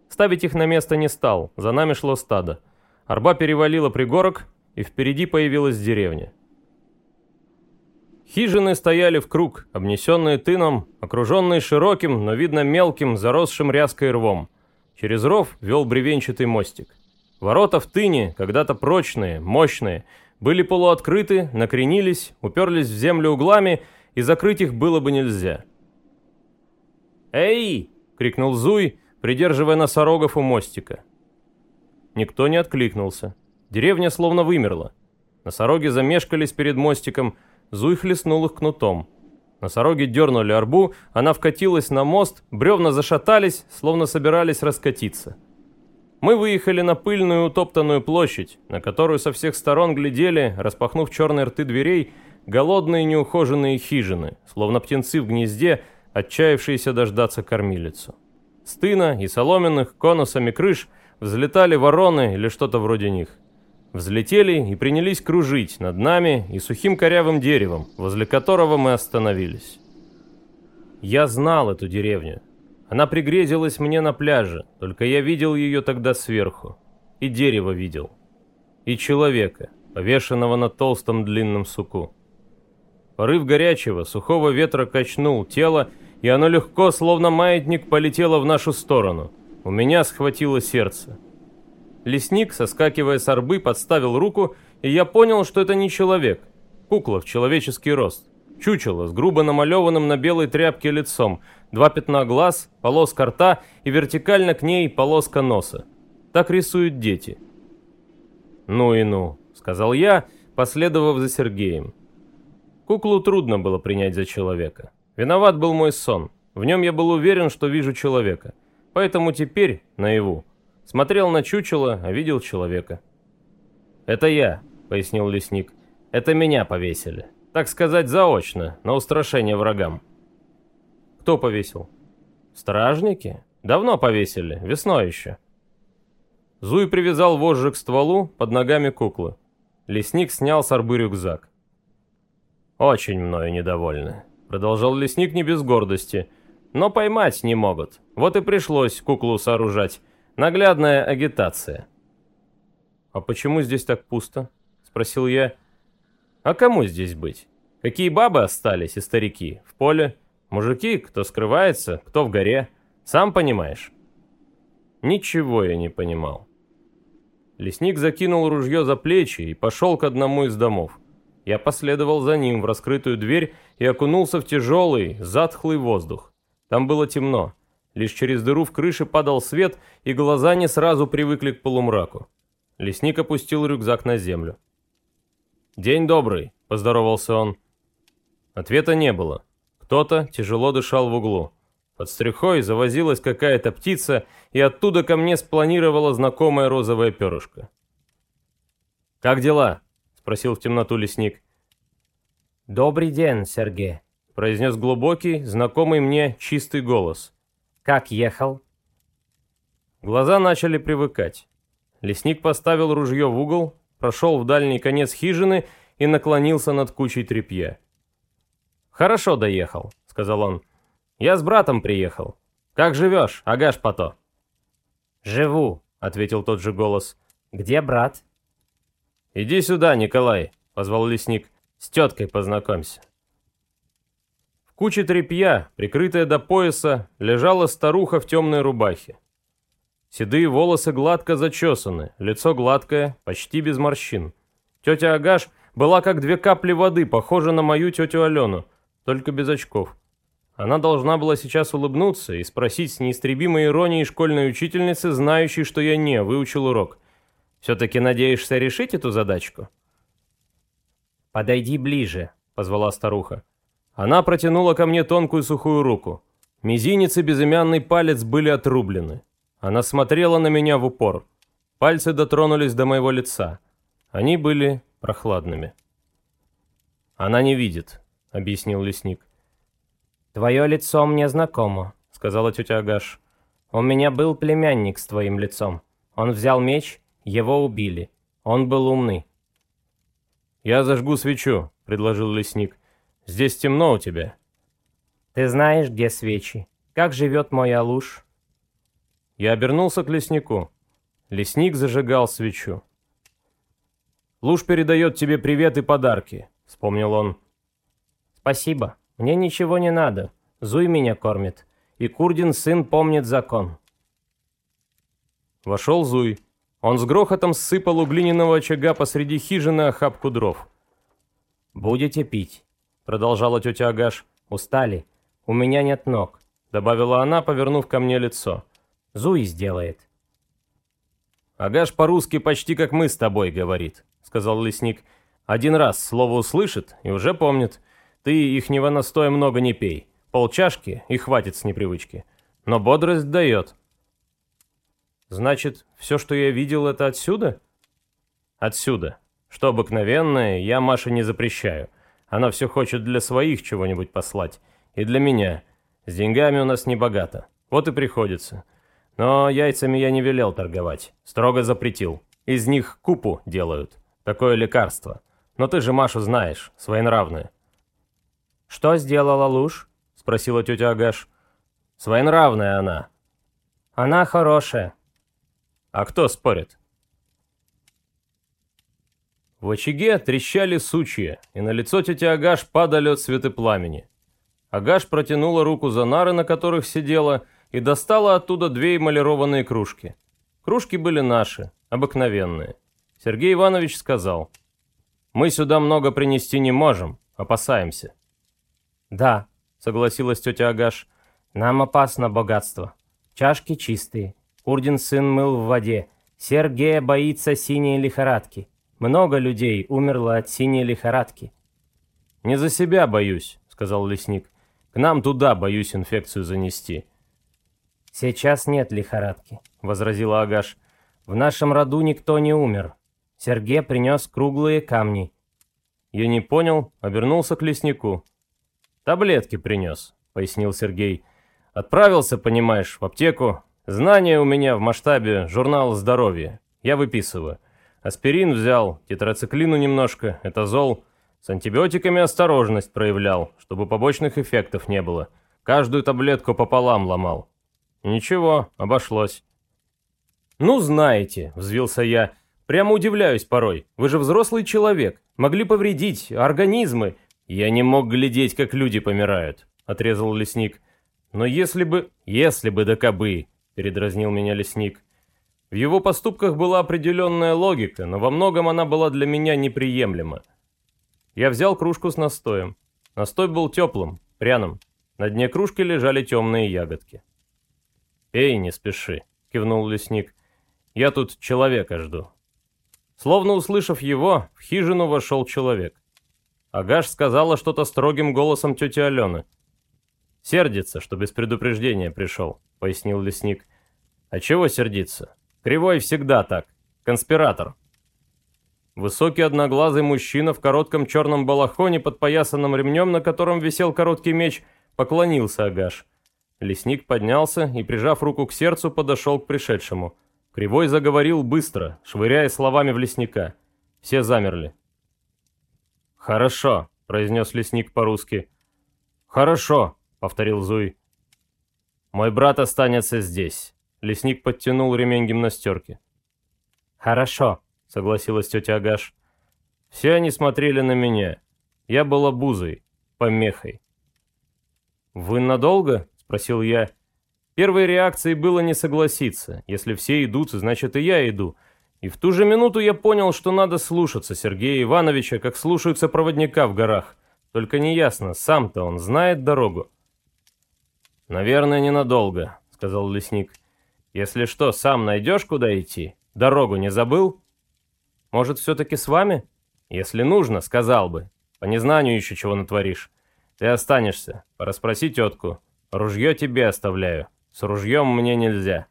Ставить их на место не стал, за нами шло стадо. Арба перевалила пригорок, и впереди появилась деревня. Хижины стояли в круг, обнесенные тыном, окруженные широким, но видно мелким, заросшим ряской рвом. Через ров вел бревенчатый мостик. Ворота в тыне, когда-то прочные, мощные, были полуоткрыты, накренились, уперлись в землю углами, и закрыть их было бы нельзя. «Эй!» — крикнул Зуй, придерживая носорогов у мостика. Никто не откликнулся. Деревня словно вымерла. Носороги замешкались перед мостиком, Зуй хлестнул их кнутом. Носороги дернули арбу, она вкатилась на мост, бревна зашатались, словно собирались раскатиться. Мы выехали на пыльную утоптанную площадь, на которую со всех сторон глядели, распахнув черные рты дверей, голодные неухоженные хижины, словно птенцы в гнезде, отчаявшиеся дождаться кормилицу. С тына и соломенных конусами крыш взлетали вороны или что-то вроде них. Взлетели и принялись кружить над нами и сухим корявым деревом, возле которого мы остановились. Я знал эту деревню. Она пригрезилась мне на пляже, только я видел ее тогда сверху. И дерево видел. И человека, повешенного на толстом длинном суку. Порыв горячего, сухого ветра качнул тело, и оно легко, словно маятник, полетело в нашу сторону. У меня схватило сердце. Лесник, соскакивая с орбы, подставил руку, и я понял, что это не человек. Кукла в человеческий рост. Чучело с грубо намалеванным на белой тряпке лицом, два пятна глаз, полоска рта и вертикально к ней полоска носа. Так рисуют дети. «Ну и ну», — сказал я, последовав за Сергеем. Куклу трудно было принять за человека. Виноват был мой сон. В нем я был уверен, что вижу человека. Поэтому теперь, наяву, смотрел на чучело, а видел человека. «Это я», — пояснил лесник. «Это меня повесили. Так сказать, заочно, на устрашение врагам». «Кто повесил?» «Стражники? Давно повесили, весной еще». Зуй привязал вожжи к стволу под ногами куклы. Лесник снял с арбы рюкзак. «Очень мною недовольны», — продолжал лесник не без гордости. «Но поймать не могут. Вот и пришлось куклу сооружать. Наглядная агитация». «А почему здесь так пусто?» — спросил я. «А кому здесь быть? Какие бабы остались и старики? В поле? Мужики, кто скрывается, кто в горе. Сам понимаешь?» Ничего я не понимал. Лесник закинул ружье за плечи и пошел к одному из домов. Я последовал за ним в раскрытую дверь и окунулся в тяжелый, затхлый воздух. Там было темно. Лишь через дыру в крыше падал свет, и глаза не сразу привыкли к полумраку. Лесник опустил рюкзак на землю. «День добрый», — поздоровался он. Ответа не было. Кто-то тяжело дышал в углу. Под стрихой завозилась какая-то птица, и оттуда ко мне спланировала знакомая розовая перышко. «Как дела?» — спросил в темноту лесник. «Добрый день, Сергей», — произнес глубокий, знакомый мне чистый голос. «Как ехал?» Глаза начали привыкать. Лесник поставил ружье в угол, прошел в дальний конец хижины и наклонился над кучей тряпья. «Хорошо доехал», — сказал он. «Я с братом приехал. Как живешь, Агаш Пато?» «Живу», — ответил тот же голос. «Где брат?» «Иди сюда, Николай», — позвал лесник. «С теткой познакомься». В куче тряпья, прикрытая до пояса, лежала старуха в темной рубахе. Седые волосы гладко зачесаны, лицо гладкое, почти без морщин. Тетя Агаш была как две капли воды, похожа на мою тетю Алену, только без очков. Она должна была сейчас улыбнуться и спросить с неистребимой иронией школьной учительницы, знающей, что я не выучил урок. «Все-таки надеешься решить эту задачку?» «Подойди ближе», — позвала старуха. Она протянула ко мне тонкую сухую руку. Мизинец и безымянный палец были отрублены. Она смотрела на меня в упор. Пальцы дотронулись до моего лица. Они были прохладными. «Она не видит», — объяснил лесник. «Твое лицо мне знакомо», — сказала тетя Агаш. «У меня был племянник с твоим лицом. Он взял меч, его убили. Он был умный». «Я зажгу свечу», — предложил лесник. «Здесь темно у тебя». «Ты знаешь, где свечи? Как живет мой Алуш?» Я обернулся к леснику. Лесник зажигал свечу. «Луж передает тебе привет и подарки», — вспомнил он. «Спасибо». Мне ничего не надо. Зуй меня кормит. И Курдин сын помнит закон. Вошел Зуй. Он с грохотом сыпал у глиняного очага посреди хижины охапку дров. «Будете пить», — продолжала тетя Агаш. «Устали? У меня нет ног», — добавила она, повернув ко мне лицо. «Зуй сделает». «Агаш по-русски почти как мы с тобой говорит», — сказал лесник. «Один раз слово услышит и уже помнит. Ты ихнего настоя много не пей. Полчашки и хватит с непривычки. Но бодрость дает. Значит, все, что я видел, это отсюда? Отсюда. Что обыкновенное, я Маше не запрещаю. Она все хочет для своих чего-нибудь послать. И для меня. С деньгами у нас не богато. Вот и приходится. Но яйцами я не велел торговать. Строго запретил. Из них купу делают. Такое лекарство. Но ты же Машу знаешь, своенравная. «Что сделала Луж?» — спросила тетя Агаш. «Своенравная она». «Она хорошая». «А кто спорит?» В очаге трещали сучья, и на лицо тети Агаш падали цветы пламени. Агаш протянула руку за нары, на которых сидела, и достала оттуда две эмалированные кружки. Кружки были наши, обыкновенные. Сергей Иванович сказал, «Мы сюда много принести не можем, опасаемся». «Да», — согласилась тетя Агаш, — «нам опасно богатство. Чашки чистые. Урдин сын мыл в воде. Сергея боится синей лихорадки. Много людей умерло от синей лихорадки». «Не за себя боюсь», — сказал лесник. «К нам туда боюсь инфекцию занести». «Сейчас нет лихорадки», — возразила Агаш. «В нашем роду никто не умер. Сергей принес круглые камни». Я не понял, обернулся к леснику. «Таблетки принес», — пояснил Сергей. «Отправился, понимаешь, в аптеку. Знания у меня в масштабе журнал здоровья. Я выписываю. Аспирин взял, тетрациклину немножко, это зол. С антибиотиками осторожность проявлял, чтобы побочных эффектов не было. Каждую таблетку пополам ломал. Ничего, обошлось». «Ну, знаете», — взвился я, — «прямо удивляюсь порой. Вы же взрослый человек. Могли повредить организмы. «Я не мог глядеть, как люди помирают», — отрезал лесник. «Но если бы... если бы да кабы», — передразнил меня лесник. В его поступках была определенная логика, но во многом она была для меня неприемлема. Я взял кружку с настоем. Настой был теплым, пряным. На дне кружки лежали темные ягодки. «Пей, не спеши», — кивнул лесник. «Я тут человека жду». Словно услышав его, в хижину вошел человек. Агаш сказала что-то строгим голосом тети Алены. «Сердится, что без предупреждения пришел», — пояснил лесник. «А чего сердиться? Кривой всегда так. Конспиратор». Высокий одноглазый мужчина в коротком черном балахоне, под подпоясанном ремнем, на котором висел короткий меч, поклонился Агаш. Лесник поднялся и, прижав руку к сердцу, подошел к пришедшему. Кривой заговорил быстро, швыряя словами в лесника. Все замерли. «Хорошо», — произнес лесник по-русски. «Хорошо», — повторил Зуй. «Мой брат останется здесь». Лесник подтянул ремень гимнастерки. «Хорошо», — согласилась тетя Агаш. Все они смотрели на меня. Я был обузой, помехой. «Вы надолго?» — спросил я. Первой реакцией было не согласиться. Если все идут, значит и я иду. И в ту же минуту я понял, что надо слушаться Сергея Ивановича, как слушаются проводника в горах. Только неясно, сам-то он знает дорогу. «Наверное, ненадолго», — сказал лесник. «Если что, сам найдешь, куда идти? Дорогу не забыл?» «Может, все-таки с вами?» «Если нужно, сказал бы. По незнанию еще чего натворишь. Ты останешься. Пораспроси тетку. Ружье тебе оставляю. С ружьем мне нельзя».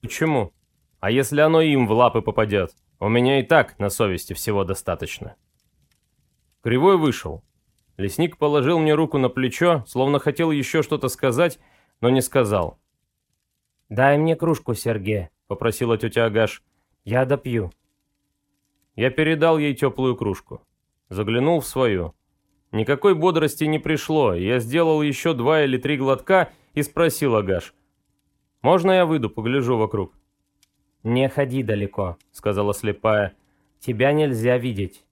«Почему? А если оно им в лапы попадет? У меня и так на совести всего достаточно». Кривой вышел. Лесник положил мне руку на плечо, словно хотел еще что-то сказать, но не сказал. «Дай мне кружку, Сергей», — попросила тетя Агаш. «Я допью». Я передал ей теплую кружку. Заглянул в свою. Никакой бодрости не пришло, я сделал еще два или три глотка и спросил Агаш. «Можно я выйду, погляжу вокруг?» «Не ходи далеко», — сказала слепая. «Тебя нельзя видеть».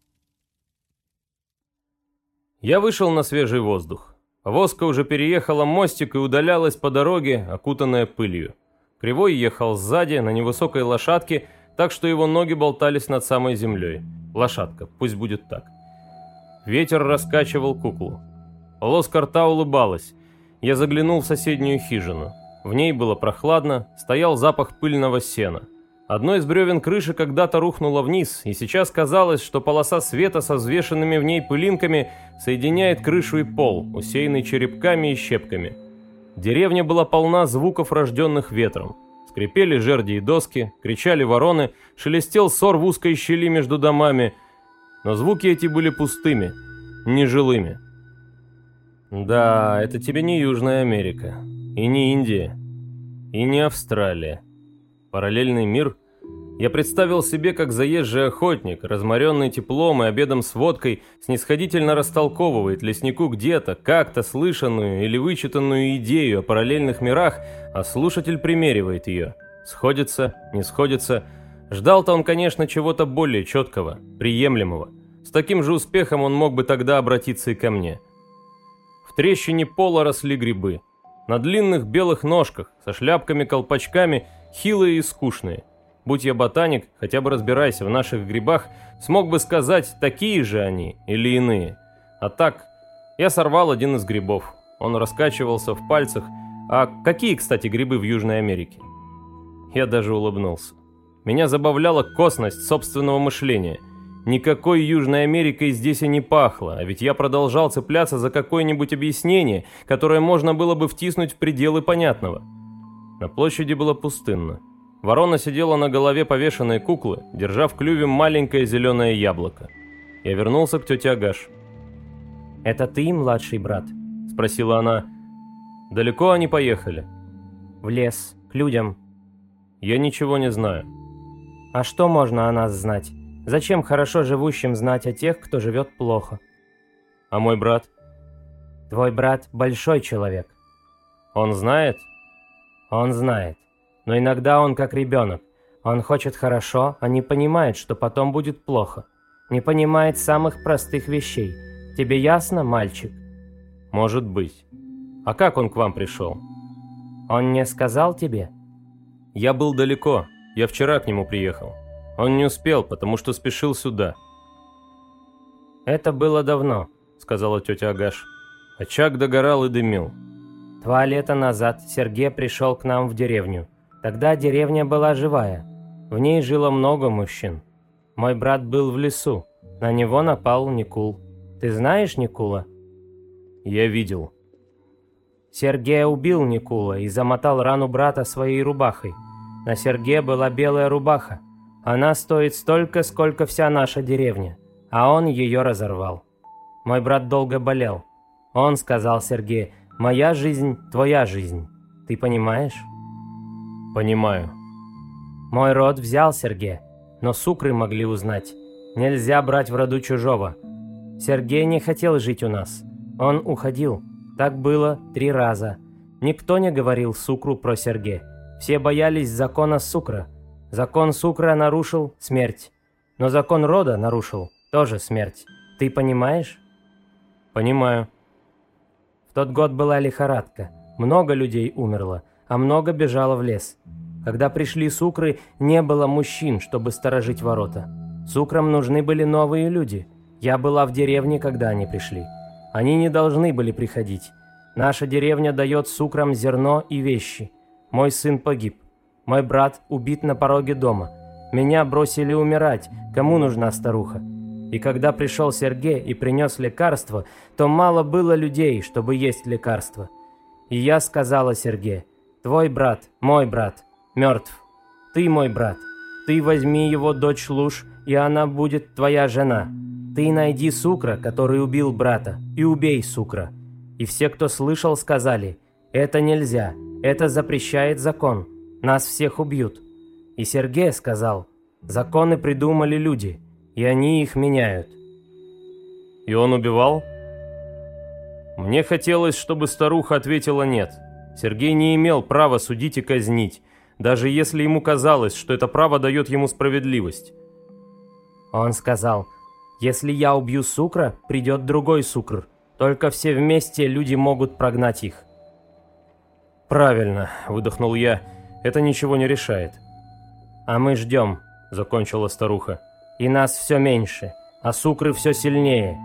Я вышел на свежий воздух. Воска уже переехала мостик и удалялась по дороге, окутанная пылью. Кривой ехал сзади, на невысокой лошадке, так что его ноги болтались над самой землей. Лошадка, пусть будет так. Ветер раскачивал куклу. Полоска рта улыбалась. Я заглянул в соседнюю хижину. В ней было прохладно, стоял запах пыльного сена. Одно из бревен крыши когда-то рухнуло вниз, и сейчас казалось, что полоса света со взвешенными в ней пылинками соединяет крышу и пол, усеянный черепками и щепками. Деревня была полна звуков, рожденных ветром. Скрипели жерди и доски, кричали вороны, шелестел сор в узкой щели между домами – но звуки эти были пустыми, нежилыми. Да, это тебе не Южная Америка, и не Индия, и не Австралия. Параллельный мир я представил себе, как заезжий охотник, разморенный теплом и обедом с водкой, снисходительно растолковывает леснику где-то, как-то слышанную или вычитанную идею о параллельных мирах, а слушатель примеривает ее. Сходится, не сходится – Ждал-то он, конечно, чего-то более четкого, приемлемого. С таким же успехом он мог бы тогда обратиться и ко мне. В трещине пола росли грибы. На длинных белых ножках, со шляпками-колпачками, хилые и скучные. Будь я ботаник, хотя бы разбирайся в наших грибах, смог бы сказать, такие же они или иные. А так, я сорвал один из грибов. Он раскачивался в пальцах. А какие, кстати, грибы в Южной Америке? Я даже улыбнулся. Меня забавляла косность собственного мышления. Никакой Южной Америкой здесь и не пахло, а ведь я продолжал цепляться за какое-нибудь объяснение, которое можно было бы втиснуть в пределы понятного. На площади было пустынно. Ворона сидела на голове повешенной куклы, держа в клюве маленькое зеленое яблоко. Я вернулся к тете Агаш. «Это ты, младший брат?» – спросила она. «Далеко они поехали?» «В лес, к людям». «Я ничего не знаю». А что можно о нас знать? Зачем хорошо живущим знать о тех, кто живет плохо? А мой брат? Твой брат большой человек. Он знает? Он знает. Но иногда он как ребенок. Он хочет хорошо, а не понимает, что потом будет плохо. Не понимает самых простых вещей. Тебе ясно, мальчик? Может быть. А как он к вам пришел? Он не сказал тебе? Я был далеко, Я вчера к нему приехал. Он не успел, потому что спешил сюда. «Это было давно», — сказала тетя Агаш. Очаг догорал и дымил. «Два лета назад Сергей пришел к нам в деревню. Тогда деревня была живая. В ней жило много мужчин. Мой брат был в лесу. На него напал Никул. Ты знаешь Никула?» «Я видел». Сергей убил Никула и замотал рану брата своей рубахой. На Серге была белая рубаха. Она стоит столько, сколько вся наша деревня. А он ее разорвал. Мой брат долго болел. Он сказал Сергею, «Моя жизнь – твоя жизнь. Ты понимаешь?» «Понимаю». Мой род взял Сергея, но сукры могли узнать. Нельзя брать в роду чужого. Сергей не хотел жить у нас. Он уходил. Так было три раза. Никто не говорил сукру про Сергея. Все боялись закона Сукра. Закон Сукра нарушил – смерть. Но закон рода нарушил – тоже смерть. Ты понимаешь? Понимаю. Тот год была лихорадка. Много людей умерло, а много бежало в лес. Когда пришли Сукры, не было мужчин, чтобы сторожить ворота. Сукрам нужны были новые люди. Я была в деревне, когда они пришли. Они не должны были приходить. Наша деревня дает Сукрам зерно и вещи – мой сын погиб. Мой брат убит на пороге дома. Меня бросили умирать. Кому нужна старуха? И когда пришел Сергей и принес лекарство, то мало было людей, чтобы есть лекарство. И я сказала Сергею, «Твой брат, мой брат, мертв. Ты мой брат. Ты возьми его дочь Луж, и она будет твоя жена. Ты найди Сукра, который убил брата, и убей Сукра». И все, кто слышал, сказали, «Это нельзя, это запрещает закон. Нас всех убьют. И Сергей сказал, законы придумали люди, и они их меняют. И он убивал? Мне хотелось, чтобы старуха ответила нет. Сергей не имел права судить и казнить, даже если ему казалось, что это право дает ему справедливость. Он сказал, если я убью Сукра, придет другой Сукр. Только все вместе люди могут прогнать их. «Правильно», — выдохнул я. «Это ничего не решает». «А мы ждем», — закончила старуха. «И нас все меньше, а сукры все сильнее».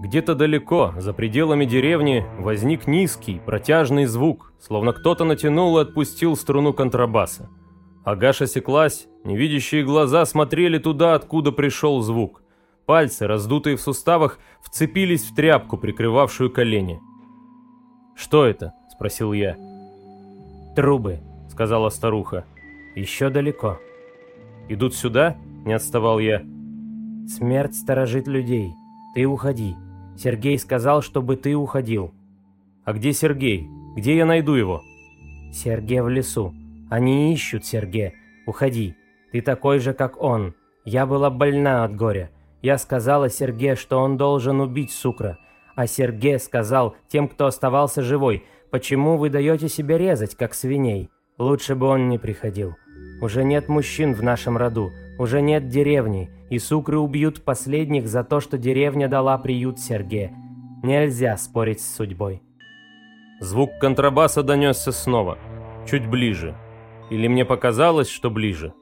Где-то далеко, за пределами деревни, возник низкий, протяжный звук, словно кто-то натянул и отпустил струну контрабаса. Агаша осеклась, невидящие глаза смотрели туда, откуда пришел звук. Пальцы, раздутые в суставах, вцепились в тряпку, прикрывавшую колени. «Что это?» спросил я. «Трубы», — сказала старуха. «Еще далеко». «Идут сюда?» — не отставал я. «Смерть сторожит людей. Ты уходи. Сергей сказал, чтобы ты уходил». «А где Сергей? Где я найду его?» «Сергей в лесу. Они ищут Сергея. Уходи. Ты такой же, как он. Я была больна от горя. Я сказала Сергею, что он должен убить Сукра. А Сергей сказал тем, кто оставался живой, Почему вы даете себя резать, как свиней? Лучше бы он не приходил. Уже нет мужчин в нашем роду, уже нет деревни, и сукры убьют последних за то, что деревня дала приют Серге. Нельзя спорить с судьбой. Звук контрабаса донесся снова, чуть ближе. Или мне показалось, что ближе.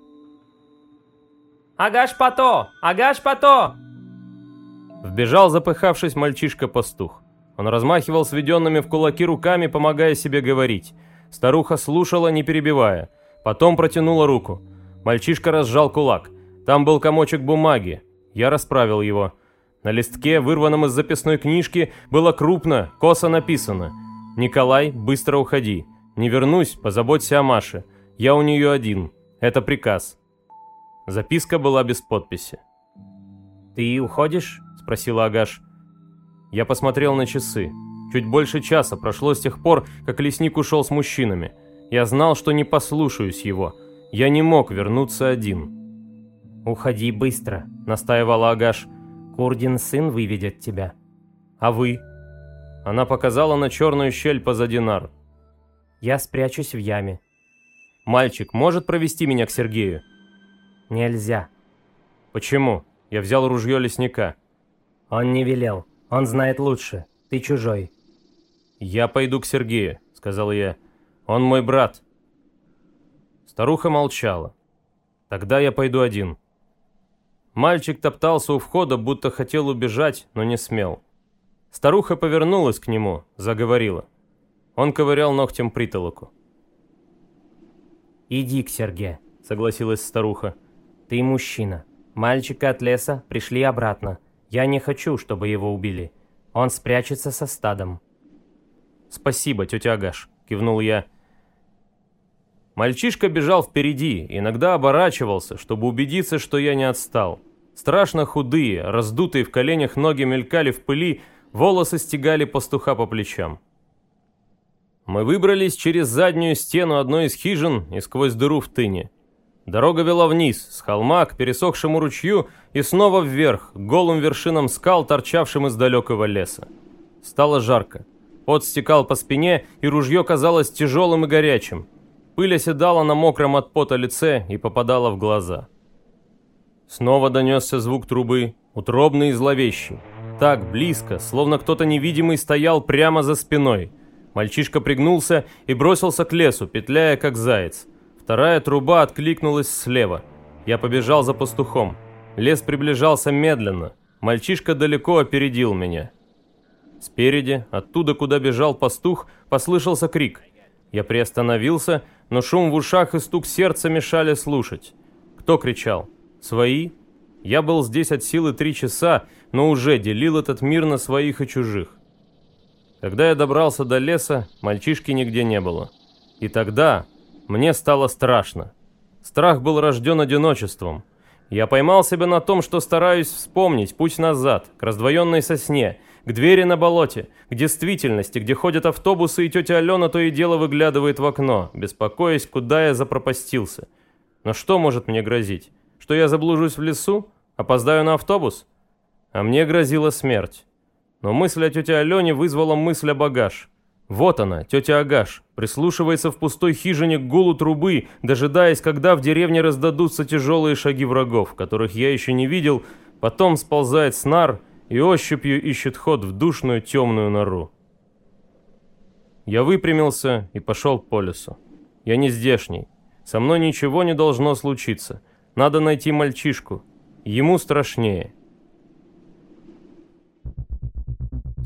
«Агаш Пато! Агаш Пато!» Вбежал запыхавшись мальчишка-пастух. Он размахивал сведенными в кулаки руками, помогая себе говорить. Старуха слушала, не перебивая. Потом протянула руку. Мальчишка разжал кулак. Там был комочек бумаги. Я расправил его. На листке, вырванном из записной книжки, было крупно, косо написано. «Николай, быстро уходи. Не вернусь, позаботься о Маше. Я у нее один. Это приказ». Записка была без подписи. «Ты уходишь?» – спросила Агаш. Я посмотрел на часы. Чуть больше часа прошло с тех пор, как лесник ушел с мужчинами. Я знал, что не послушаюсь его. Я не мог вернуться один. «Уходи быстро», — настаивала Агаш. «Курдин сын выведет тебя». «А вы?» Она показала на черную щель позади нар. «Я спрячусь в яме». «Мальчик может провести меня к Сергею?» «Нельзя». «Почему?» Я взял ружье лесника. «Он не велел». Он знает лучше. Ты чужой». «Я пойду к Сергею», — сказал я. «Он мой брат». Старуха молчала. Тогда я пойду один. Мальчик топтался у входа, будто хотел убежать, но не смел. Старуха повернулась к нему, заговорила. Он ковырял ногтем притолоку. «Иди к Серге», — согласилась старуха. «Ты мужчина. Мальчика от леса пришли обратно. Я не хочу, чтобы его убили. Он спрячется со стадом». «Спасибо, тетя Агаш», — кивнул я. Мальчишка бежал впереди, иногда оборачивался, чтобы убедиться, что я не отстал. Страшно худые, раздутые в коленях ноги мелькали в пыли, волосы стегали пастуха по плечам. Мы выбрались через заднюю стену одной из хижин и сквозь дыру в тыне. Дорога вела вниз, с холма к пересохшему ручью и снова вверх, к голым вершинам скал, торчавшим из далекого леса. Стало жарко. Пот стекал по спине, и ружье казалось тяжелым и горячим. Пыль оседала на мокром от пота лице и попадала в глаза. Снова донесся звук трубы, утробный и зловещий. Так близко, словно кто-то невидимый стоял прямо за спиной. Мальчишка пригнулся и бросился к лесу, петляя как заяц. Вторая труба откликнулась слева. Я побежал за пастухом. Лес приближался медленно. Мальчишка далеко опередил меня. Спереди, оттуда, куда бежал пастух, послышался крик. Я приостановился, но шум в ушах и стук сердца мешали слушать. Кто кричал? Свои? Я был здесь от силы три часа, но уже делил этот мир на своих и чужих. Когда я добрался до леса, мальчишки нигде не было. И тогда, мне стало страшно. Страх был рожден одиночеством. Я поймал себя на том, что стараюсь вспомнить путь назад, к раздвоенной сосне, к двери на болоте, к действительности, где ходят автобусы, и тетя Алена то и дело выглядывает в окно, беспокоясь, куда я запропастился. Но что может мне грозить? Что я заблужусь в лесу? Опоздаю на автобус? А мне грозила смерть. Но мысль о тете Алене вызвала мысль о багаж. Вот она, тетя Агаш, прислушивается в пустой хижине к гулу трубы, дожидаясь, когда в деревне раздадутся тяжелые шаги врагов, которых я еще не видел, потом сползает с нар и ощупью ищет ход в душную темную нору. Я выпрямился и пошел по лесу. Я не здешний. Со мной ничего не должно случиться. Надо найти мальчишку. Ему страшнее.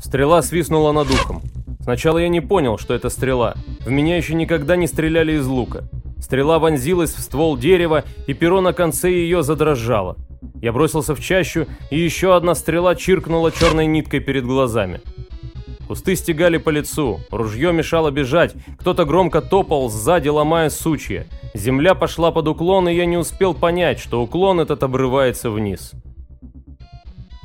Стрела свистнула над ухом. Сначала я не понял, что это стрела. В меня еще никогда не стреляли из лука. Стрела вонзилась в ствол дерева, и перо на конце ее задрожало. Я бросился в чащу, и еще одна стрела чиркнула черной ниткой перед глазами. Кусты стегали по лицу, ружье мешало бежать, кто-то громко топал сзади, ломая сучья. Земля пошла под уклон, и я не успел понять, что уклон этот обрывается вниз.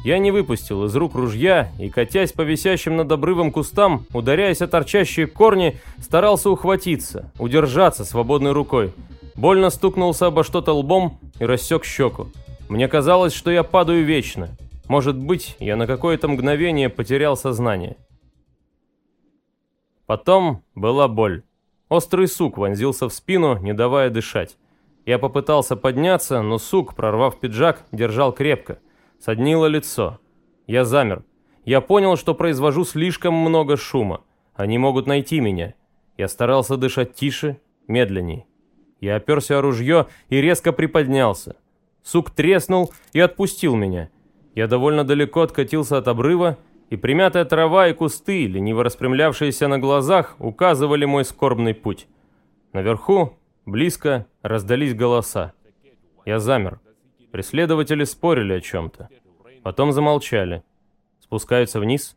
Я не выпустил из рук ружья и, катясь по висящим над обрывом кустам, ударяясь о торчащие корни, старался ухватиться, удержаться свободной рукой. Больно стукнулся обо что-то лбом и рассек щеку. Мне казалось, что я падаю вечно. Может быть, я на какое-то мгновение потерял сознание. Потом была боль. Острый сук вонзился в спину, не давая дышать. Я попытался подняться, но сук, прорвав пиджак, держал крепко. Соднило лицо. Я замер. Я понял, что произвожу слишком много шума. Они могут найти меня. Я старался дышать тише, медленней. Я оперся о ружье и резко приподнялся. Сук треснул и отпустил меня. Я довольно далеко откатился от обрыва, и примятая трава и кусты, лениво распрямлявшиеся на глазах, указывали мой скорбный путь. Наверху, близко, раздались голоса. Я замер. Преследователи спорили о чем-то. Потом замолчали. Спускаются вниз.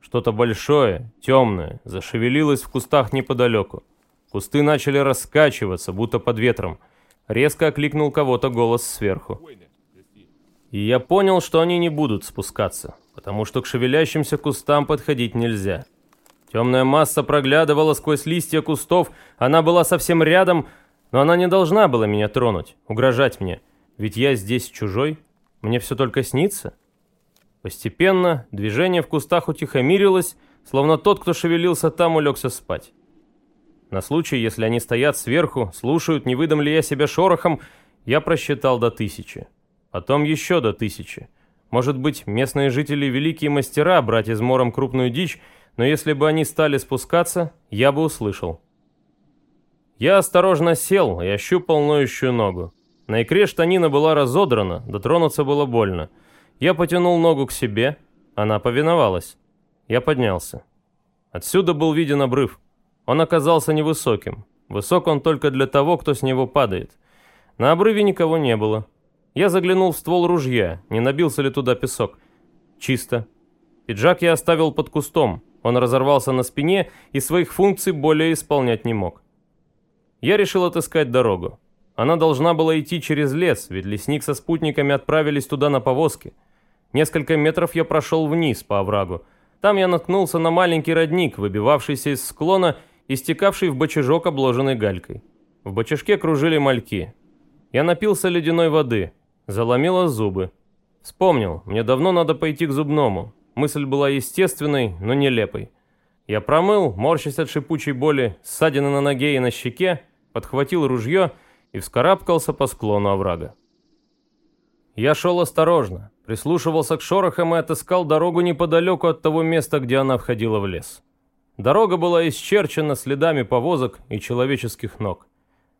Что-то большое, темное, зашевелилось в кустах неподалеку. Кусты начали раскачиваться, будто под ветром. Резко окликнул кого-то голос сверху. И я понял, что они не будут спускаться, потому что к шевелящимся кустам подходить нельзя. Темная масса проглядывала сквозь листья кустов, она была совсем рядом, но она не должна была меня тронуть, угрожать мне. Ведь я здесь чужой, мне все только снится. Постепенно движение в кустах утихомирилось, словно тот, кто шевелился там, улегся спать. На случай, если они стоят сверху, слушают, не выдам ли я себя шорохом, я просчитал до тысячи. Потом еще до тысячи. Может быть, местные жители великие мастера брать измором крупную дичь, но если бы они стали спускаться, я бы услышал. Я осторожно сел и ощупал ноющую ногу. На икре штанина была разодрана, дотронуться было больно. Я потянул ногу к себе, она повиновалась. Я поднялся. Отсюда был виден обрыв. Он оказался невысоким. Высок он только для того, кто с него падает. На обрыве никого не было. Я заглянул в ствол ружья, не набился ли туда песок. Чисто. Пиджак я оставил под кустом. Он разорвался на спине и своих функций более исполнять не мог. Я решил отыскать дорогу. Она должна была идти через лес, ведь лесник со спутниками отправились туда на повозке. Несколько метров я прошел вниз по оврагу. Там я наткнулся на маленький родник, выбивавшийся из склона и стекавший в бочажок, обложенный галькой. В бочажке кружили мальки. Я напился ледяной воды, заломило зубы. Вспомнил, мне давно надо пойти к зубному. Мысль была естественной, но нелепой. Я промыл, морщась от шипучей боли, ссадины на ноге и на щеке, подхватил ружье и вскарабкался по склону оврага. Я шел осторожно, прислушивался к шорохам и отыскал дорогу неподалеку от того места, где она входила в лес. Дорога была исчерчена следами повозок и человеческих ног.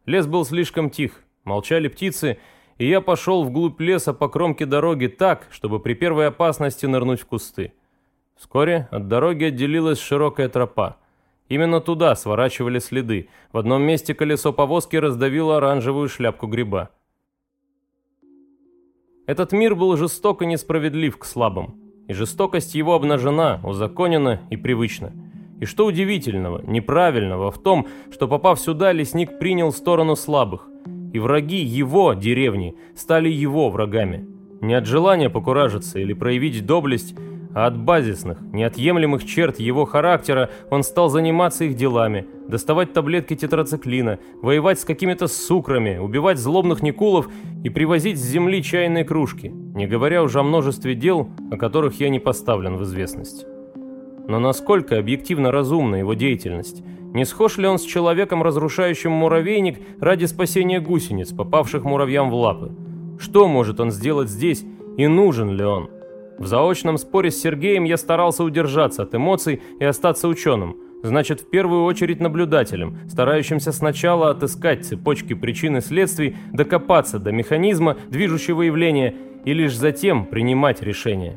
Лес был слишком тих, молчали птицы, и я пошел вглубь леса по кромке дороги так, чтобы при первой опасности нырнуть в кусты. Вскоре от дороги отделилась широкая тропа. Именно туда сворачивали следы. В одном месте колесо повозки раздавило оранжевую шляпку гриба. Этот мир был жесток и несправедлив к слабым. И жестокость его обнажена, узаконена и привычна. И что удивительного, неправильного в том, что попав сюда, лесник принял сторону слабых. И враги его деревни стали его врагами. Не от желания покуражиться или проявить доблесть, а от базисных, неотъемлемых черт его характера он стал заниматься их делами, доставать таблетки тетрациклина, воевать с какими-то сукрами, убивать злобных никулов и привозить с земли чайные кружки, не говоря уже о множестве дел, о которых я не поставлен в известность. Но насколько объективно разумна его деятельность? Не схож ли он с человеком, разрушающим муравейник ради спасения гусениц, попавших муравьям в лапы? Что может он сделать здесь и нужен ли он? В заочном споре с Сергеем я старался удержаться от эмоций и остаться ученым, значит, в первую очередь наблюдателем, старающимся сначала отыскать цепочки причин и следствий, докопаться до механизма, движущего явления, и лишь затем принимать решение.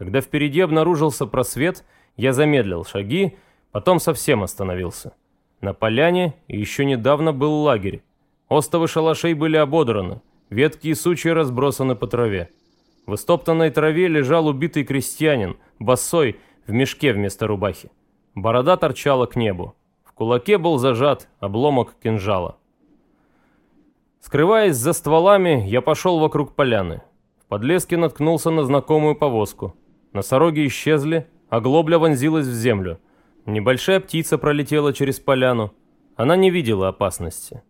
Когда впереди обнаружился просвет, я замедлил шаги, потом совсем остановился. На поляне еще недавно был лагерь. Остовы шалашей были ободраны, ветки и сучья разбросаны по траве. В истоптанной траве лежал убитый крестьянин, босой, в мешке вместо рубахи. Борода торчала к небу. В кулаке был зажат обломок кинжала. Скрываясь за стволами, я пошел вокруг поляны. В подлеске наткнулся на знакомую повозку. Носороги исчезли, а глобля вонзилась в землю. Небольшая птица пролетела через поляну. Она не видела опасности.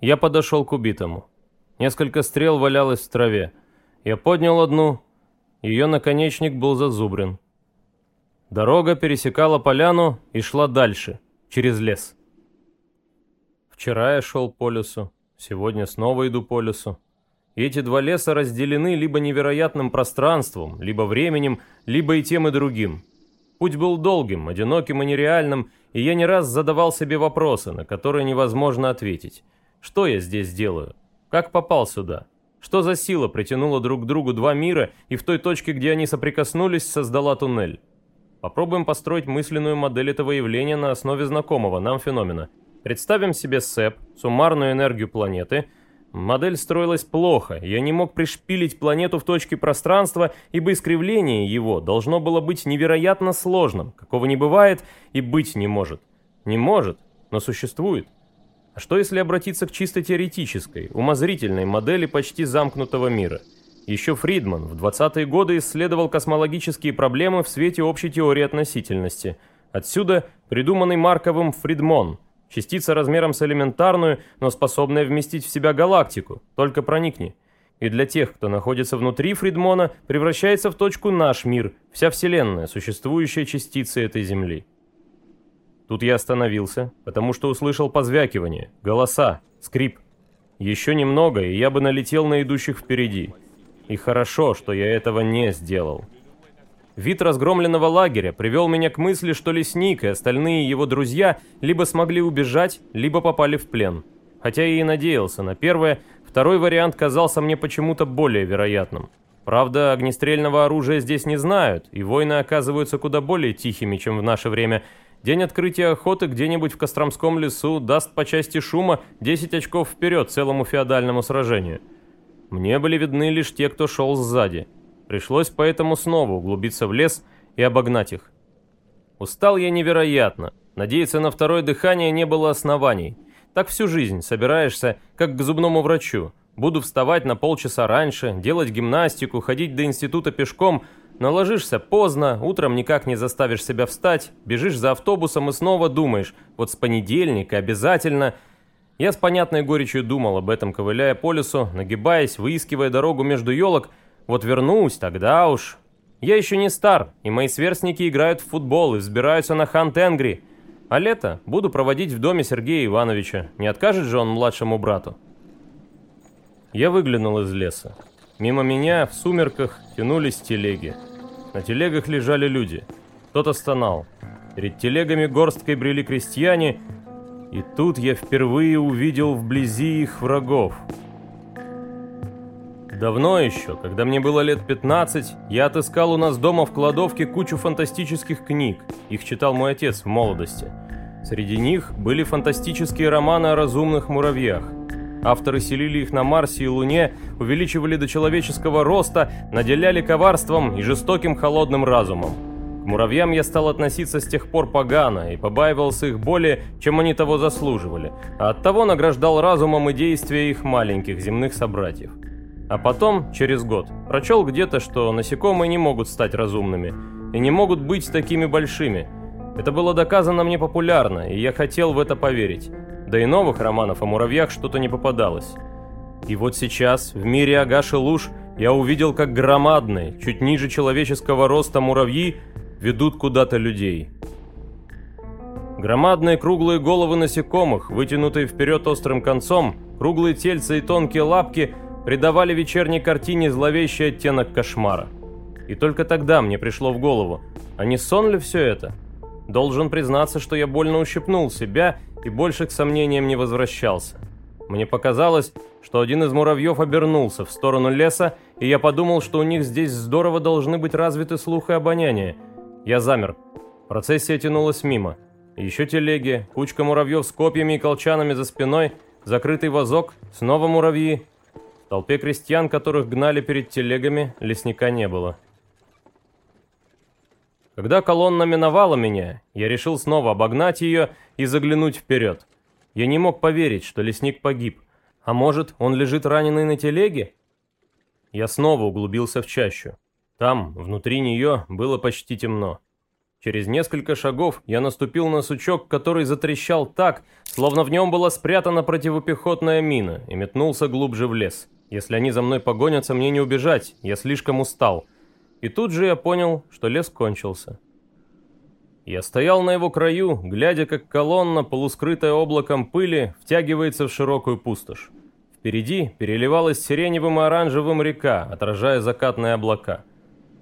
Я подошел к убитому. Несколько стрел валялось в траве. Я поднял одну. Ее наконечник был зазубрен. Дорога пересекала поляну и шла дальше, через лес. Вчера я шел по лесу, сегодня снова иду по лесу. Эти два леса разделены либо невероятным пространством, либо временем, либо и тем и другим. Путь был долгим, одиноким и нереальным, и я не раз задавал себе вопросы, на которые невозможно ответить. Что я здесь делаю? Как попал сюда? Что за сила притянула друг к другу два мира и в той точке, где они соприкоснулись, создала туннель? Попробуем построить мысленную модель этого явления на основе знакомого нам феномена. Представим себе СЭП, суммарную энергию планеты. Модель строилась плохо, я не мог пришпилить планету в точке пространства, ибо искривление его должно было быть невероятно сложным, какого не бывает и быть не может. Не может, но существует. А что если обратиться к чисто теоретической, умозрительной модели почти замкнутого мира? Еще Фридман в 20-е годы исследовал космологические проблемы в свете общей теории относительности. Отсюда придуманный Марковым Фридмон, частица размером с элементарную, но способная вместить в себя галактику, только проникни. И для тех, кто находится внутри Фридмона, превращается в точку наш мир, вся Вселенная, существующая частица этой Земли. Тут я остановился, потому что услышал позвякивание, голоса, скрип. Еще немного, и я бы налетел на идущих впереди. И хорошо, что я этого не сделал. Вид разгромленного лагеря привел меня к мысли, что лесник и остальные его друзья либо смогли убежать, либо попали в плен. Хотя я и надеялся на первое, второй вариант казался мне почему-то более вероятным. Правда, огнестрельного оружия здесь не знают, и войны оказываются куда более тихими, чем в наше время. День открытия охоты где-нибудь в Костромском лесу даст по части шума 10 очков вперед целому феодальному сражению. Мне были видны лишь те, кто шел сзади. Пришлось поэтому снова углубиться в лес и обогнать их. Устал я невероятно. Надеяться на второе дыхание не было оснований. Так всю жизнь собираешься, как к зубному врачу. Буду вставать на полчаса раньше, делать гимнастику, ходить до института пешком, наложишься поздно, утром никак не заставишь себя встать, бежишь за автобусом и снова думаешь, вот с понедельника обязательно... Я с понятной горечью думал об этом, ковыляя по лесу, нагибаясь, выискивая дорогу между елок, вот вернусь, тогда уж... Я еще не стар, и мои сверстники играют в футбол и взбираются на Хант-Энгри. А лето буду проводить в доме Сергея Ивановича. Не откажет же он младшему брату. Я выглянул из леса. Мимо меня в сумерках тянулись телеги. На телегах лежали люди. Кто-то стонал. Перед телегами горсткой брели крестьяне, и тут я впервые увидел вблизи их врагов — Давно еще, когда мне было лет 15, я отыскал у нас дома в кладовке кучу фантастических книг. Их читал мой отец в молодости. Среди них были фантастические романы о разумных муравьях. Авторы селили их на Марсе и Луне, увеличивали до человеческого роста, наделяли коварством и жестоким холодным разумом. К муравьям я стал относиться с тех пор погано и побаивался их более, чем они того заслуживали, а оттого награждал разумом и действия их маленьких земных собратьев. А потом, через год, прочел где-то, что насекомые не могут стать разумными и не могут быть такими большими. Это было доказано мне популярно, и я хотел в это поверить. Да и новых романов о муравьях что-то не попадалось. И вот сейчас, в мире Агаши Луж, я увидел, как громадные, чуть ниже человеческого роста муравьи ведут куда-то людей. Громадные круглые головы насекомых, вытянутые вперед острым концом, круглые тельца и тонкие лапки – придавали вечерней картине зловещий оттенок кошмара. И только тогда мне пришло в голову, а не сон ли все это? Должен признаться, что я больно ущипнул себя и больше к сомнениям не возвращался. Мне показалось, что один из муравьев обернулся в сторону леса, и я подумал, что у них здесь здорово должны быть развиты слух и обоняние. Я замер. Процессия тянулась мимо. Еще телеги, кучка муравьев с копьями и колчанами за спиной, закрытый вазок, снова муравьи, толпе крестьян, которых гнали перед телегами, лесника не было. Когда колонна миновала меня, я решил снова обогнать ее и заглянуть вперед. Я не мог поверить, что лесник погиб. А может, он лежит раненый на телеге? Я снова углубился в чащу. Там, внутри нее, было почти темно. Через несколько шагов я наступил на сучок, который затрещал так, словно в нем была спрятана противопехотная мина, и метнулся глубже в лес. Если они за мной погонятся, мне не убежать, я слишком устал. И тут же я понял, что лес кончился. Я стоял на его краю, глядя, как колонна, полускрытая облаком пыли, втягивается в широкую пустошь. Впереди переливалась сиреневым и оранжевым река, отражая закатные облака.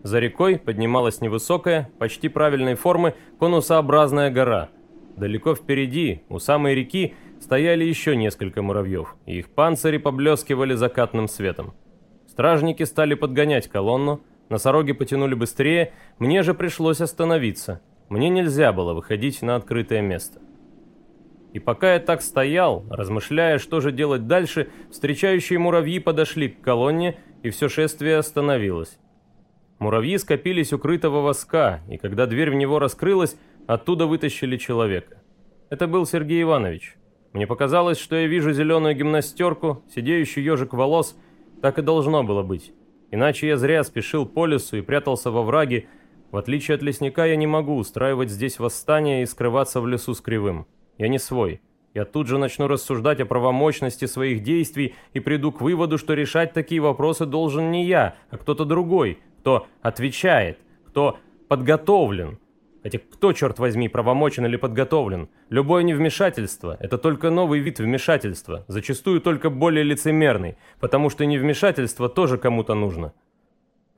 За рекой поднималась невысокая, почти правильной формы, конусообразная гора. Далеко впереди, у самой реки, стояли еще несколько муравьев, и их панцири поблескивали закатным светом. Стражники стали подгонять колонну, носороги потянули быстрее, мне же пришлось остановиться. Мне нельзя было выходить на открытое место. И пока я так стоял, размышляя, что же делать дальше, встречающие муравьи подошли к колонне, и все шествие остановилось. Муравьи скопились у крытого воска, и когда дверь в него раскрылась, оттуда вытащили человека. Это был Сергей Иванович. Мне показалось, что я вижу зеленую гимнастерку, сидеющий ежик волос. Так и должно было быть. Иначе я зря спешил по лесу и прятался во враге. В отличие от лесника, я не могу устраивать здесь восстание и скрываться в лесу с кривым. Я не свой. Я тут же начну рассуждать о правомощности своих действий и приду к выводу, что решать такие вопросы должен не я, а кто-то другой, кто отвечает, кто подготовлен, Хотя кто, черт возьми, правомочен или подготовлен? Любое невмешательство – это только новый вид вмешательства, зачастую только более лицемерный, потому что невмешательство тоже кому-то нужно.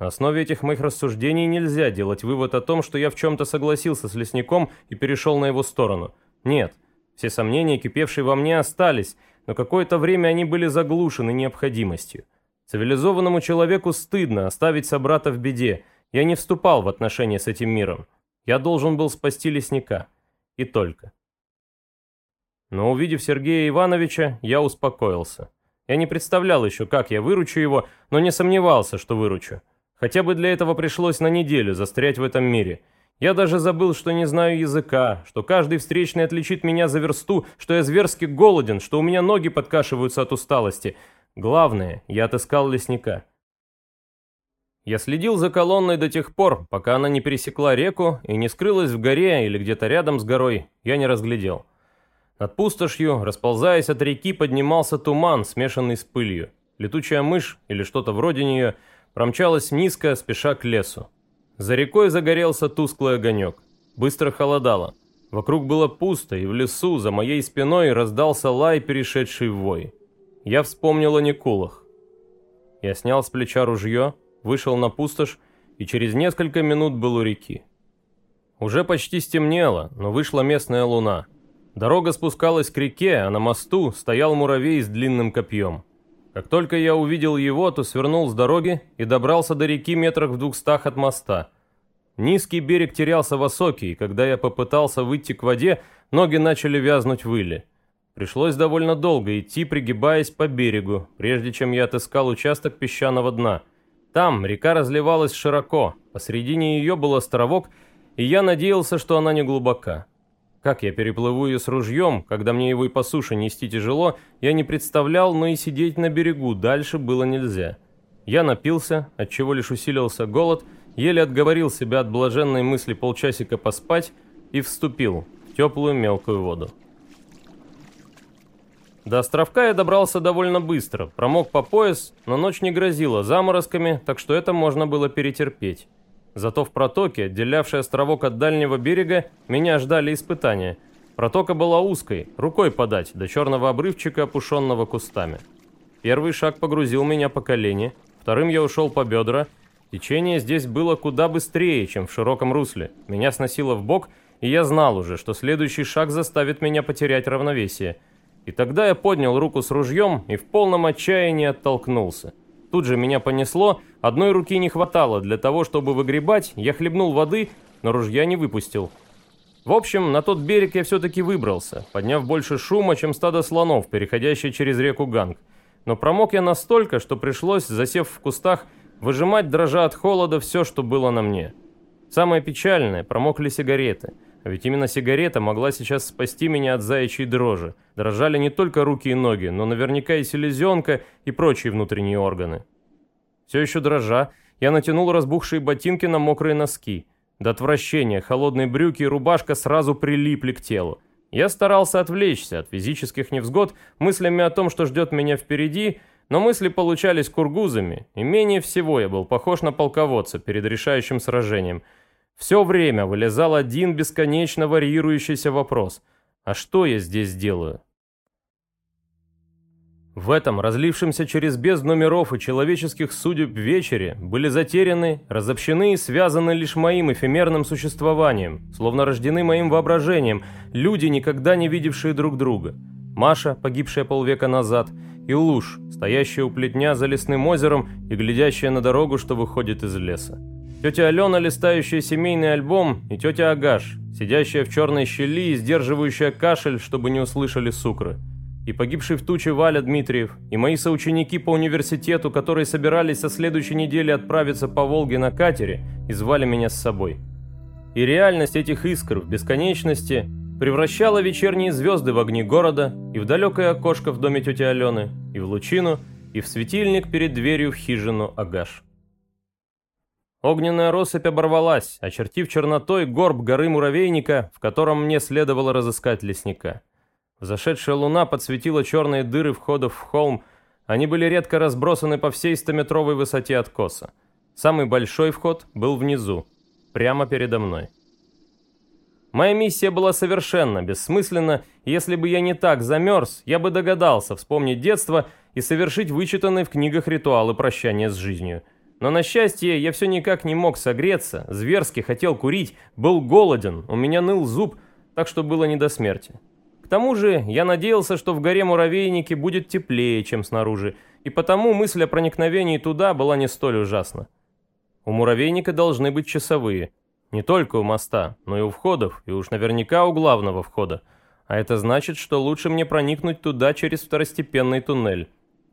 На основе этих моих рассуждений нельзя делать вывод о том, что я в чем-то согласился с лесником и перешел на его сторону. Нет, все сомнения, кипевшие во мне, остались, но какое-то время они были заглушены необходимостью. Цивилизованному человеку стыдно оставить собрата в беде. Я не вступал в отношения с этим миром. Я должен был спасти лесника. И только. Но увидев Сергея Ивановича, я успокоился. Я не представлял еще, как я выручу его, но не сомневался, что выручу. Хотя бы для этого пришлось на неделю застрять в этом мире. Я даже забыл, что не знаю языка, что каждый встречный отличит меня за версту, что я зверски голоден, что у меня ноги подкашиваются от усталости. Главное, я отыскал лесника. Я следил за колонной до тех пор, пока она не пересекла реку и не скрылась в горе или где-то рядом с горой, я не разглядел. Над пустошью, расползаясь от реки, поднимался туман, смешанный с пылью. Летучая мышь или что-то вроде нее – промчалась низко, спеша к лесу. За рекой загорелся тусклый огонек. Быстро холодало. Вокруг было пусто, и в лесу за моей спиной раздался лай, перешедший в вой. Я вспомнил о Никулах. Я снял с плеча ружье, вышел на пустошь и через несколько минут был у реки. Уже почти стемнело, но вышла местная луна. Дорога спускалась к реке, а на мосту стоял муравей с длинным копьем. Как только я увидел его, то свернул с дороги и добрался до реки метрах в двухстах от моста. Низкий берег терялся высокий, и когда я попытался выйти к воде, ноги начали вязнуть в иле. Пришлось довольно долго идти, пригибаясь по берегу, прежде чем я отыскал участок песчаного дна. Там река разливалась широко, посредине ее был островок, и я надеялся, что она не глубока. Как я переплыву ее с ружьем, когда мне его и по суше нести тяжело, я не представлял, но и сидеть на берегу дальше было нельзя. Я напился, отчего лишь усилился голод, еле отговорил себя от блаженной мысли полчасика поспать и вступил в теплую мелкую воду. До островка я добрался довольно быстро, промок по пояс, но ночь не грозила заморозками, так что это можно было перетерпеть. Зато в протоке, отделявшей островок от дальнего берега, меня ждали испытания. Протока была узкой, рукой подать, до черного обрывчика, опушенного кустами. Первый шаг погрузил меня по колени, вторым я ушел по бедра. Течение здесь было куда быстрее, чем в широком русле. Меня сносило в бок, и я знал уже, что следующий шаг заставит меня потерять равновесие. И тогда я поднял руку с ружьем и в полном отчаянии оттолкнулся. Тут же меня понесло, одной руки не хватало для того, чтобы выгребать, я хлебнул воды, но ружья не выпустил. В общем, на тот берег я все-таки выбрался, подняв больше шума, чем стадо слонов, переходящее через реку Ганг. Но промок я настолько, что пришлось, засев в кустах, выжимать, дрожа от холода, все, что было на мне. Самое печальное, промокли сигареты. А ведь именно сигарета могла сейчас спасти меня от заячьей дрожи. Дрожали не только руки и ноги, но наверняка и селезенка, и прочие внутренние органы. Все еще дрожа, я натянул разбухшие ботинки на мокрые носки. До отвращения холодные брюки и рубашка сразу прилипли к телу. Я старался отвлечься от физических невзгод мыслями о том, что ждет меня впереди, но мысли получались кургузами, и менее всего я был похож на полководца перед решающим сражением – все время вылезал один бесконечно варьирующийся вопрос. А что я здесь делаю? В этом, разлившемся через бездну миров и человеческих судеб вечере, были затеряны, разобщены и связаны лишь моим эфемерным существованием, словно рождены моим воображением, люди, никогда не видевшие друг друга. Маша, погибшая полвека назад, и Луж, стоящая у плетня за лесным озером и глядящая на дорогу, что выходит из леса. Тетя Алена, листающая семейный альбом, и тетя Агаш, сидящая в черной щели и сдерживающая кашель, чтобы не услышали сукры. И погибший в туче Валя Дмитриев, и мои соученики по университету, которые собирались со следующей недели отправиться по Волге на катере и звали меня с собой. И реальность этих искр в бесконечности превращала вечерние звезды в огни города, и в далекое окошко в доме тети Алены, и в лучину, и в светильник перед дверью в хижину Агаш. Огненная россыпь оборвалась, очертив чернотой горб горы муравейника, в котором мне следовало разыскать лесника. Зашедшая луна подсветила черные дыры входов в холм, они были редко разбросаны по всей стометровой высоте откоса. Самый большой вход был внизу, прямо передо мной. Моя миссия была совершенно бессмысленна, если бы я не так замерз, я бы догадался вспомнить детство и совершить вычитанные в книгах ритуалы прощания с жизнью – Но на счастье я все никак не мог согреться, зверски хотел курить, был голоден, у меня ныл зуб, так что было не до смерти. К тому же я надеялся, что в горе муравейники будет теплее, чем снаружи, и потому мысль о проникновении туда была не столь ужасна. У муравейника должны быть часовые. Не только у моста, но и у входов, и уж наверняка у главного входа. А это значит, что лучше мне проникнуть туда через второстепенный туннель.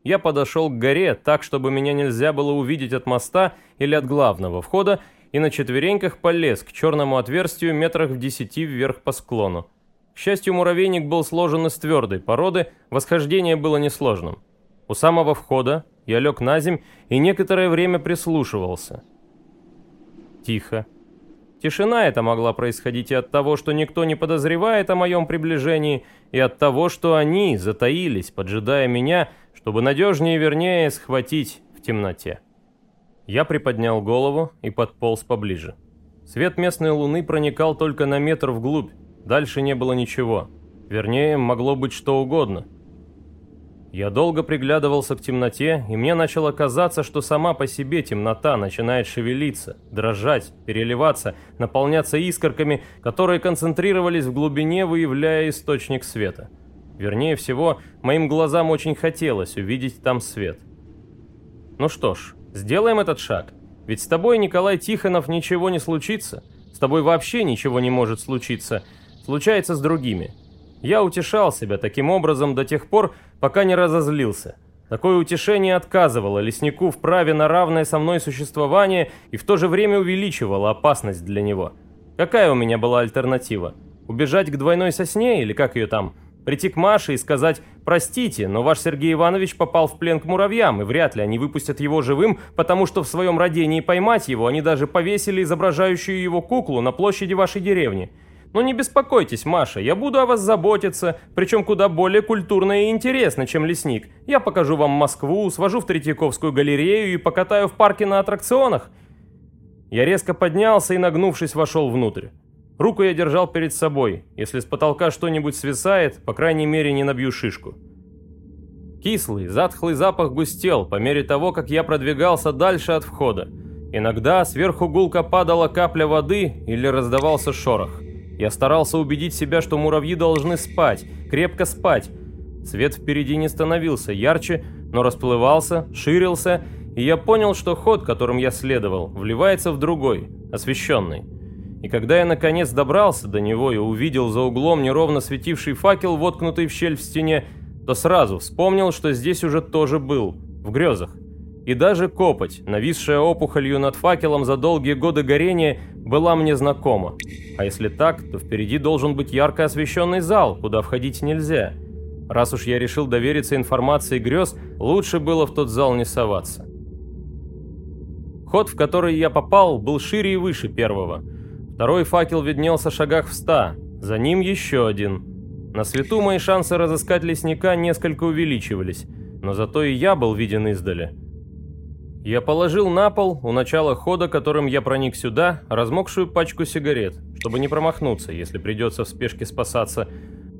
Я подошел к горе так, чтобы меня нельзя было увидеть от моста или от главного входа, и на четвереньках полез к черному отверстию метрах в десяти вверх по склону. К счастью, муравейник был сложен из твердой породы, восхождение было несложным. У самого входа я лег на земь и некоторое время прислушивался. Тихо. Тишина эта могла происходить и от того, что никто не подозревает о моем приближении, и от того, что они затаились, поджидая меня, чтобы надежнее и вернее схватить в темноте. Я приподнял голову и подполз поближе. Свет местной луны проникал только на метр вглубь, дальше не было ничего. Вернее, могло быть что угодно — я долго приглядывался к темноте, и мне начало казаться, что сама по себе темнота начинает шевелиться, дрожать, переливаться, наполняться искорками, которые концентрировались в глубине, выявляя источник света. Вернее всего, моим глазам очень хотелось увидеть там свет. Ну что ж, сделаем этот шаг. Ведь с тобой, Николай Тихонов, ничего не случится. С тобой вообще ничего не может случиться. Случается с другими. Я утешал себя таким образом до тех пор, пока не разозлился. Такое утешение отказывало леснику в праве на равное со мной существование и в то же время увеличивало опасность для него. Какая у меня была альтернатива? Убежать к двойной сосне или как ее там? Прийти к Маше и сказать «Простите, но ваш Сергей Иванович попал в плен к муравьям, и вряд ли они выпустят его живым, потому что в своем родении поймать его они даже повесили изображающую его куклу на площади вашей деревни». Но не беспокойтесь, Маша, я буду о вас заботиться, причем куда более культурно и интересно, чем лесник. Я покажу вам Москву, свожу в Третьяковскую галерею и покатаю в парке на аттракционах. Я резко поднялся и, нагнувшись, вошел внутрь. Руку я держал перед собой. Если с потолка что-нибудь свисает, по крайней мере, не набью шишку. Кислый, затхлый запах густел по мере того, как я продвигался дальше от входа. Иногда сверху гулко падала капля воды или раздавался шорох. Я старался убедить себя, что муравьи должны спать, крепко спать. Свет впереди не становился ярче, но расплывался, ширился, и я понял, что ход, которым я следовал, вливается в другой, освещенный. И когда я наконец добрался до него и увидел за углом неровно светивший факел, воткнутый в щель в стене, то сразу вспомнил, что здесь уже тоже был, в грезах. И даже копоть, нависшая опухолью над факелом за долгие годы горения, была мне знакома. А если так, то впереди должен быть ярко освещенный зал, куда входить нельзя. Раз уж я решил довериться информации грез, лучше было в тот зал не соваться. Ход, в который я попал, был шире и выше первого. Второй факел виднелся в шагах в ста, за ним еще один. На свету мои шансы разыскать лесника несколько увеличивались, но зато и я был виден издали. Я положил на пол, у начала хода, которым я проник сюда, размокшую пачку сигарет, чтобы не промахнуться, если придется в спешке спасаться.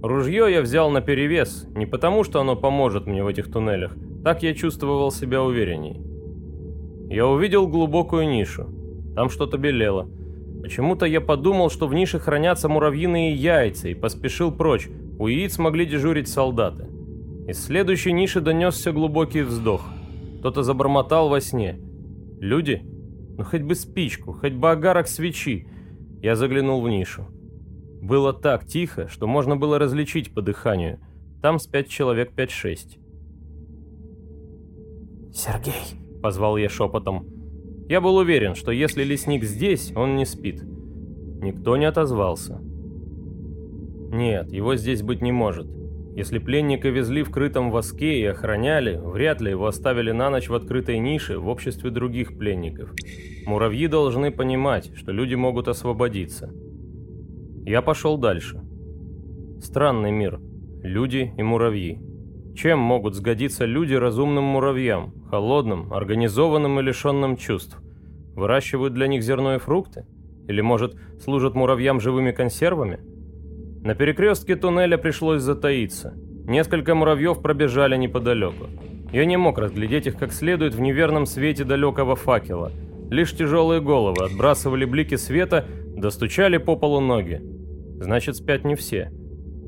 Ружье я взял на перевес, не потому что оно поможет мне в этих туннелях, так я чувствовал себя уверенней. Я увидел глубокую нишу. Там что-то белело. Почему-то я подумал, что в нише хранятся муравьиные яйца, и поспешил прочь. У яиц могли дежурить солдаты. Из следующей ниши донесся глубокий вздох. Кто-то забормотал во сне. Люди? Ну хоть бы спичку, хоть бы огарок свечи. Я заглянул в нишу. Было так тихо, что можно было различить по дыханию. Там спят человек 5-6. «Сергей!» — позвал я шепотом. Я был уверен, что если лесник здесь, он не спит. Никто не отозвался. Нет, его здесь быть не может. Если пленника везли в крытом воске и охраняли, вряд ли его оставили на ночь в открытой нише в обществе других пленников. Муравьи должны понимать, что люди могут освободиться. Я пошел дальше. Странный мир. Люди и муравьи. Чем могут сгодиться люди разумным муравьям, холодным, организованным и лишенным чувств? Выращивают для них зерно и фрукты? Или, может, служат муравьям живыми консервами? На перекрестке туннеля пришлось затаиться. Несколько муравьев пробежали неподалеку. Я не мог разглядеть их как следует в неверном свете далекого факела. Лишь тяжелые головы отбрасывали блики света, достучали по полу ноги. Значит, спят не все.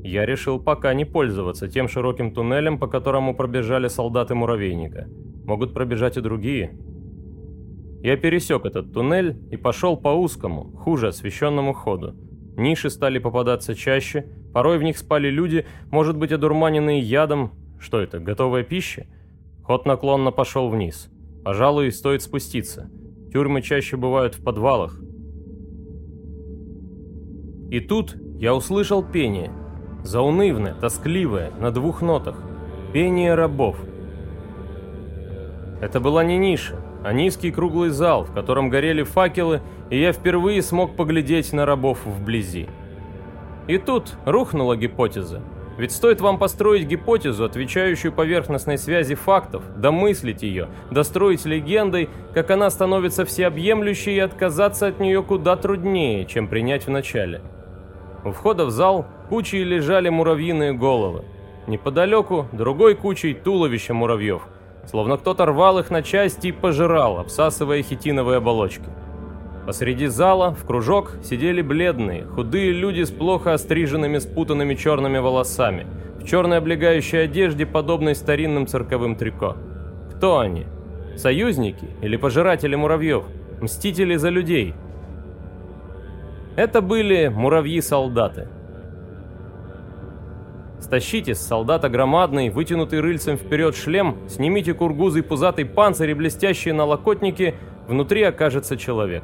Я решил пока не пользоваться тем широким туннелем, по которому пробежали солдаты муравейника. Могут пробежать и другие. Я пересек этот туннель и пошел по узкому, хуже освещенному ходу. Ниши стали попадаться чаще, порой в них спали люди, может быть, одурманенные ядом. Что это, готовая пища? Ход наклонно пошел вниз. Пожалуй, стоит спуститься. Тюрьмы чаще бывают в подвалах. И тут я услышал пение. Заунывное, тоскливое, на двух нотах. Пение рабов. Это была не ниша, а низкий круглый зал, в котором горели факелы, и я впервые смог поглядеть на рабов вблизи. И тут рухнула гипотеза. Ведь стоит вам построить гипотезу, отвечающую поверхностной связи фактов, домыслить ее, достроить легендой, как она становится всеобъемлющей и отказаться от нее куда труднее, чем принять в начале. У входа в зал кучей лежали муравьиные головы. Неподалеку другой кучей туловища муравьев – словно кто-то рвал их на части и пожирал, обсасывая хитиновые оболочки. Посреди зала, в кружок, сидели бледные, худые люди с плохо остриженными спутанными черными волосами, в черной облегающей одежде, подобной старинным цирковым трико. Кто они? Союзники или пожиратели муравьев? Мстители за людей? Это были муравьи-солдаты. Стащите с солдата громадный, вытянутый рыльцем вперед шлем, снимите кургузый пузатый панцирь и блестящие налокотники, внутри окажется человек.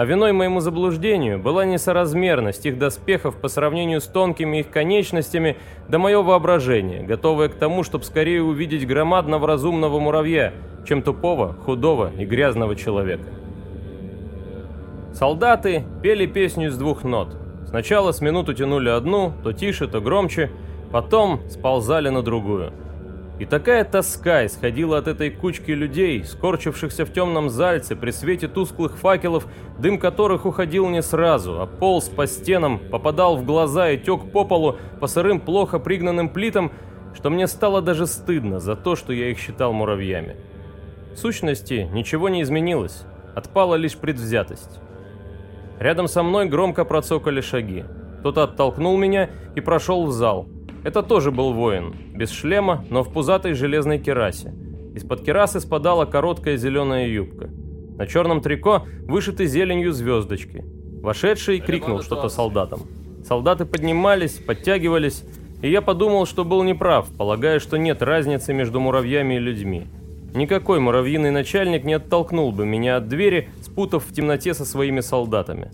А виной моему заблуждению была несоразмерность их доспехов по сравнению с тонкими их конечностями, да мое воображение, готовое к тому, чтобы скорее увидеть громадного разумного муравья, чем тупого, худого и грязного человека. Солдаты пели песню с двух нот. Сначала с минуту тянули одну, то тише, то громче – Потом сползали на другую. И такая тоска исходила от этой кучки людей, скорчившихся в темном зальце при свете тусклых факелов, дым которых уходил не сразу, а полз по стенам, попадал в глаза и тек по полу по сырым плохо пригнанным плитам, что мне стало даже стыдно за то, что я их считал муравьями. В сущности, ничего не изменилось, отпала лишь предвзятость. Рядом со мной громко процокали шаги. Кто-то оттолкнул меня и прошел в зал – это тоже был воин, без шлема, но в пузатой железной керасе. Из-под керасы спадала короткая зеленая юбка. На черном трико вышиты зеленью звездочки. Вошедший крикнул что-то солдатам. Солдаты поднимались, подтягивались, и я подумал, что был неправ, полагая, что нет разницы между муравьями и людьми. Никакой муравьиный начальник не оттолкнул бы меня от двери, спутав в темноте со своими солдатами.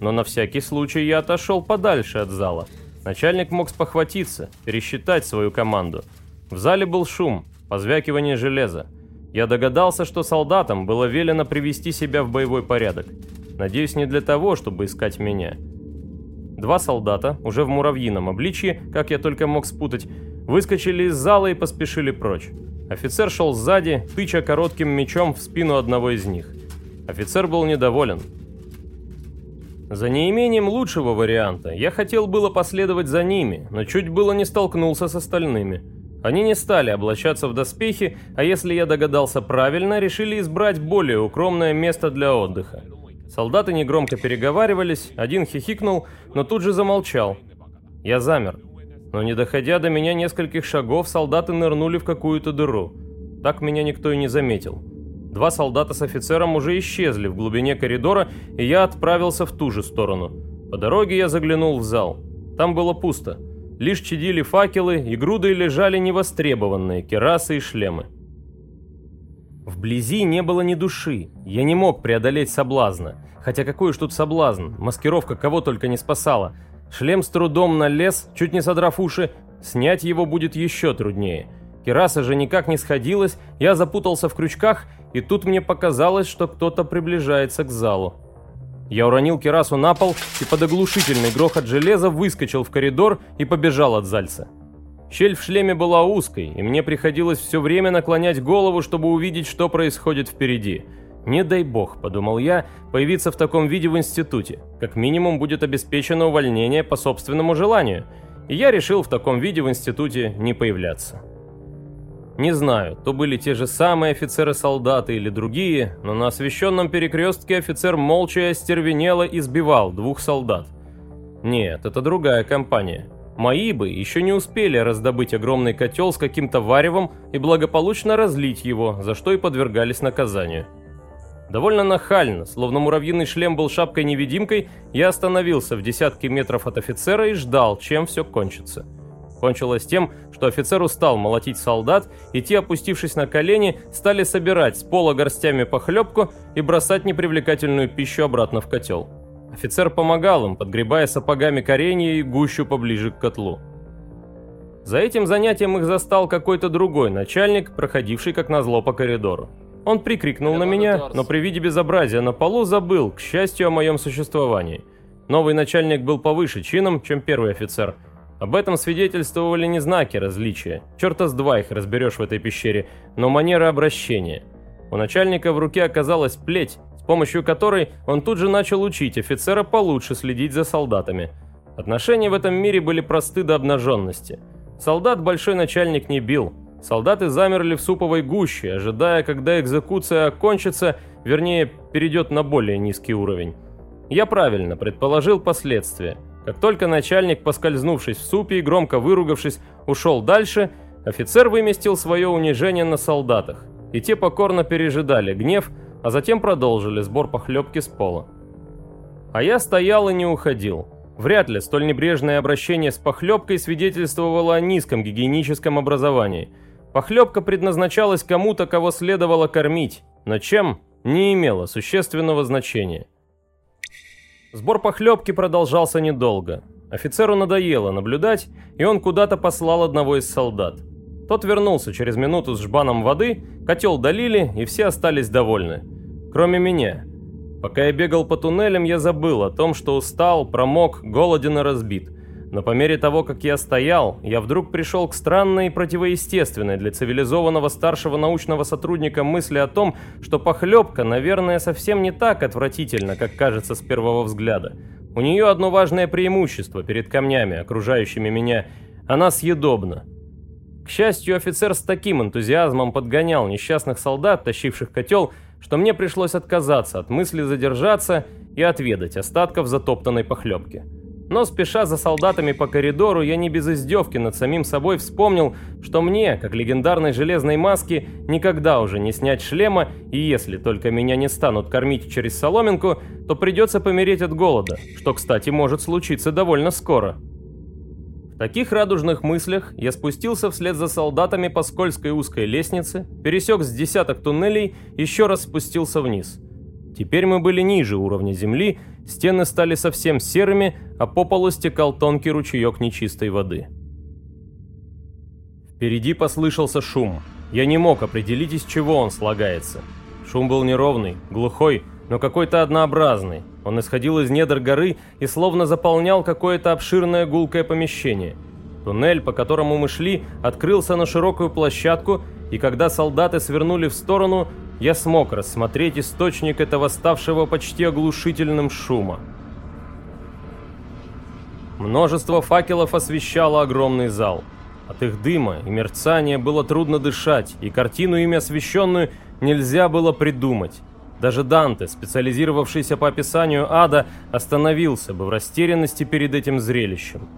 Но на всякий случай я отошел подальше от зала – Начальник мог спохватиться, пересчитать свою команду. В зале был шум, позвякивание железа. Я догадался, что солдатам было велено привести себя в боевой порядок. Надеюсь, не для того, чтобы искать меня. Два солдата, уже в муравьином обличье, как я только мог спутать, выскочили из зала и поспешили прочь. Офицер шел сзади, тыча коротким мечом в спину одного из них. Офицер был недоволен. За неимением лучшего варианта я хотел было последовать за ними, но чуть было не столкнулся с остальными. Они не стали облачаться в доспехи, а если я догадался правильно, решили избрать более укромное место для отдыха. Солдаты негромко переговаривались, один хихикнул, но тут же замолчал. Я замер. Но не доходя до меня нескольких шагов, солдаты нырнули в какую-то дыру. Так меня никто и не заметил. Два солдата с офицером уже исчезли в глубине коридора, и я отправился в ту же сторону. По дороге я заглянул в зал. Там было пусто. Лишь чадили факелы, и грудой лежали невостребованные керасы и шлемы. Вблизи не было ни души. Я не мог преодолеть соблазна. Хотя какой уж тут соблазн, маскировка кого только не спасала. Шлем с трудом налез, чуть не содрав уши, снять его будет еще труднее. Кераса же никак не сходилась, я запутался в крючках и тут мне показалось, что кто-то приближается к залу. Я уронил керасу на пол и под оглушительный грохот железа выскочил в коридор и побежал от Зальца. Щель в шлеме была узкой, и мне приходилось все время наклонять голову, чтобы увидеть, что происходит впереди. «Не дай бог», — подумал я, — «появиться в таком виде в институте. Как минимум будет обеспечено увольнение по собственному желанию». И я решил в таком виде в институте не появляться. Не знаю, то были те же самые офицеры-солдаты или другие, но на освещенном перекрестке офицер молча и остервенело избивал двух солдат. Нет, это другая компания. Мои бы еще не успели раздобыть огромный котел с каким-то варевом и благополучно разлить его, за что и подвергались наказанию. Довольно нахально, словно муравьиный шлем был шапкой-невидимкой, я остановился в десятке метров от офицера и ждал, чем все кончится. Кончилось тем, что офицер устал молотить солдат, и те, опустившись на колени, стали собирать с пола горстями похлебку и бросать непривлекательную пищу обратно в котел. Офицер помогал им, подгребая сапогами коренья и гущу поближе к котлу. За этим занятием их застал какой-то другой начальник, проходивший как назло по коридору. Он прикрикнул на меня, но при виде безобразия на полу забыл, к счастью, о моем существовании. Новый начальник был повыше чином, чем первый офицер – об этом свидетельствовали не знаки различия, черта с два их разберешь в этой пещере, но манера обращения. У начальника в руке оказалась плеть, с помощью которой он тут же начал учить офицера получше следить за солдатами. Отношения в этом мире были просты до обнаженности. Солдат большой начальник не бил. Солдаты замерли в суповой гуще, ожидая, когда экзекуция окончится, вернее, перейдет на более низкий уровень. Я правильно предположил последствия. Как только начальник, поскользнувшись в супе и громко выругавшись, ушел дальше, офицер выместил свое унижение на солдатах, и те покорно пережидали гнев, а затем продолжили сбор похлебки с пола. А я стоял и не уходил. Вряд ли столь небрежное обращение с похлебкой свидетельствовало о низком гигиеническом образовании. Похлебка предназначалась кому-то, кого следовало кормить, но чем – не имело существенного значения. Сбор похлебки продолжался недолго. Офицеру надоело наблюдать, и он куда-то послал одного из солдат. Тот вернулся через минуту с жбаном воды, котел долили, и все остались довольны. Кроме меня. Пока я бегал по туннелям, я забыл о том, что устал, промок, голоден и разбит. Но по мере того, как я стоял, я вдруг пришел к странной и противоестественной для цивилизованного старшего научного сотрудника мысли о том, что похлебка, наверное, совсем не так отвратительно, как кажется с первого взгляда. У нее одно важное преимущество перед камнями, окружающими меня. Она съедобна. К счастью, офицер с таким энтузиазмом подгонял несчастных солдат, тащивших котел, что мне пришлось отказаться от мысли задержаться и отведать остатков затоптанной похлебки. Но спеша за солдатами по коридору, я не без издевки над самим собой вспомнил, что мне, как легендарной железной маске, никогда уже не снять шлема, и если только меня не станут кормить через соломинку, то придется помереть от голода, что, кстати, может случиться довольно скоро. В таких радужных мыслях я спустился вслед за солдатами по скользкой узкой лестнице, пересек с десяток туннелей, еще раз спустился вниз – Теперь мы были ниже уровня земли, стены стали совсем серыми, а по полу стекал тонкий ручеек нечистой воды. Впереди послышался шум. Я не мог определить, из чего он слагается. Шум был неровный, глухой, но какой-то однообразный. Он исходил из недр горы и словно заполнял какое-то обширное гулкое помещение. Туннель, по которому мы шли, открылся на широкую площадку, и когда солдаты свернули в сторону, я смог рассмотреть источник этого ставшего почти оглушительным шума. Множество факелов освещало огромный зал. От их дыма и мерцания было трудно дышать, и картину ими освещенную нельзя было придумать. Даже Данте, специализировавшийся по описанию ада, остановился бы в растерянности перед этим зрелищем.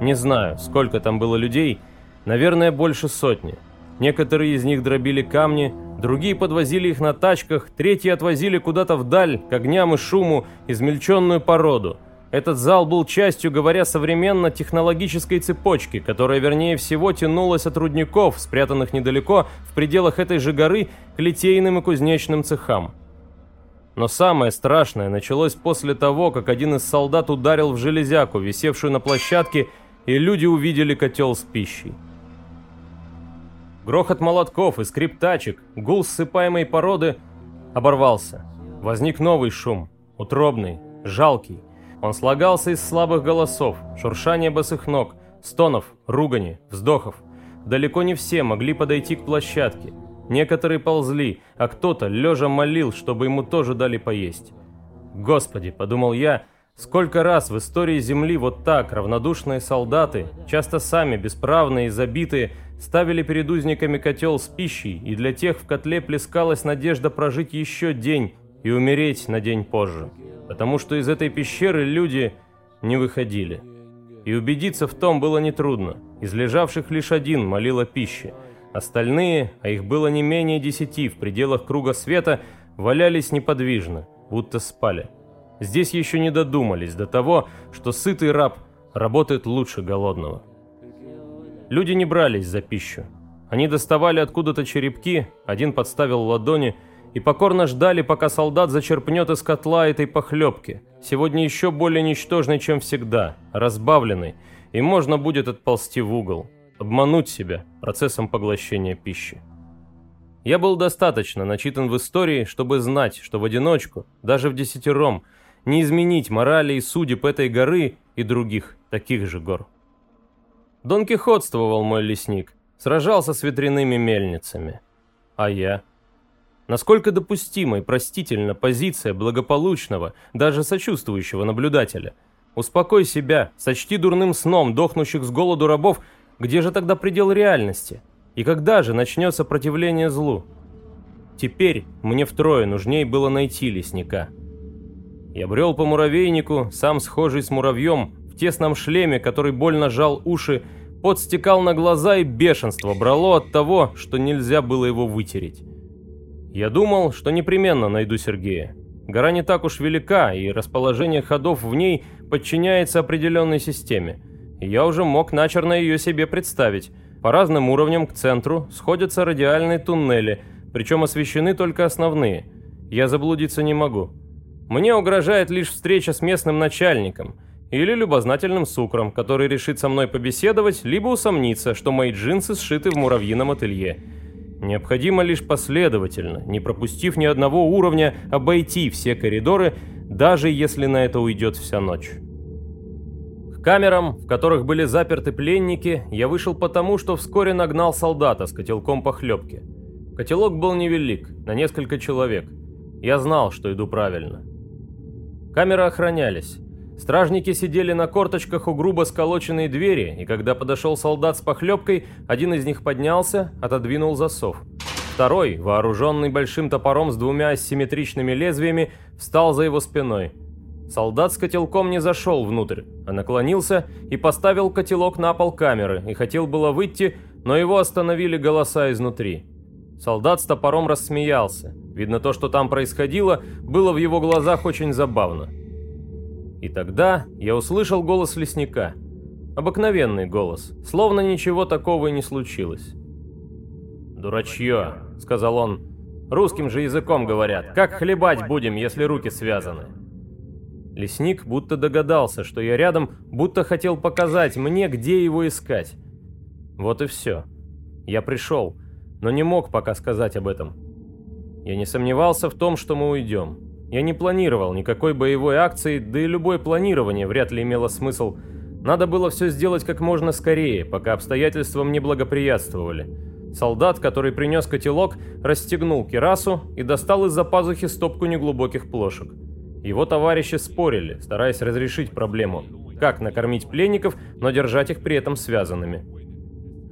Не знаю, сколько там было людей, наверное, больше сотни. Некоторые из них дробили камни, другие подвозили их на тачках, третьи отвозили куда-то вдаль, к огням и шуму, измельченную породу. Этот зал был частью, говоря современно, технологической цепочки, которая, вернее всего, тянулась от рудников, спрятанных недалеко, в пределах этой же горы, к литейным и кузнечным цехам. Но самое страшное началось после того, как один из солдат ударил в железяку, висевшую на площадке, и люди увидели котел с пищей. Грохот молотков и скрип тачек, гул ссыпаемой породы оборвался. Возник новый шум, утробный, жалкий. Он слагался из слабых голосов, шуршания босых ног, стонов, ругани, вздохов. Далеко не все могли подойти к площадке. Некоторые ползли, а кто-то лежа молил, чтобы ему тоже дали поесть. «Господи», — подумал я, Сколько раз в истории Земли вот так равнодушные солдаты, часто сами бесправные и забитые, ставили перед узниками котел с пищей, и для тех в котле плескалась надежда прожить еще день и умереть на день позже. Потому что из этой пещеры люди не выходили. И убедиться в том было нетрудно. Из лежавших лишь один молил о пище. Остальные, а их было не менее десяти в пределах круга света, валялись неподвижно, будто спали. Здесь еще не додумались до того, что сытый раб работает лучше голодного. Люди не брались за пищу. Они доставали откуда-то черепки, один подставил ладони и покорно ждали, пока солдат зачерпнет из котла этой похлебки, сегодня еще более ничтожной, чем всегда, разбавленной, и можно будет отползти в угол, обмануть себя процессом поглощения пищи. Я был достаточно начитан в истории, чтобы знать, что в одиночку, даже в десятером, не изменить морали и судеб этой горы и других таких же гор. Дон Кихотствовал мой лесник, сражался с ветряными мельницами. А я? Насколько допустима и простительна позиция благополучного, даже сочувствующего наблюдателя? Успокой себя, сочти дурным сном дохнущих с голоду рабов, где же тогда предел реальности? И когда же начнется сопротивление злу? Теперь мне втрое нужней было найти лесника. Я брел по муравейнику, сам схожий с муравьем, тесном шлеме, который больно жал уши, пот стекал на глаза и бешенство брало от того, что нельзя было его вытереть. Я думал, что непременно найду Сергея. Гора не так уж велика, и расположение ходов в ней подчиняется определенной системе. Я уже мог начерно ее себе представить. По разным уровням к центру сходятся радиальные туннели, причем освещены только основные. Я заблудиться не могу. Мне угрожает лишь встреча с местным начальником или любознательным сукром, который решит со мной побеседовать, либо усомнится, что мои джинсы сшиты в муравьином ателье. Необходимо лишь последовательно, не пропустив ни одного уровня, обойти все коридоры, даже если на это уйдет вся ночь. К камерам, в которых были заперты пленники, я вышел потому, что вскоре нагнал солдата с котелком похлебки. Котелок был невелик, на несколько человек. Я знал, что иду правильно. Камеры охранялись. Стражники сидели на корточках у грубо сколоченной двери, и когда подошел солдат с похлебкой, один из них поднялся, отодвинул засов. Второй, вооруженный большим топором с двумя асимметричными лезвиями, встал за его спиной. Солдат с котелком не зашел внутрь, а наклонился и поставил котелок на пол камеры, и хотел было выйти, но его остановили голоса изнутри. Солдат с топором рассмеялся. Видно, то, что там происходило, было в его глазах очень забавно. И тогда я услышал голос лесника. Обыкновенный голос, словно ничего такого и не случилось. «Дурачье», — сказал он. «Русским же языком говорят. Как хлебать будем, если руки связаны?» Лесник будто догадался, что я рядом, будто хотел показать мне, где его искать. Вот и все. Я пришел но не мог пока сказать об этом. Я не сомневался в том, что мы уйдем. Я не планировал никакой боевой акции, да и любое планирование вряд ли имело смысл. Надо было все сделать как можно скорее, пока обстоятельства мне благоприятствовали. Солдат, который принес котелок, расстегнул кирасу и достал из-за пазухи стопку неглубоких плошек. Его товарищи спорили, стараясь разрешить проблему. Как накормить пленников, но держать их при этом связанными.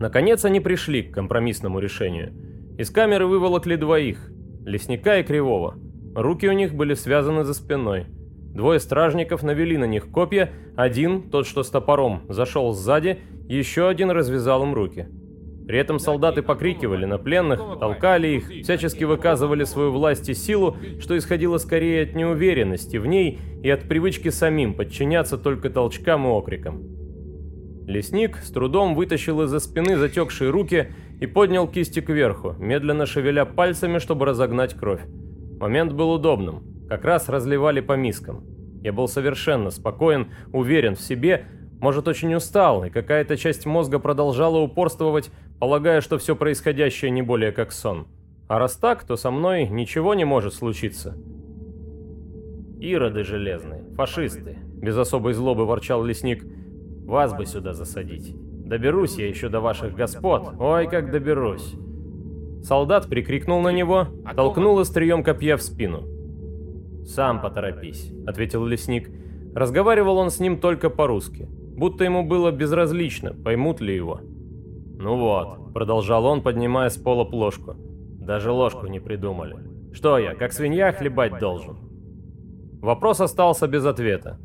Наконец они пришли к компромиссному решению. Из камеры выволокли двоих, лесника и кривого. Руки у них были связаны за спиной. Двое стражников навели на них копья, один, тот что с топором, зашел сзади, еще один развязал им руки. При этом солдаты покрикивали на пленных, толкали их, всячески выказывали свою власть и силу, что исходило скорее от неуверенности в ней и от привычки самим подчиняться только толчкам и окрикам. Лесник с трудом вытащил из-за спины затекшие руки и поднял кисти кверху, медленно шевеля пальцами, чтобы разогнать кровь. Момент был удобным. Как раз разливали по мискам. Я был совершенно спокоен, уверен в себе, может, очень устал, и какая-то часть мозга продолжала упорствовать, полагая, что все происходящее не более как сон. А раз так, то со мной ничего не может случиться. «Ироды железные, фашисты», — без особой злобы ворчал лесник, — вас бы сюда засадить. Доберусь я еще до ваших господ. Ой, как доберусь. Солдат прикрикнул на него, толкнул острием копья в спину. «Сам поторопись», — ответил лесник. Разговаривал он с ним только по-русски, будто ему было безразлично, поймут ли его. «Ну вот», — продолжал он, поднимая с пола плошку. «Даже ложку не придумали. Что я, как свинья, хлебать должен?» Вопрос остался без ответа.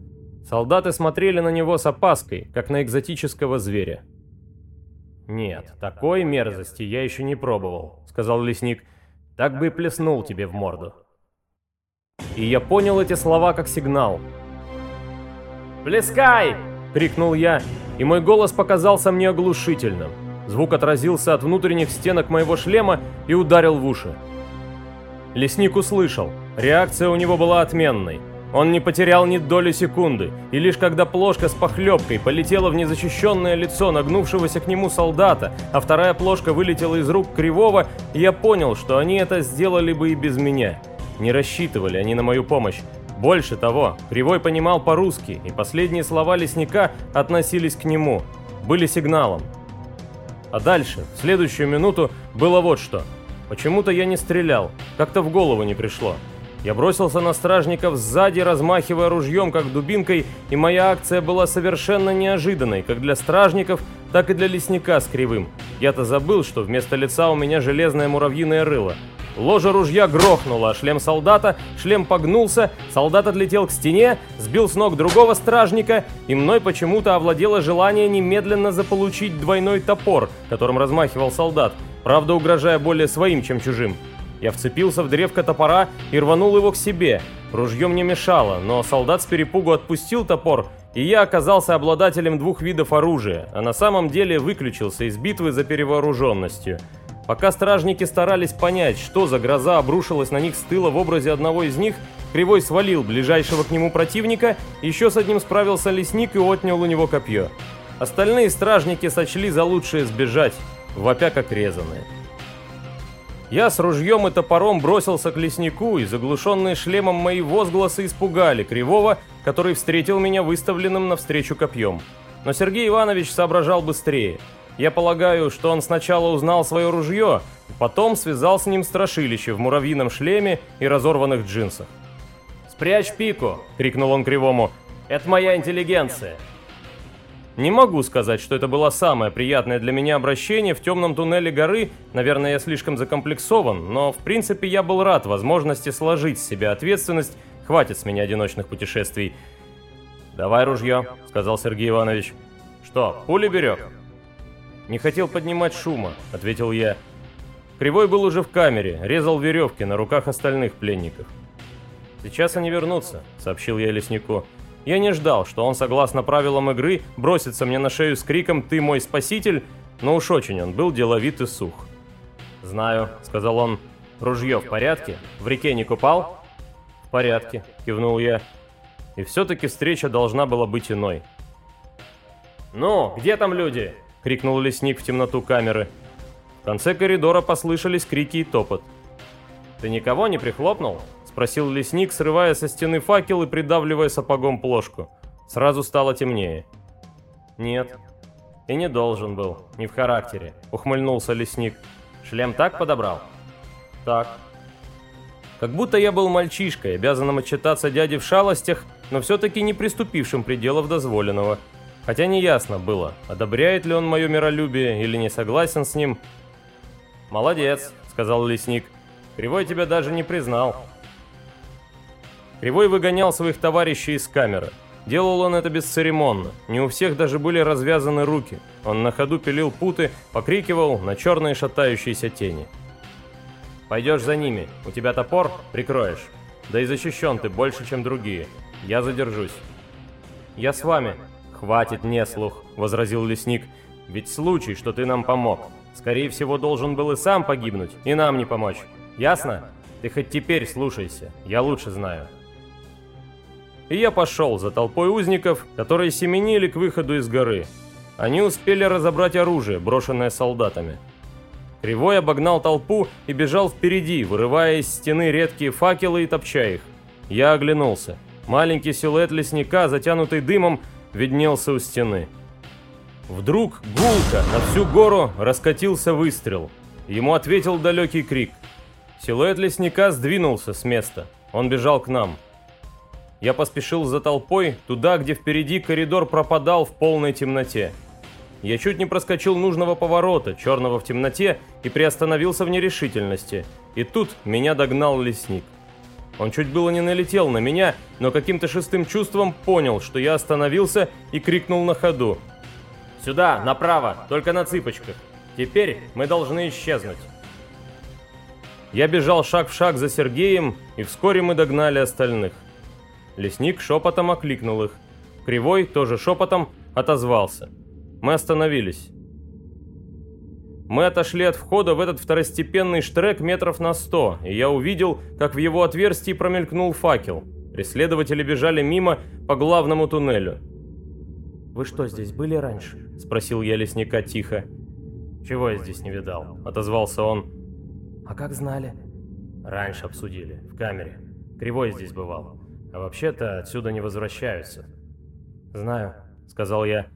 Солдаты смотрели на него с опаской, как на экзотического зверя. «Нет, такой мерзости я еще не пробовал», — сказал лесник. «Так бы и плеснул тебе в морду». И я понял эти слова как сигнал. «Плескай!» — крикнул я, и мой голос показался мне оглушительным. Звук отразился от внутренних стенок моего шлема и ударил в уши. Лесник услышал. Реакция у него была отменной. Он не потерял ни доли секунды, и лишь когда плошка с похлебкой полетела в незащищенное лицо нагнувшегося к нему солдата, а вторая плошка вылетела из рук Кривого, я понял, что они это сделали бы и без меня. Не рассчитывали они на мою помощь. Больше того, Кривой понимал по-русски, и последние слова лесника относились к нему, были сигналом. А дальше, в следующую минуту, было вот что. Почему-то я не стрелял, как-то в голову не пришло. Я бросился на стражников сзади, размахивая ружьем, как дубинкой, и моя акция была совершенно неожиданной, как для стражников, так и для лесника с кривым. Я-то забыл, что вместо лица у меня железное муравьиное рыло. Ложа ружья грохнула, а шлем солдата, шлем погнулся, солдат отлетел к стене, сбил с ног другого стражника, и мной почему-то овладело желание немедленно заполучить двойной топор, которым размахивал солдат, правда угрожая более своим, чем чужим. Я вцепился в древко топора и рванул его к себе. Ружье мне мешало, но солдат с перепугу отпустил топор, и я оказался обладателем двух видов оружия, а на самом деле выключился из битвы за перевооруженностью. Пока стражники старались понять, что за гроза обрушилась на них с тыла в образе одного из них, Кривой свалил ближайшего к нему противника, еще с одним справился лесник и отнял у него копье. Остальные стражники сочли за лучшее сбежать, вопя как резаные. Я с ружьем и топором бросился к леснику, и заглушенные шлемом мои возгласы испугали Кривого, который встретил меня выставленным навстречу копьем. Но Сергей Иванович соображал быстрее. Я полагаю, что он сначала узнал свое ружье, потом связал с ним страшилище в муравьином шлеме и разорванных джинсах. «Спрячь пику!» — крикнул он Кривому. «Это моя интеллигенция!» Не могу сказать, что это было самое приятное для меня обращение в темном туннеле горы, наверное, я слишком закомплексован, но в принципе я был рад возможности сложить с себя ответственность, хватит с меня одиночных путешествий. «Давай ружье», — сказал Сергей Иванович. «Что, пули берег?» «Не хотел поднимать шума», — ответил я. Кривой был уже в камере, резал веревки на руках остальных пленников. «Сейчас они вернутся», — сообщил я леснику. Я не ждал, что он, согласно правилам игры, бросится мне на шею с криком «Ты мой спаситель!», но уж очень он был деловит и сух. «Знаю», — сказал он. «Ружье в порядке? В реке не купал?» «В порядке», — кивнул я. И все-таки встреча должна была быть иной. «Ну, где там люди?» — крикнул лесник в темноту камеры. В конце коридора послышались крики и топот. «Ты никого не прихлопнул?» Спросил лесник, срывая со стены факел и придавливая сапогом плошку. Сразу стало темнее. Нет. И не должен был. Не в характере. Ухмыльнулся лесник. Шлем так подобрал? Так. Как будто я был мальчишкой, обязанным отчитаться дяде в шалостях, но все-таки не приступившим пределов дозволенного. Хотя неясно было, одобряет ли он мое миролюбие или не согласен с ним. «Молодец», — сказал лесник. «Кривой тебя даже не признал». Кривой выгонял своих товарищей из камеры. Делал он это бесцеремонно, не у всех даже были развязаны руки. Он на ходу пилил путы, покрикивал на черные шатающиеся тени. «Пойдешь за ними, у тебя топор, прикроешь. Да и защищен ты больше, чем другие. Я задержусь». «Я с вами». «Хватит не слух», — возразил лесник. «Ведь случай, что ты нам помог. Скорее всего, должен был и сам погибнуть, и нам не помочь. Ясно? Ты хоть теперь слушайся, я лучше знаю» и я пошел за толпой узников, которые семенили к выходу из горы. Они успели разобрать оружие, брошенное солдатами. Кривой обогнал толпу и бежал впереди, вырывая из стены редкие факелы и топча их. Я оглянулся. Маленький силуэт лесника, затянутый дымом, виднелся у стены. Вдруг гулко на всю гору раскатился выстрел. Ему ответил далекий крик. Силуэт лесника сдвинулся с места. Он бежал к нам. Я поспешил за толпой, туда, где впереди коридор пропадал в полной темноте. Я чуть не проскочил нужного поворота, черного в темноте, и приостановился в нерешительности. И тут меня догнал лесник. Он чуть было не налетел на меня, но каким-то шестым чувством понял, что я остановился и крикнул на ходу. «Сюда, направо, только на цыпочках. Теперь мы должны исчезнуть». Я бежал шаг в шаг за Сергеем, и вскоре мы догнали остальных. Лесник шепотом окликнул их. Кривой, тоже шепотом, отозвался. Мы остановились. Мы отошли от входа в этот второстепенный штрек метров на сто, и я увидел, как в его отверстии промелькнул факел. Преследователи бежали мимо по главному туннелю. «Вы что, здесь были раньше?» — спросил я лесника тихо. «Чего я здесь не видал?» — отозвался он. «А как знали?» «Раньше обсудили, в камере. Кривой здесь бывал. А вообще-то отсюда не возвращаются». «Знаю», — сказал я.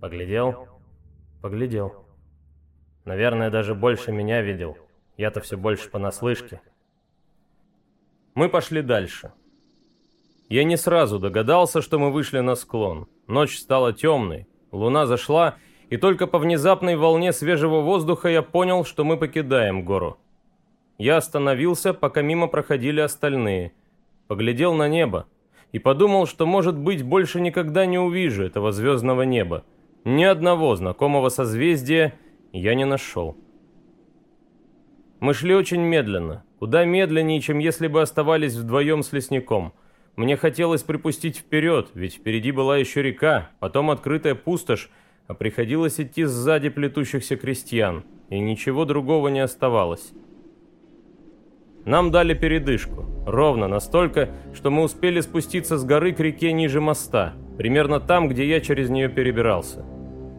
«Поглядел?» «Поглядел». Наверное, даже больше меня видел. Я-то все больше понаслышке. Мы пошли дальше. Я не сразу догадался, что мы вышли на склон. Ночь стала темной, луна зашла, и только по внезапной волне свежего воздуха я понял, что мы покидаем гору. Я остановился, пока мимо проходили остальные. Поглядел на небо и подумал, что, может быть, больше никогда не увижу этого звездного неба. Ни одного знакомого созвездия я не нашел. Мы шли очень медленно, куда медленнее, чем если бы оставались вдвоем с лесником. Мне хотелось припустить вперед, ведь впереди была еще река, потом открытая пустошь, а приходилось идти сзади плетущихся крестьян, и ничего другого не оставалось. Нам дали передышку, ровно настолько, что мы успели спуститься с горы к реке ниже моста, примерно там, где я через нее перебирался.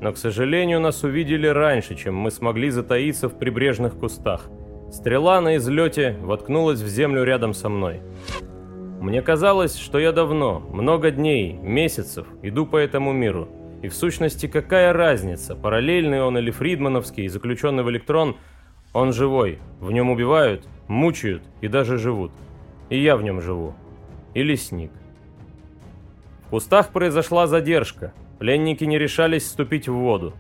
Но, к сожалению, нас увидели раньше, чем мы смогли затаиться в прибрежных кустах. Стрела на излете воткнулась в землю рядом со мной. Мне казалось, что я давно, много дней, месяцев, иду по этому миру. И в сущности, какая разница, параллельный он или фридмановский, заключенный в электрон, он живой, в нем убивают, мучают и даже живут. И я в нем живу. И лесник. В кустах произошла задержка, Пленники не решались вступить в воду.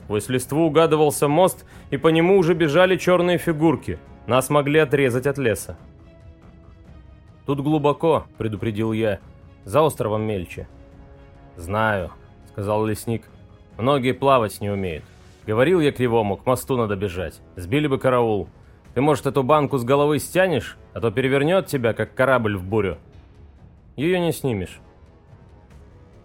Сквозь листву угадывался мост, и по нему уже бежали черные фигурки. Нас могли отрезать от леса. «Тут глубоко», — предупредил я. «За островом мельче». «Знаю», — сказал лесник. «Многие плавать не умеют. Говорил я Кривому, к мосту надо бежать. Сбили бы караул. Ты, может, эту банку с головы стянешь, а то перевернет тебя, как корабль в бурю». «Ее не снимешь».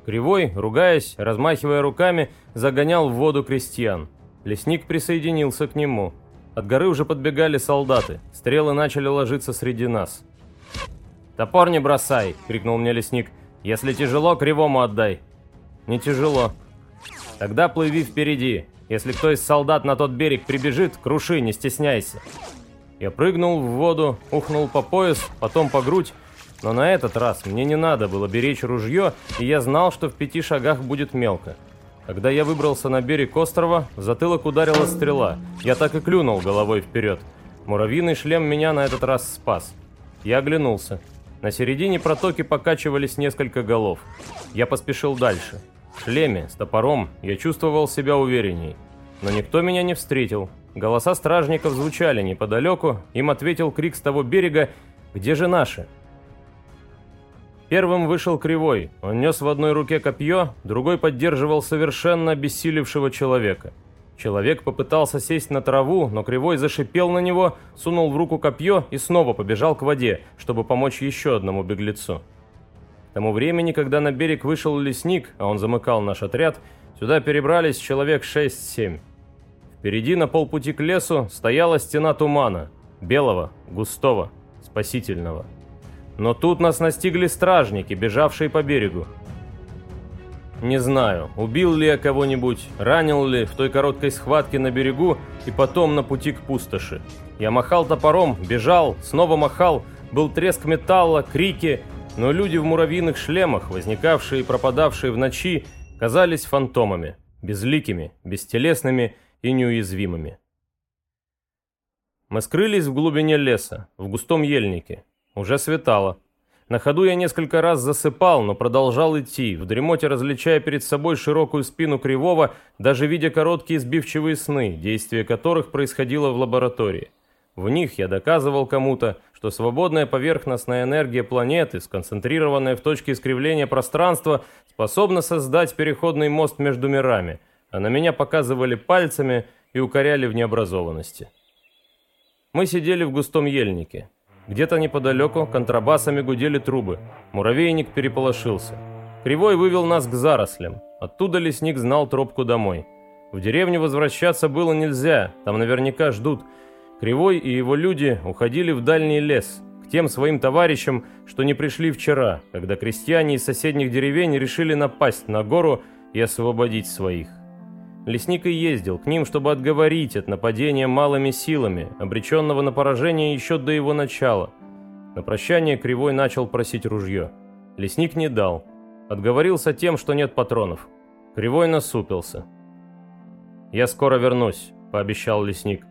Кривой, ругаясь, размахивая руками, загонял в воду крестьян. Лесник присоединился к нему. От горы уже подбегали солдаты. Стрелы начали ложиться среди нас. «Топор не бросай!» — крикнул мне лесник. «Если тяжело, кривому отдай». «Не тяжело». «Тогда плыви впереди. Если кто из солдат на тот берег прибежит, круши, не стесняйся». Я прыгнул в воду, ухнул по пояс, потом по грудь, но на этот раз мне не надо было беречь ружье, и я знал, что в пяти шагах будет мелко. Когда я выбрался на берег острова, в затылок ударила стрела. Я так и клюнул головой вперед. Муравьиный шлем меня на этот раз спас. Я оглянулся. На середине протоки покачивались несколько голов. Я поспешил дальше. В шлеме, с топором, я чувствовал себя уверенней. Но никто меня не встретил. Голоса стражников звучали неподалеку, им ответил крик с того берега «Где же наши?». Первым вышел Кривой. Он нес в одной руке копье, другой поддерживал совершенно обессилевшего человека. Человек попытался сесть на траву, но Кривой зашипел на него, сунул в руку копье и снова побежал к воде, чтобы помочь еще одному беглецу. Тому времени, когда на берег вышел лесник, а он замыкал наш отряд, сюда перебрались человек 6-7. Впереди на полпути к лесу стояла стена тумана, белого, густого, спасительного. Но тут нас настигли стражники, бежавшие по берегу. Не знаю, убил ли я кого-нибудь, ранил ли в той короткой схватке на берегу и потом на пути к пустоши. Я махал топором, бежал, снова махал, был треск металла, крики, но люди в муравьиных шлемах, возникавшие и пропадавшие в ночи, казались фантомами, безликими, бестелесными и неуязвимыми. Мы скрылись в глубине леса, в густом ельнике. Уже светало. На ходу я несколько раз засыпал, но продолжал идти, в дремоте различая перед собой широкую спину Кривого, даже видя короткие сбивчивые сны, действие которых происходило в лаборатории. В них я доказывал кому-то, что свободная поверхностная энергия планеты, сконцентрированная в точке искривления пространства, способна создать переходный мост между мирами, а на меня показывали пальцами и укоряли в необразованности. Мы сидели в густом ельнике. Где-то неподалеку контрабасами гудели трубы. Муравейник переполошился. Кривой вывел нас к зарослям. Оттуда лесник знал тропку домой. В деревню возвращаться было нельзя, там наверняка ждут, Кривой и его люди уходили в дальний лес, к тем своим товарищам, что не пришли вчера, когда крестьяне из соседних деревень решили напасть на гору и освободить своих. Лесник и ездил к ним, чтобы отговорить от нападения малыми силами, обреченного на поражение еще до его начала. На прощание Кривой начал просить ружье. Лесник не дал. Отговорился тем, что нет патронов. Кривой насупился. «Я скоро вернусь», — пообещал лесник.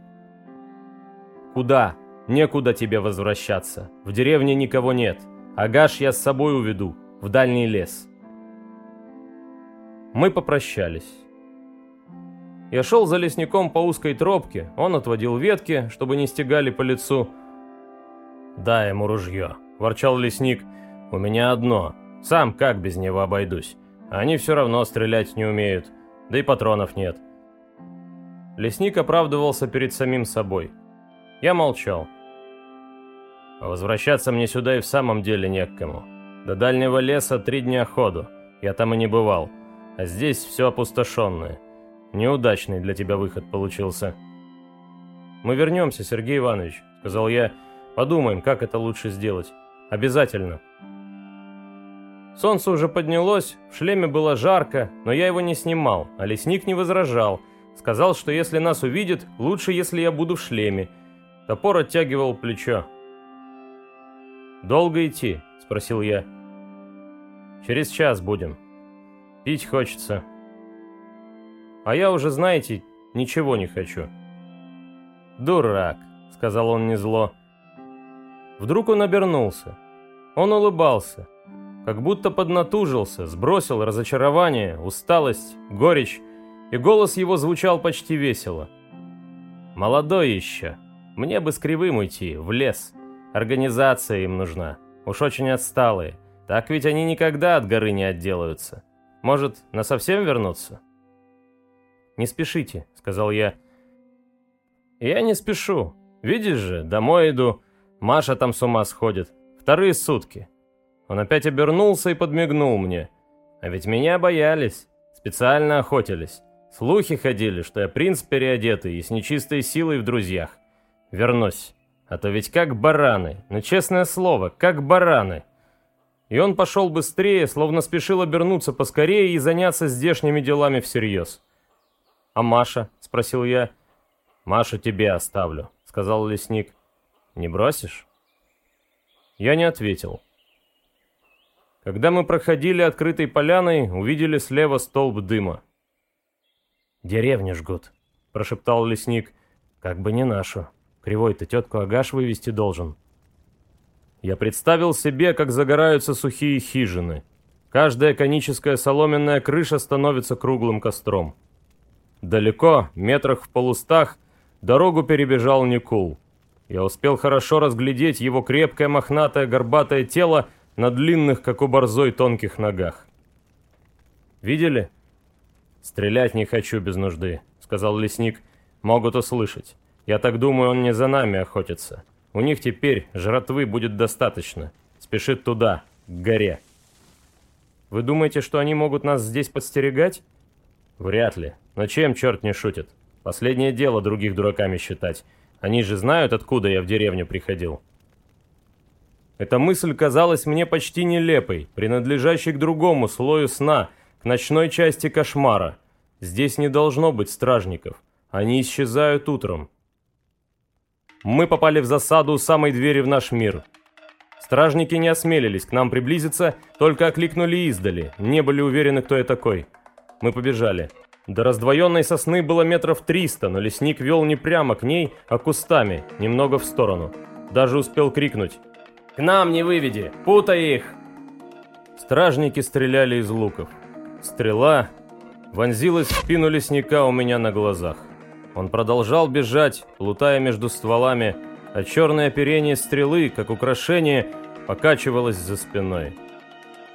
«Куда? Некуда тебе возвращаться. В деревне никого нет. Агаш я с собой уведу. В дальний лес». Мы попрощались. Я шел за лесником по узкой тропке, он отводил ветки, чтобы не стегали по лицу. «Дай ему ружье», — ворчал лесник. «У меня одно. Сам как без него обойдусь? Они все равно стрелять не умеют, да и патронов нет». Лесник оправдывался перед самим собой. Я молчал. возвращаться мне сюда и в самом деле не к кому. До дальнего леса три дня ходу. Я там и не бывал. А здесь все опустошенное. Неудачный для тебя выход получился. «Мы вернемся, Сергей Иванович», — сказал я. «Подумаем, как это лучше сделать. Обязательно». Солнце уже поднялось, в шлеме было жарко, но я его не снимал, а лесник не возражал. Сказал, что если нас увидит, лучше, если я буду в шлеме, Топор оттягивал плечо. «Долго идти?» — спросил я. «Через час будем. Пить хочется. А я уже, знаете, ничего не хочу». «Дурак», — сказал он незло. Вдруг он обернулся. Он улыбался, как будто поднатужился, сбросил разочарование, усталость, горечь, и голос его звучал почти весело. «Молодой еще», мне бы с Кривым уйти, в лес. Организация им нужна. Уж очень отсталые. Так ведь они никогда от горы не отделаются. Может, насовсем вернуться? «Не спешите», — сказал я. «Я не спешу. Видишь же, домой иду. Маша там с ума сходит. Вторые сутки». Он опять обернулся и подмигнул мне. А ведь меня боялись. Специально охотились. Слухи ходили, что я принц переодетый и с нечистой силой в друзьях. Вернусь. А то ведь как бараны. Ну, честное слово, как бараны. И он пошел быстрее, словно спешил обернуться поскорее и заняться здешними делами всерьез. «А Маша?» — спросил я. «Машу тебе оставлю», — сказал лесник. «Не бросишь?» Я не ответил. Когда мы проходили открытой поляной, увидели слева столб дыма. «Деревню жгут», — прошептал лесник. «Как бы не нашу». Кривой-то тетку Агаш вывести должен. Я представил себе, как загораются сухие хижины. Каждая коническая соломенная крыша становится круглым костром. Далеко, метрах в полустах, дорогу перебежал Никул. Я успел хорошо разглядеть его крепкое мохнатое горбатое тело на длинных, как у борзой, тонких ногах. «Видели?» «Стрелять не хочу без нужды», — сказал лесник. «Могут услышать». Я так думаю, он не за нами охотится. У них теперь жратвы будет достаточно. Спешит туда, к горе. Вы думаете, что они могут нас здесь подстерегать? Вряд ли. Но чем черт не шутит? Последнее дело других дураками считать. Они же знают, откуда я в деревню приходил. Эта мысль казалась мне почти нелепой, принадлежащей к другому слою сна, к ночной части кошмара. Здесь не должно быть стражников. Они исчезают утром, мы попали в засаду у самой двери в наш мир. Стражники не осмелились к нам приблизиться, только окликнули издали, не были уверены, кто я такой. Мы побежали. До раздвоенной сосны было метров триста, но лесник вел не прямо к ней, а кустами, немного в сторону. Даже успел крикнуть. К нам не выведи! Путай их!» Стражники стреляли из луков. Стрела вонзилась в спину лесника у меня на глазах. Он продолжал бежать, плутая между стволами, а черное оперение стрелы, как украшение, покачивалось за спиной.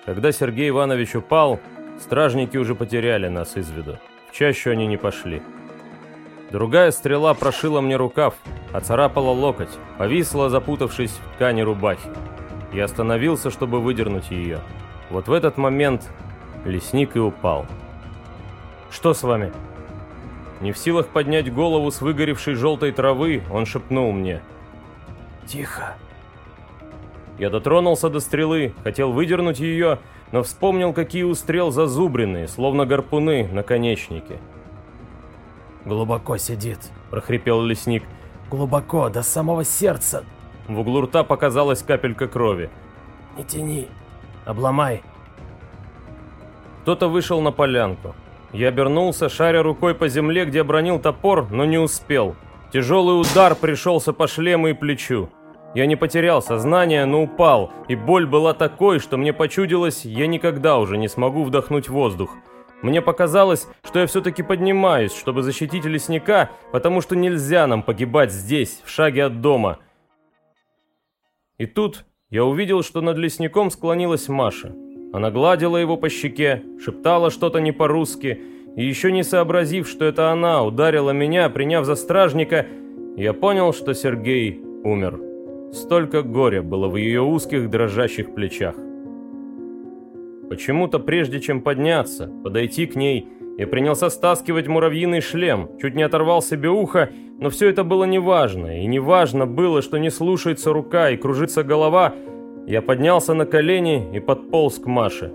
Когда Сергей Иванович упал, стражники уже потеряли нас из виду. В чащу они не пошли. Другая стрела прошила мне рукав, оцарапала локоть, повисла, запутавшись в ткани рубахи. Я остановился, чтобы выдернуть ее. Вот в этот момент лесник и упал. «Что с вами?» Не в силах поднять голову с выгоревшей желтой травы, он шепнул мне. «Тихо!» Я дотронулся до стрелы, хотел выдернуть ее, но вспомнил, какие у стрел зазубренные, словно гарпуны, наконечники. «Глубоко сидит», — прохрипел лесник. «Глубоко, до самого сердца!» В углу рта показалась капелька крови. «Не тяни! Обломай!» Кто-то вышел на полянку. Я обернулся, шаря рукой по земле, где обронил топор, но не успел. Тяжелый удар пришелся по шлему и плечу. Я не потерял сознание, но упал, и боль была такой, что мне почудилось, я никогда уже не смогу вдохнуть воздух. Мне показалось, что я все-таки поднимаюсь, чтобы защитить лесника, потому что нельзя нам погибать здесь, в шаге от дома. И тут я увидел, что над лесником склонилась Маша. Она гладила его по щеке, шептала что-то не по-русски, и еще не сообразив, что это она ударила меня, приняв за стражника, я понял, что Сергей умер. Столько горя было в ее узких дрожащих плечах. Почему-то прежде чем подняться, подойти к ней, я принялся стаскивать муравьиный шлем, чуть не оторвал себе ухо, но все это было неважно, и неважно было, что не слушается рука и кружится голова, я поднялся на колени и подполз к Маше.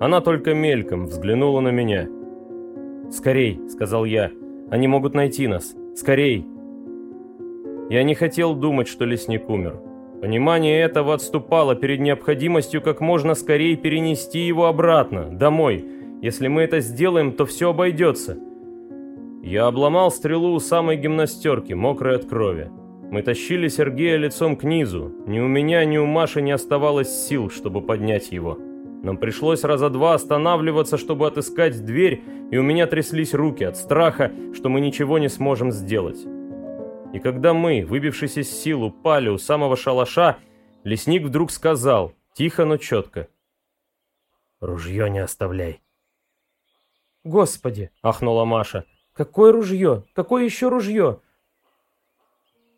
Она только мельком взглянула на меня. «Скорей», — сказал я, — «они могут найти нас. Скорей!» Я не хотел думать, что лесник умер. Понимание этого отступало перед необходимостью как можно скорее перенести его обратно, домой. Если мы это сделаем, то все обойдется. Я обломал стрелу у самой гимнастерки, мокрой от крови. Мы тащили Сергея лицом к низу. Ни у меня, ни у Маши не оставалось сил, чтобы поднять его. Нам пришлось раза два останавливаться, чтобы отыскать дверь, и у меня тряслись руки от страха, что мы ничего не сможем сделать. И когда мы, выбившись из сил, упали у самого шалаша, лесник вдруг сказал, тихо, но четко. «Ружье не оставляй». «Господи!» — ахнула Маша. «Какое ружье? Какое еще ружье?»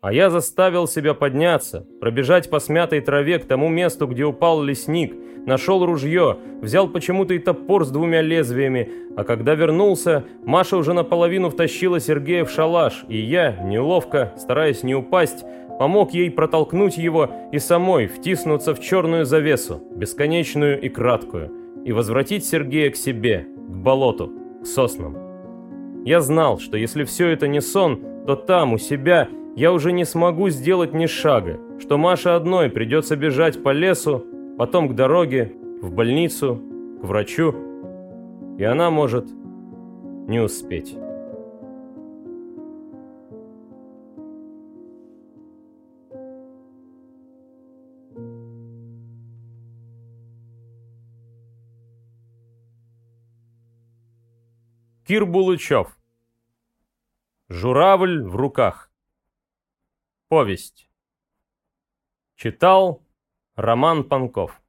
А я заставил себя подняться, пробежать по смятой траве к тому месту, где упал лесник, нашел ружье, взял почему-то и топор с двумя лезвиями, а когда вернулся, Маша уже наполовину втащила Сергея в шалаш, и я, неловко, стараясь не упасть, помог ей протолкнуть его и самой втиснуться в черную завесу, бесконечную и краткую, и возвратить Сергея к себе, к болоту, к соснам. Я знал, что если все это не сон, то там, у себя, я уже не смогу сделать ни шага, что Маше одной придется бежать по лесу, потом к дороге, в больницу, к врачу, и она может не успеть. Кир Булычев. Журавль в руках. Повесть. Читал Роман Панков.